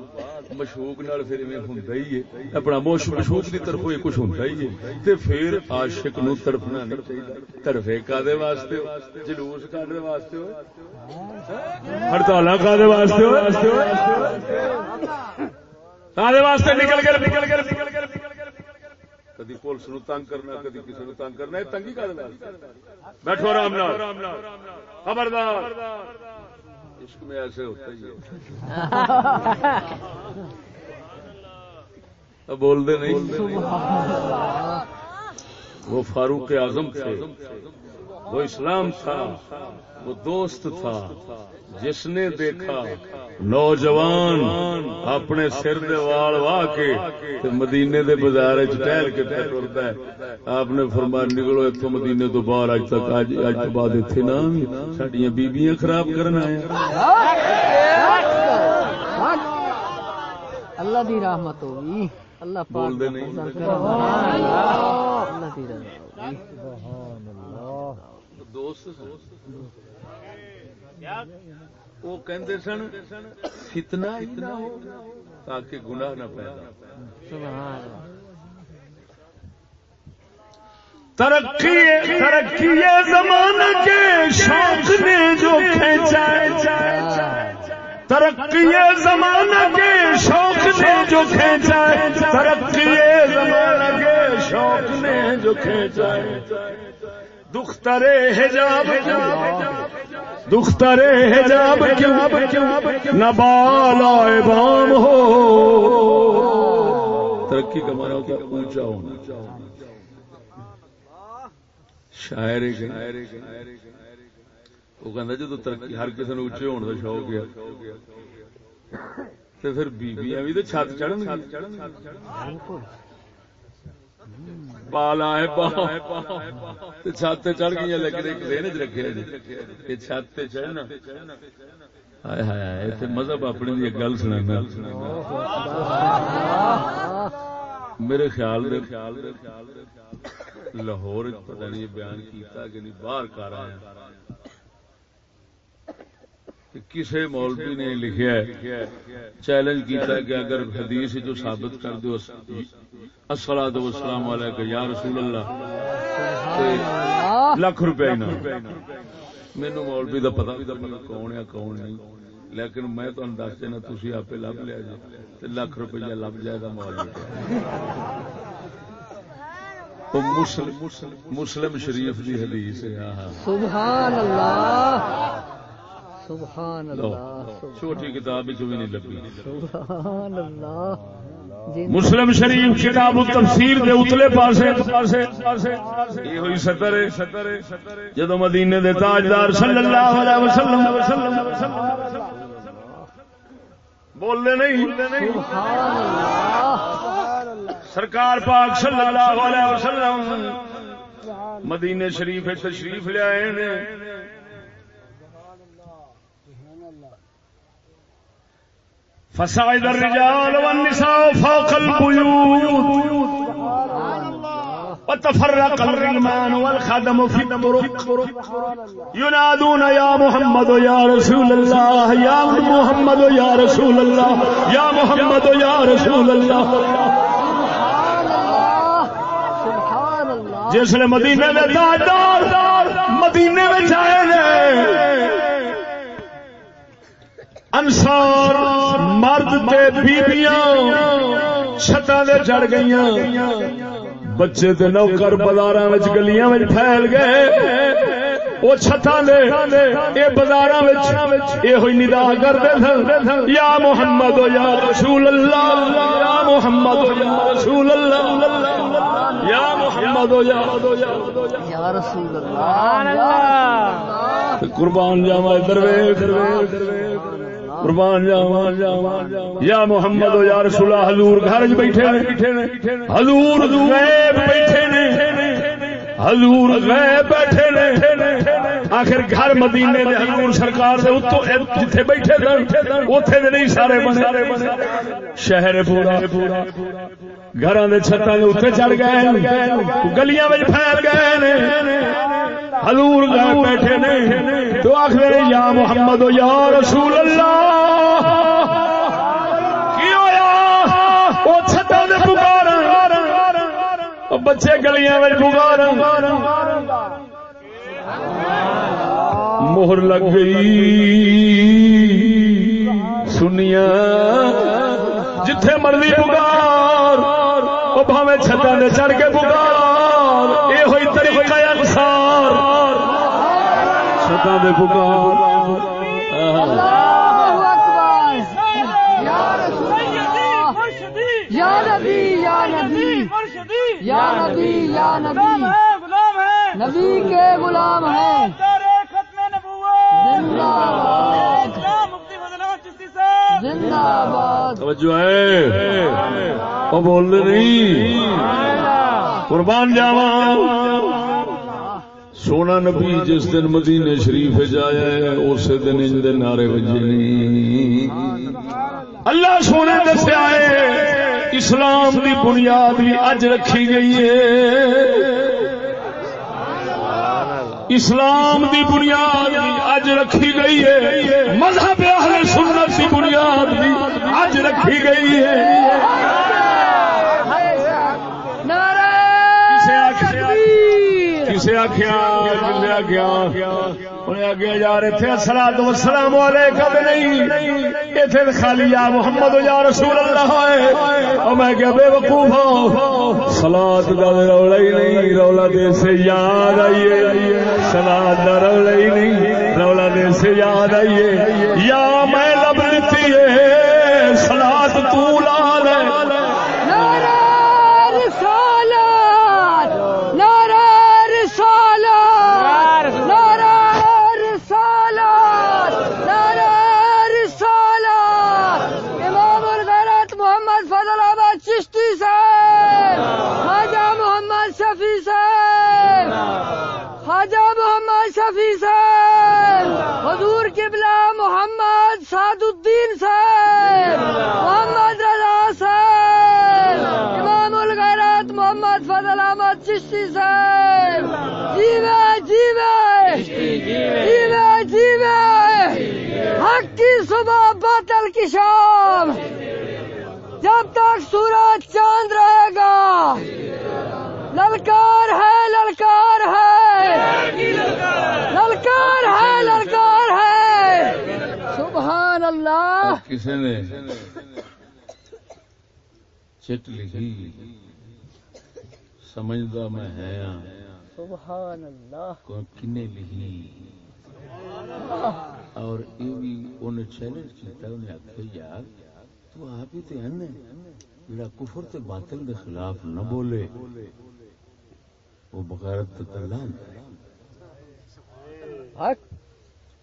مشوق نال پھر ایویں ہوندا ہی ہے۔ اپنا موش مشوق دی طرف یہ کچھ ہوندا ہی ہے۔ تے پھر عاشق نو تڑپنا نہیں چاہیے تڑفے کادے واسطے؟ جلوس کادے واسطے ہو؟ ہڑتالاں کادے واسطے ہو واسطے نکل نکل کدی پولیس نو تنگ کرنا، کدی کسی نو تنگ کرنا، یہ تنگی کر بیٹھو آرام نال۔ خبردار۔ عشق میں ایسے ہوتا ہی ہے۔ بول دے نہیں۔ وہ فاروق اعظم تھے۔ وہ اسلام تھا۔ وہ دوست تھا۔ جس نے دیکھا۔ نوجوان اپنے سر دے وال واہ کے تے مدینے دے بازار چ ٹہل کے ٹرتا ہے۔ آپ نے فرمایا نکلو اتو مدینے تو باہر اج تک اج اج تو بعد اتنے نہ سڈیا بیبیاں خراب کرنا ہے
اللہ دی رحمت ہوگی اللہ پاک
بول دے نہیں
اللہ۔ دی رحمت ہوگی
دوست وہ کہندے سن فتنہ ہی نہ ہو تاکہ گناہ نہ پیدا
سبحان اللہ۔
ترقی ترقی زمانے کے شوق نے جو کھینچا ترقی زمانہ کے شوق نے جو کھینچا ترقی زمانہ کے شوق نے جو کھینچا دختر حجاب دختر حجاب کیوں نہ بالا بام ہو؟ ترقی کا مانا ہوتا اونچا ہونا۔ شاعر وہ کہندا جدو ترقی ہر کسی نو اچے ہونے کا شوق ہے، تے پھر بیبیاں بھی تے چھت چڑھن پالا ہے پا۔ چھت تے چڑھ گئی لیکن ایک دین چ رکھے ہاں جی۔ یہ چھت تے چڑھنا۔ ہائے ہائے ایتھے مذہب اپنے دی گل سنانا۔ میرے خیال دے لاہور پتہ نہیں بیان کیتا کہ نہیں، باہر کر آیا۔ کہ کسے مولوی نے لکھیا ہے، چیلنج کیتا کہ اگر حدیث جو ثابت کر دو السلام والسلام علیکم یا رسول اللہ لاکھ روپے انعام۔ مینو مولوی دا پتہ بھی پتا کون ہے، کون نہیں۔ لیکن میں تمہیں دس دینا تھی آپ لب لیا جی تے لاکھ روپیہ لب جائے گا مولوی مسلم مسلم شریف دی حدیث ہے
سبحان اللہ۔ سبحان اللہ
چھوٹی کتاب بھی نہیں لبی
سبحان اللہ
مسلم شریف کتاب تفسیر دے اتلے پاسے یہ ہوئی سطر ہے۔ جدو مدینے دے تاجدار صلی اللہ علیہ وسلم بولنے نہیں۔
سبحان اللہ
سرکار پاک صلی اللہ علیہ وسلم مدینے شریف تشریف لے آئے فصاعد الرجال والنساء فوق البيوت. وتفرق الرجمان والخدم في الطرق. ينادون يا محمد يا رسول الله. يا محمد يا رسول الله. يا محمد يا رسول الله. جس نے مدینے میں تاجدار مدینے میں آئے نے انسار مرد تے بیبیاں چھتاں دے چڑھ گئیاں۔ بچے تے نوکر بازاراں وچ گلیاں وچ پھیل گئے۔ وہ چھتاں دے اے بازاراں وچ اے ہوئی ندا کردے سن یا محمد یا رسول اللہ یا محمد یا رسول اللہ یا محمد یا
یا رسول اللہ۔
قربان جاوا درویش قربان جاواں یا محمد و یا رسول اللہ، حضور گھر وچ بیٹھے نے۔ حضور غیب بیٹھے نے۔ حضور غیب بیٹھے نے۔ آخر گھر مدینے دے حضور سرکار دے اتو جتھے بیٹھے سن، اوتھے دے نہیں، سارے بنے۔ شہر پورا۔ گھراں دے چھتاں دے اوتے چڑھ گئے گلیاں وچ پھیل گئے نے حضور گھر بیٹھے نے۔ تو آخر یا محمد و یا رسول اللہ۔ کی ہویا؟ او چھتاں دے پکار بچے گلیاں میں پکار مہر لگ گئی۔ سنیا جتھے مرضی پکار وہ بھاوے چھتا نے چڑھ کے پکار۔ یہ ہوئی طریقہ انسار چھتا نے پکار۔
نبی
یا نبی۔
نبی کے غلام ہیں۔
توجہ ہے۔ وہ بول نہیں۔ قربان جاوا سونا نبی جس دن مدینے شریف جایا ہے اسی دن ان دے نعرے بجے نہیں اللہ سونے دسیا ہے اسلام دی بنیاد بھی اج رکھی گئی ہے۔ اسلام دی بنیاد اج رکھی گئی ہے۔ مذہب اہل سنت دی بنیاد بھی اج رکھی گئی ہے۔
نعرہ تکبیر
کسے آخیا کسے آخیا انہیں آگیا یار اتنے سلا تو سلام والے کب نہیں۔ اتنے خالی یا محمد یا رسول اللہ ہے۔ اور میں کیا بے وقوف ہو سلاد کا رولا ہی نہیں، رولا دے سے یاد آئیے۔ سلاد کا رولا ہی نہیں، رولا دے سے یاد آئیے۔ یا میں لب
احمد چشتی صاحب جیوے جیوے۔ جیوے جیوے۔ حق کی صبح باطل کی شام۔ جب تک سورج چاند رہے گا۔ للکار ہے للکار ہے۔ للکار ہے للکار ہے۔ سبحان اللہ۔
کسی نے چٹ لکھی سمجھدا میں ہے۔
سبحان اللہ۔
کو کنے لکھی اور یہ بھی انہیں چیلنج کیتا انہیں آخیا یار تو آپ ہی تو ہیں جڑا کفر تے باطل کے خلاف نہ بولے وہ بغیرت تے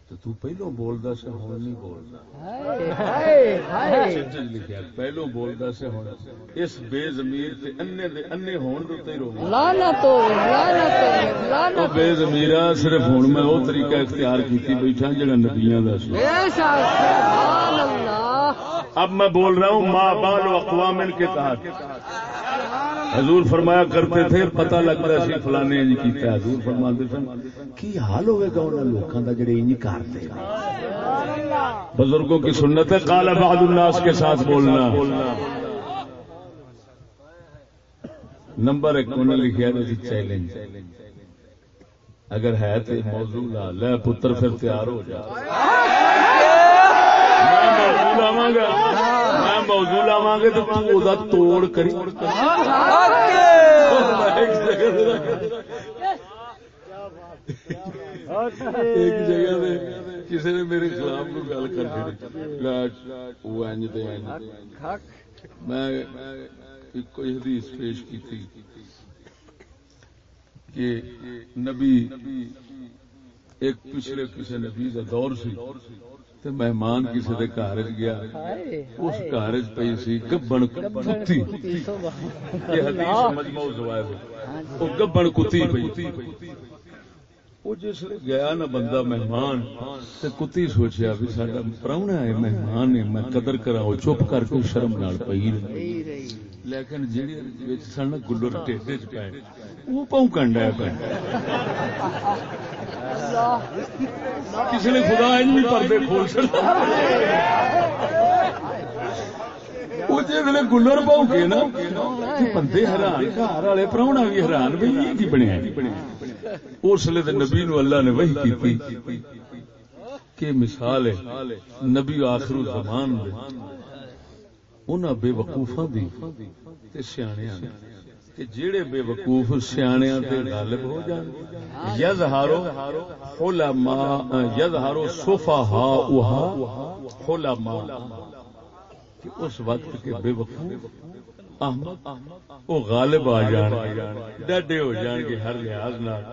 تو تو پہلو بولدا سے ہون نہیں بولدا۔ لکھیا پہلو بولدا سے ہون۔ اس بے ضمیر تے انے دے انے ہون دے تے رو۔
لعنت ہو لعنت ہو لعنت
بے ضمیرا صرف ہوں میں وہ طریقہ اختیار کیتی بیٹھا جڑا نبیاں دا سی
بے شک سبحان اللہ۔
اب میں بول رہا ہوں ماں بال و اقوام کے تحت۔ حضور فرمایا کرتے تھے، پتہ لگتا سی فلانے انج کیتا حضور فرماتے سن، کی حال ہوئے گا انہاں لوکاں دا جڑے انج کرتے بزرگوں کی سنت ہے، قال بعض الناس کے ساتھ بولنا۔ نمبر ایک انہوں نے لکھا ہے جی چیلنج۔ اگر ہے تو موضوع لا، لے پتر پھر تیار ہو جا۔ میں موضوع لاواں گا۔ موضوع لاواں گا تو تو دا توڑ کری۔ ایک جگہ دے کسی نے میرے خلاف کو گل کر دی وہ انج تے انج۔ میں ایک کوئی حدیث پیش کی تھی کہ نبی ایک پچھلے کسی نبی کا دور سی۔ تے مہمان کسی دے گھر گیا۔ اس گھر پئی سی گبن کتی۔ یہ حدیث مجموع زوائد وہ گبن کتی پئی۔ وہ جس گیا نا بندہ مہمان تے کتی سوچیا بھی ساڈا پراؤنا ہے مہمان ہے میں قدر کرا وہ چپ کر کے شرم نال پئی رہی۔ لیکن جیڑی وچ سن گلر ٹیڈے چ پے وہ پونکن ڈے پے کسی نے خدا ان بھی پردے کھول چڑا وہ جی گلر پاؤ گے نا بندے حیران گھر والے پراؤنا بھی حیران بھی یہ کی بنیا اس لیے نبی نو اللہ نے وہی کی کہ مثال ہے، نبی آخر زمان دے۔ انہاں بے وقوفاں دی تے سیاںیاں دی کہ جیڑے بے وقوف سیاںیاں تے غالب ہو جان۔ یظہارو علماء یظہارو صفہاء علماء کہ اس وقت کے بے وقوف احمد، وہ غالب آ جان ڈاڈے ہو جان گے ہر لحاظ نال۔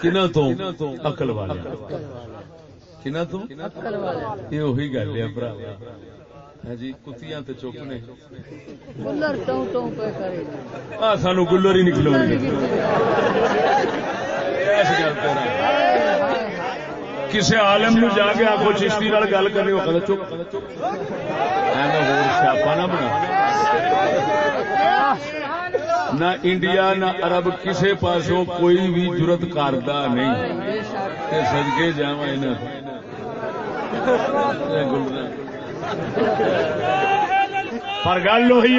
کنہ تو اقل والے۔ کنہ تو؟
عقل والے
یہ وہی گل ہے برا ہاں جی کتیاں تے چپ نے
کلر ٹوں ٹوں پہ کرے۔
آ سانو گلر ہی نکلو کسی عالم نو جا کے آخو چشتی نال گل کرنی وہ کہتا چپ۔ ہور نہ بنا۔ نہ انڈیا نہ عرب کسے پاسوں کوئی بھی جرت کاردا نہیں۔ تے صدقے جاواں انہاں۔ گلزار۔ پر گل ہوئی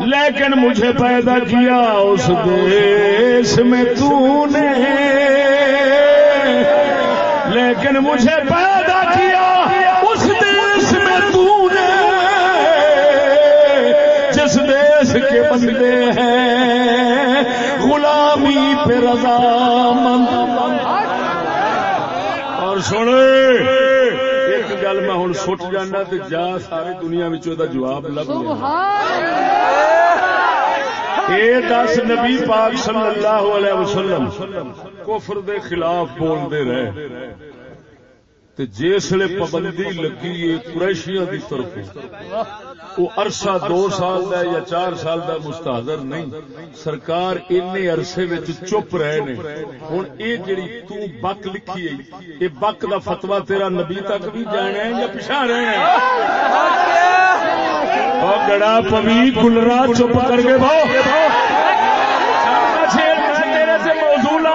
لیکن مجھے پیدا کیا اس دیش میں تو نے لیکن مجھے پیدا کیا اس دیش میں تو نے جس دیش کے بندے ہیں، غلامی پہ رضامند۔ اور سنے ایک گل میں ہوں سٹ جانا تو جا ساری دنیا جواب لب
اللہ
اے دس نبی پاک صلی اللہ علیہ وسلم کفر دے خلاف بولتے رہے تے جسے پابندی لگی ہے قریشیاں دی طرف وہ عرصہ دو سال دا یا چار سال دا مستحضر نہیں۔ سرکار انے عرصے وچ چپ رہے نے۔ ہن اے جڑی تو بک لکھی ہے، اے بک دا فتوا تیرا نبی تک بھی جانا ہے یا پیچھے رہنا ہے؟ اور گڑا پوی گلرا چپ کر کے بھاؤ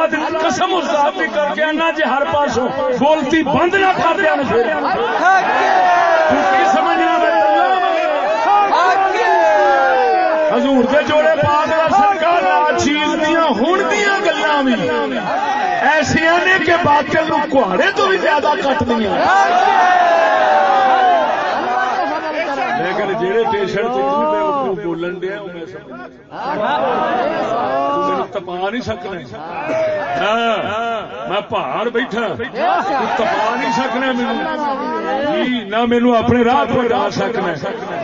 موضوعات قسم اس ذات کی کر کے آنا جی ہر پاسوں بولتی بند نہ کر دیا پھر۔ تو کی سمجھنا میں حضور کے جوڑے پاک دا سرکار آ چیز دیا ہون دیا گلاں بھی ایسیاں نے کہ باطل نو کہاڑے تو بھی زیادہ کٹ دیا لیکن جہے ٹیشن سے بولن دیا؟ میں سمجھ تپا نہیں سکنا میں پہاڑ بیٹھا تو تپا نہیں سکنا مینو نہ مینو اپنے راہ کو ڈا سکنا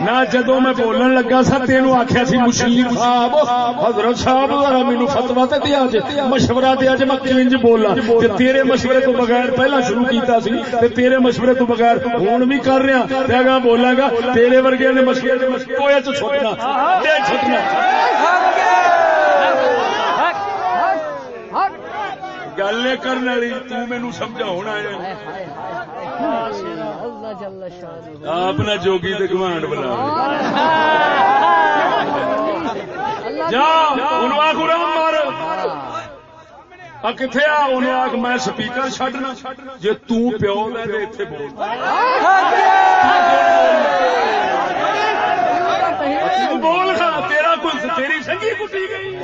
نہ جدو میں بولن لگا سا تین آخیا سی مشیر صاحب حضرت صاحب ذرا مینو فتوا تے دیا جے مشورہ دیا جے میں کنج بولا تے تیرے مشورے تو بغیر پہلا شروع کیتا سی تے تیرے مشورے تو بغیر ہوں بھی کر رہا تے اگاں بولاں گا تیرے ورگے نے مشورے کویا چ چھٹنا تے چھٹنا
حق
گل کرنے والی ہے۔
اللہ جل شانہ۔
آپ نہ جوگی تے گوانڈ بنا جا آخ مار۔ کتنے آ؟ انہوں آخ میں سپیکر چڈنا جی تیو اتنے بول۔ بول کھا تیرا کوئی تیری سنگی کٹی گئی۔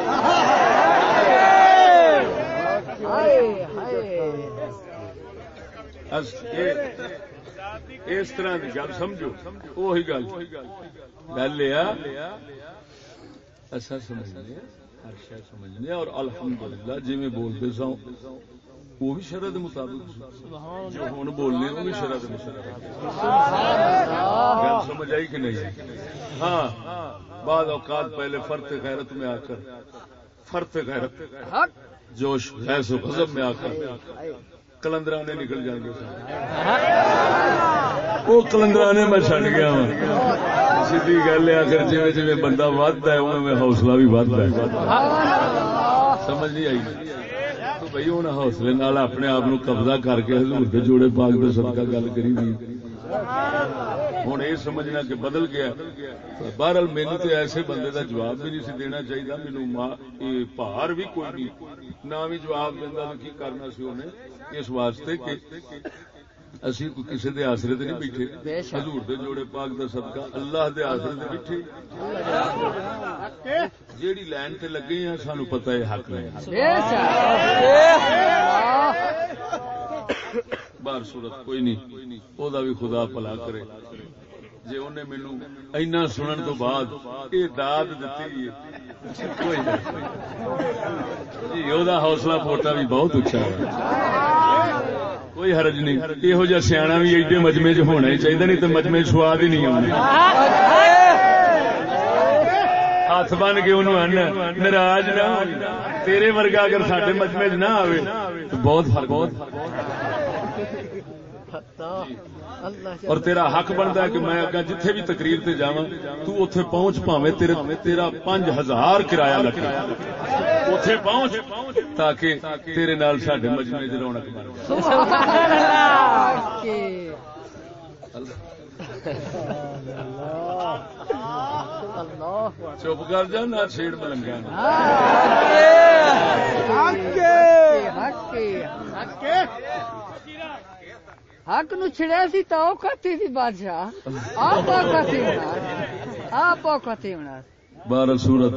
اس طرح کی گل سمجھو، وہی گل۔ گل یہ اصا اچھا سمجھنے ہر شہ سمجھنے اور الحمدللہ جی میں بولتے سو وہ بھی شرح کے مطابق جو ہوں بولنے، وہ بھی شرح کے مطابق گل سمجھ آئی کہ نہیں؟ ہاں بعض اوقات پہلے فرت غیرت میں آ کر فرت غیرت جوش حیث و غضب میں آ کر کلندرانے نکل جان گے۔ وہ کلندرانے میں چڑ گیا ہوں۔ سیدھی گل ہے اگر جی جی بندہ ودتا ہے اوے میں حوصلہ بھی ودتا ہے۔ سمجھ نہیں آئی۔ تو بھائی ہوں حوصلے اپنے آپ قبضہ کر کے حضور کے جوڑے پاک دے صدقہ گل کری دی ہوں یہ سمجھنا کہ بدل گیا بہرحال مینو تو ایسے بندے دا جواب بھی نہیں سی دینا چاہیے مینو پہاڑ بھی کوئی نہیں نہ بھی جواب دینا کی کرنا سی انہیں؟ اس واسطے کہ اسی کوئی کسی دے آسرے تے نہیں بیٹھے۔ حضور دے جوڑے پاک دا صدقہ اللہ دے آسرے تے بیٹھے۔ جیڑی لائن تے لگے ہیں سانو پتہ ہے حق نہیں
بے
بار صورت کوئی نہیں او دا بھی خدا بھلا کرے۔ جے انہیں مینو اینا سنن تو بعد یہ داد دیتی ہے۔ کوئی نہیں۔ جی او دا حوصلہ پوٹا بھی بہت اچھا ہے۔ کوئی حرج نہیں۔ یہو جہ سیاح بھی ایڈے مجمے چ ہونا ہی چاہیے، نہیں تو مجمے سواد ہی نہیں آنے ہاتھ بن کے انہوں آنا ناراض نہ تیرے ورگا اگر سڈے مجمے چ نہ آئے تو بہت فرق۔ بہت اور تیرا حق بنتا ہے کہ میں اگا جتھے بھی تقریر تے جاواں تو اوتھے پہنچ پاویں تیرے تیرا 5000 کرایہ لگے اوتھے پہنچ تاکہ تیرے نال ساڈے مجمع دی رونق بن جائے۔
سبحان اللہ۔ کے اللہ
چپ کر جا نہ چھیڑ ملنگا
حق نو چھڑیا سی تو اوقاتی سی بادشاہ۔ آپ اوقاتی ہونا۔ آپ اوقاتی ہونا۔
بارہ سورت،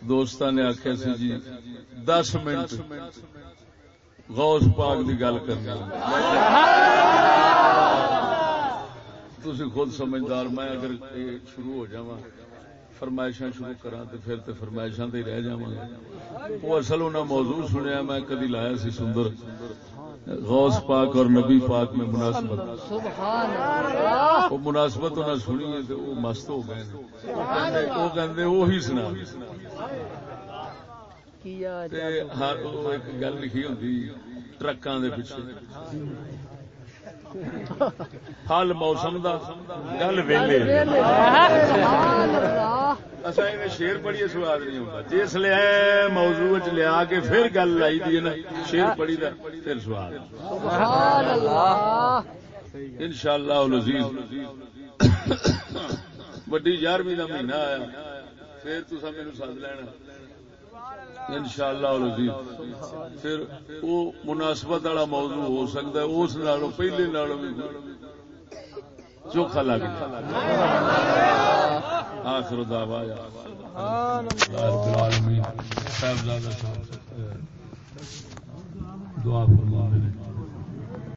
دوستاں نے آخیا سی جی دس منٹ غوث پاک دی گل کرنی تھی خود سمجھدار، میں اگر شروع ہو جا فرمائشاں شروع کرا تو پھر تو فرمائشاں تے رہ جاواں۔ گا وہ اصل انہاں موضوع سنیا، میں کدی لایا سی سندر۔ غوث پاک اور نبی پاک میں مناسبت۔ وہ مناسبت انہیں سنی ہے تو وہ مست ہو گئے۔ وہ کہندے وہی سنا۔ گل لکھی ہوندی ٹرکاں دے پیچھے۔ حال موسم دا گل ویلے۔ اچھا یہ شیر پڑھیے، سواد نہیں ہوتا۔ جس لے موضوع چ لیا کے پھر گل لائی دی نا، شیر پڑھی دا، پھر سواد۔
سبحان اللہ
ان شاء اللہ وڈی یارویں کا مہینہ آیا، پھر تصا میرے سد لینا۔ ان شاء اللہ پھر وہ مناسبت والا موضوع ہو سکتا ہے، اس نالوں، پہلے نالوں بھی چوکھا لگ آخر دعوا دعا فرما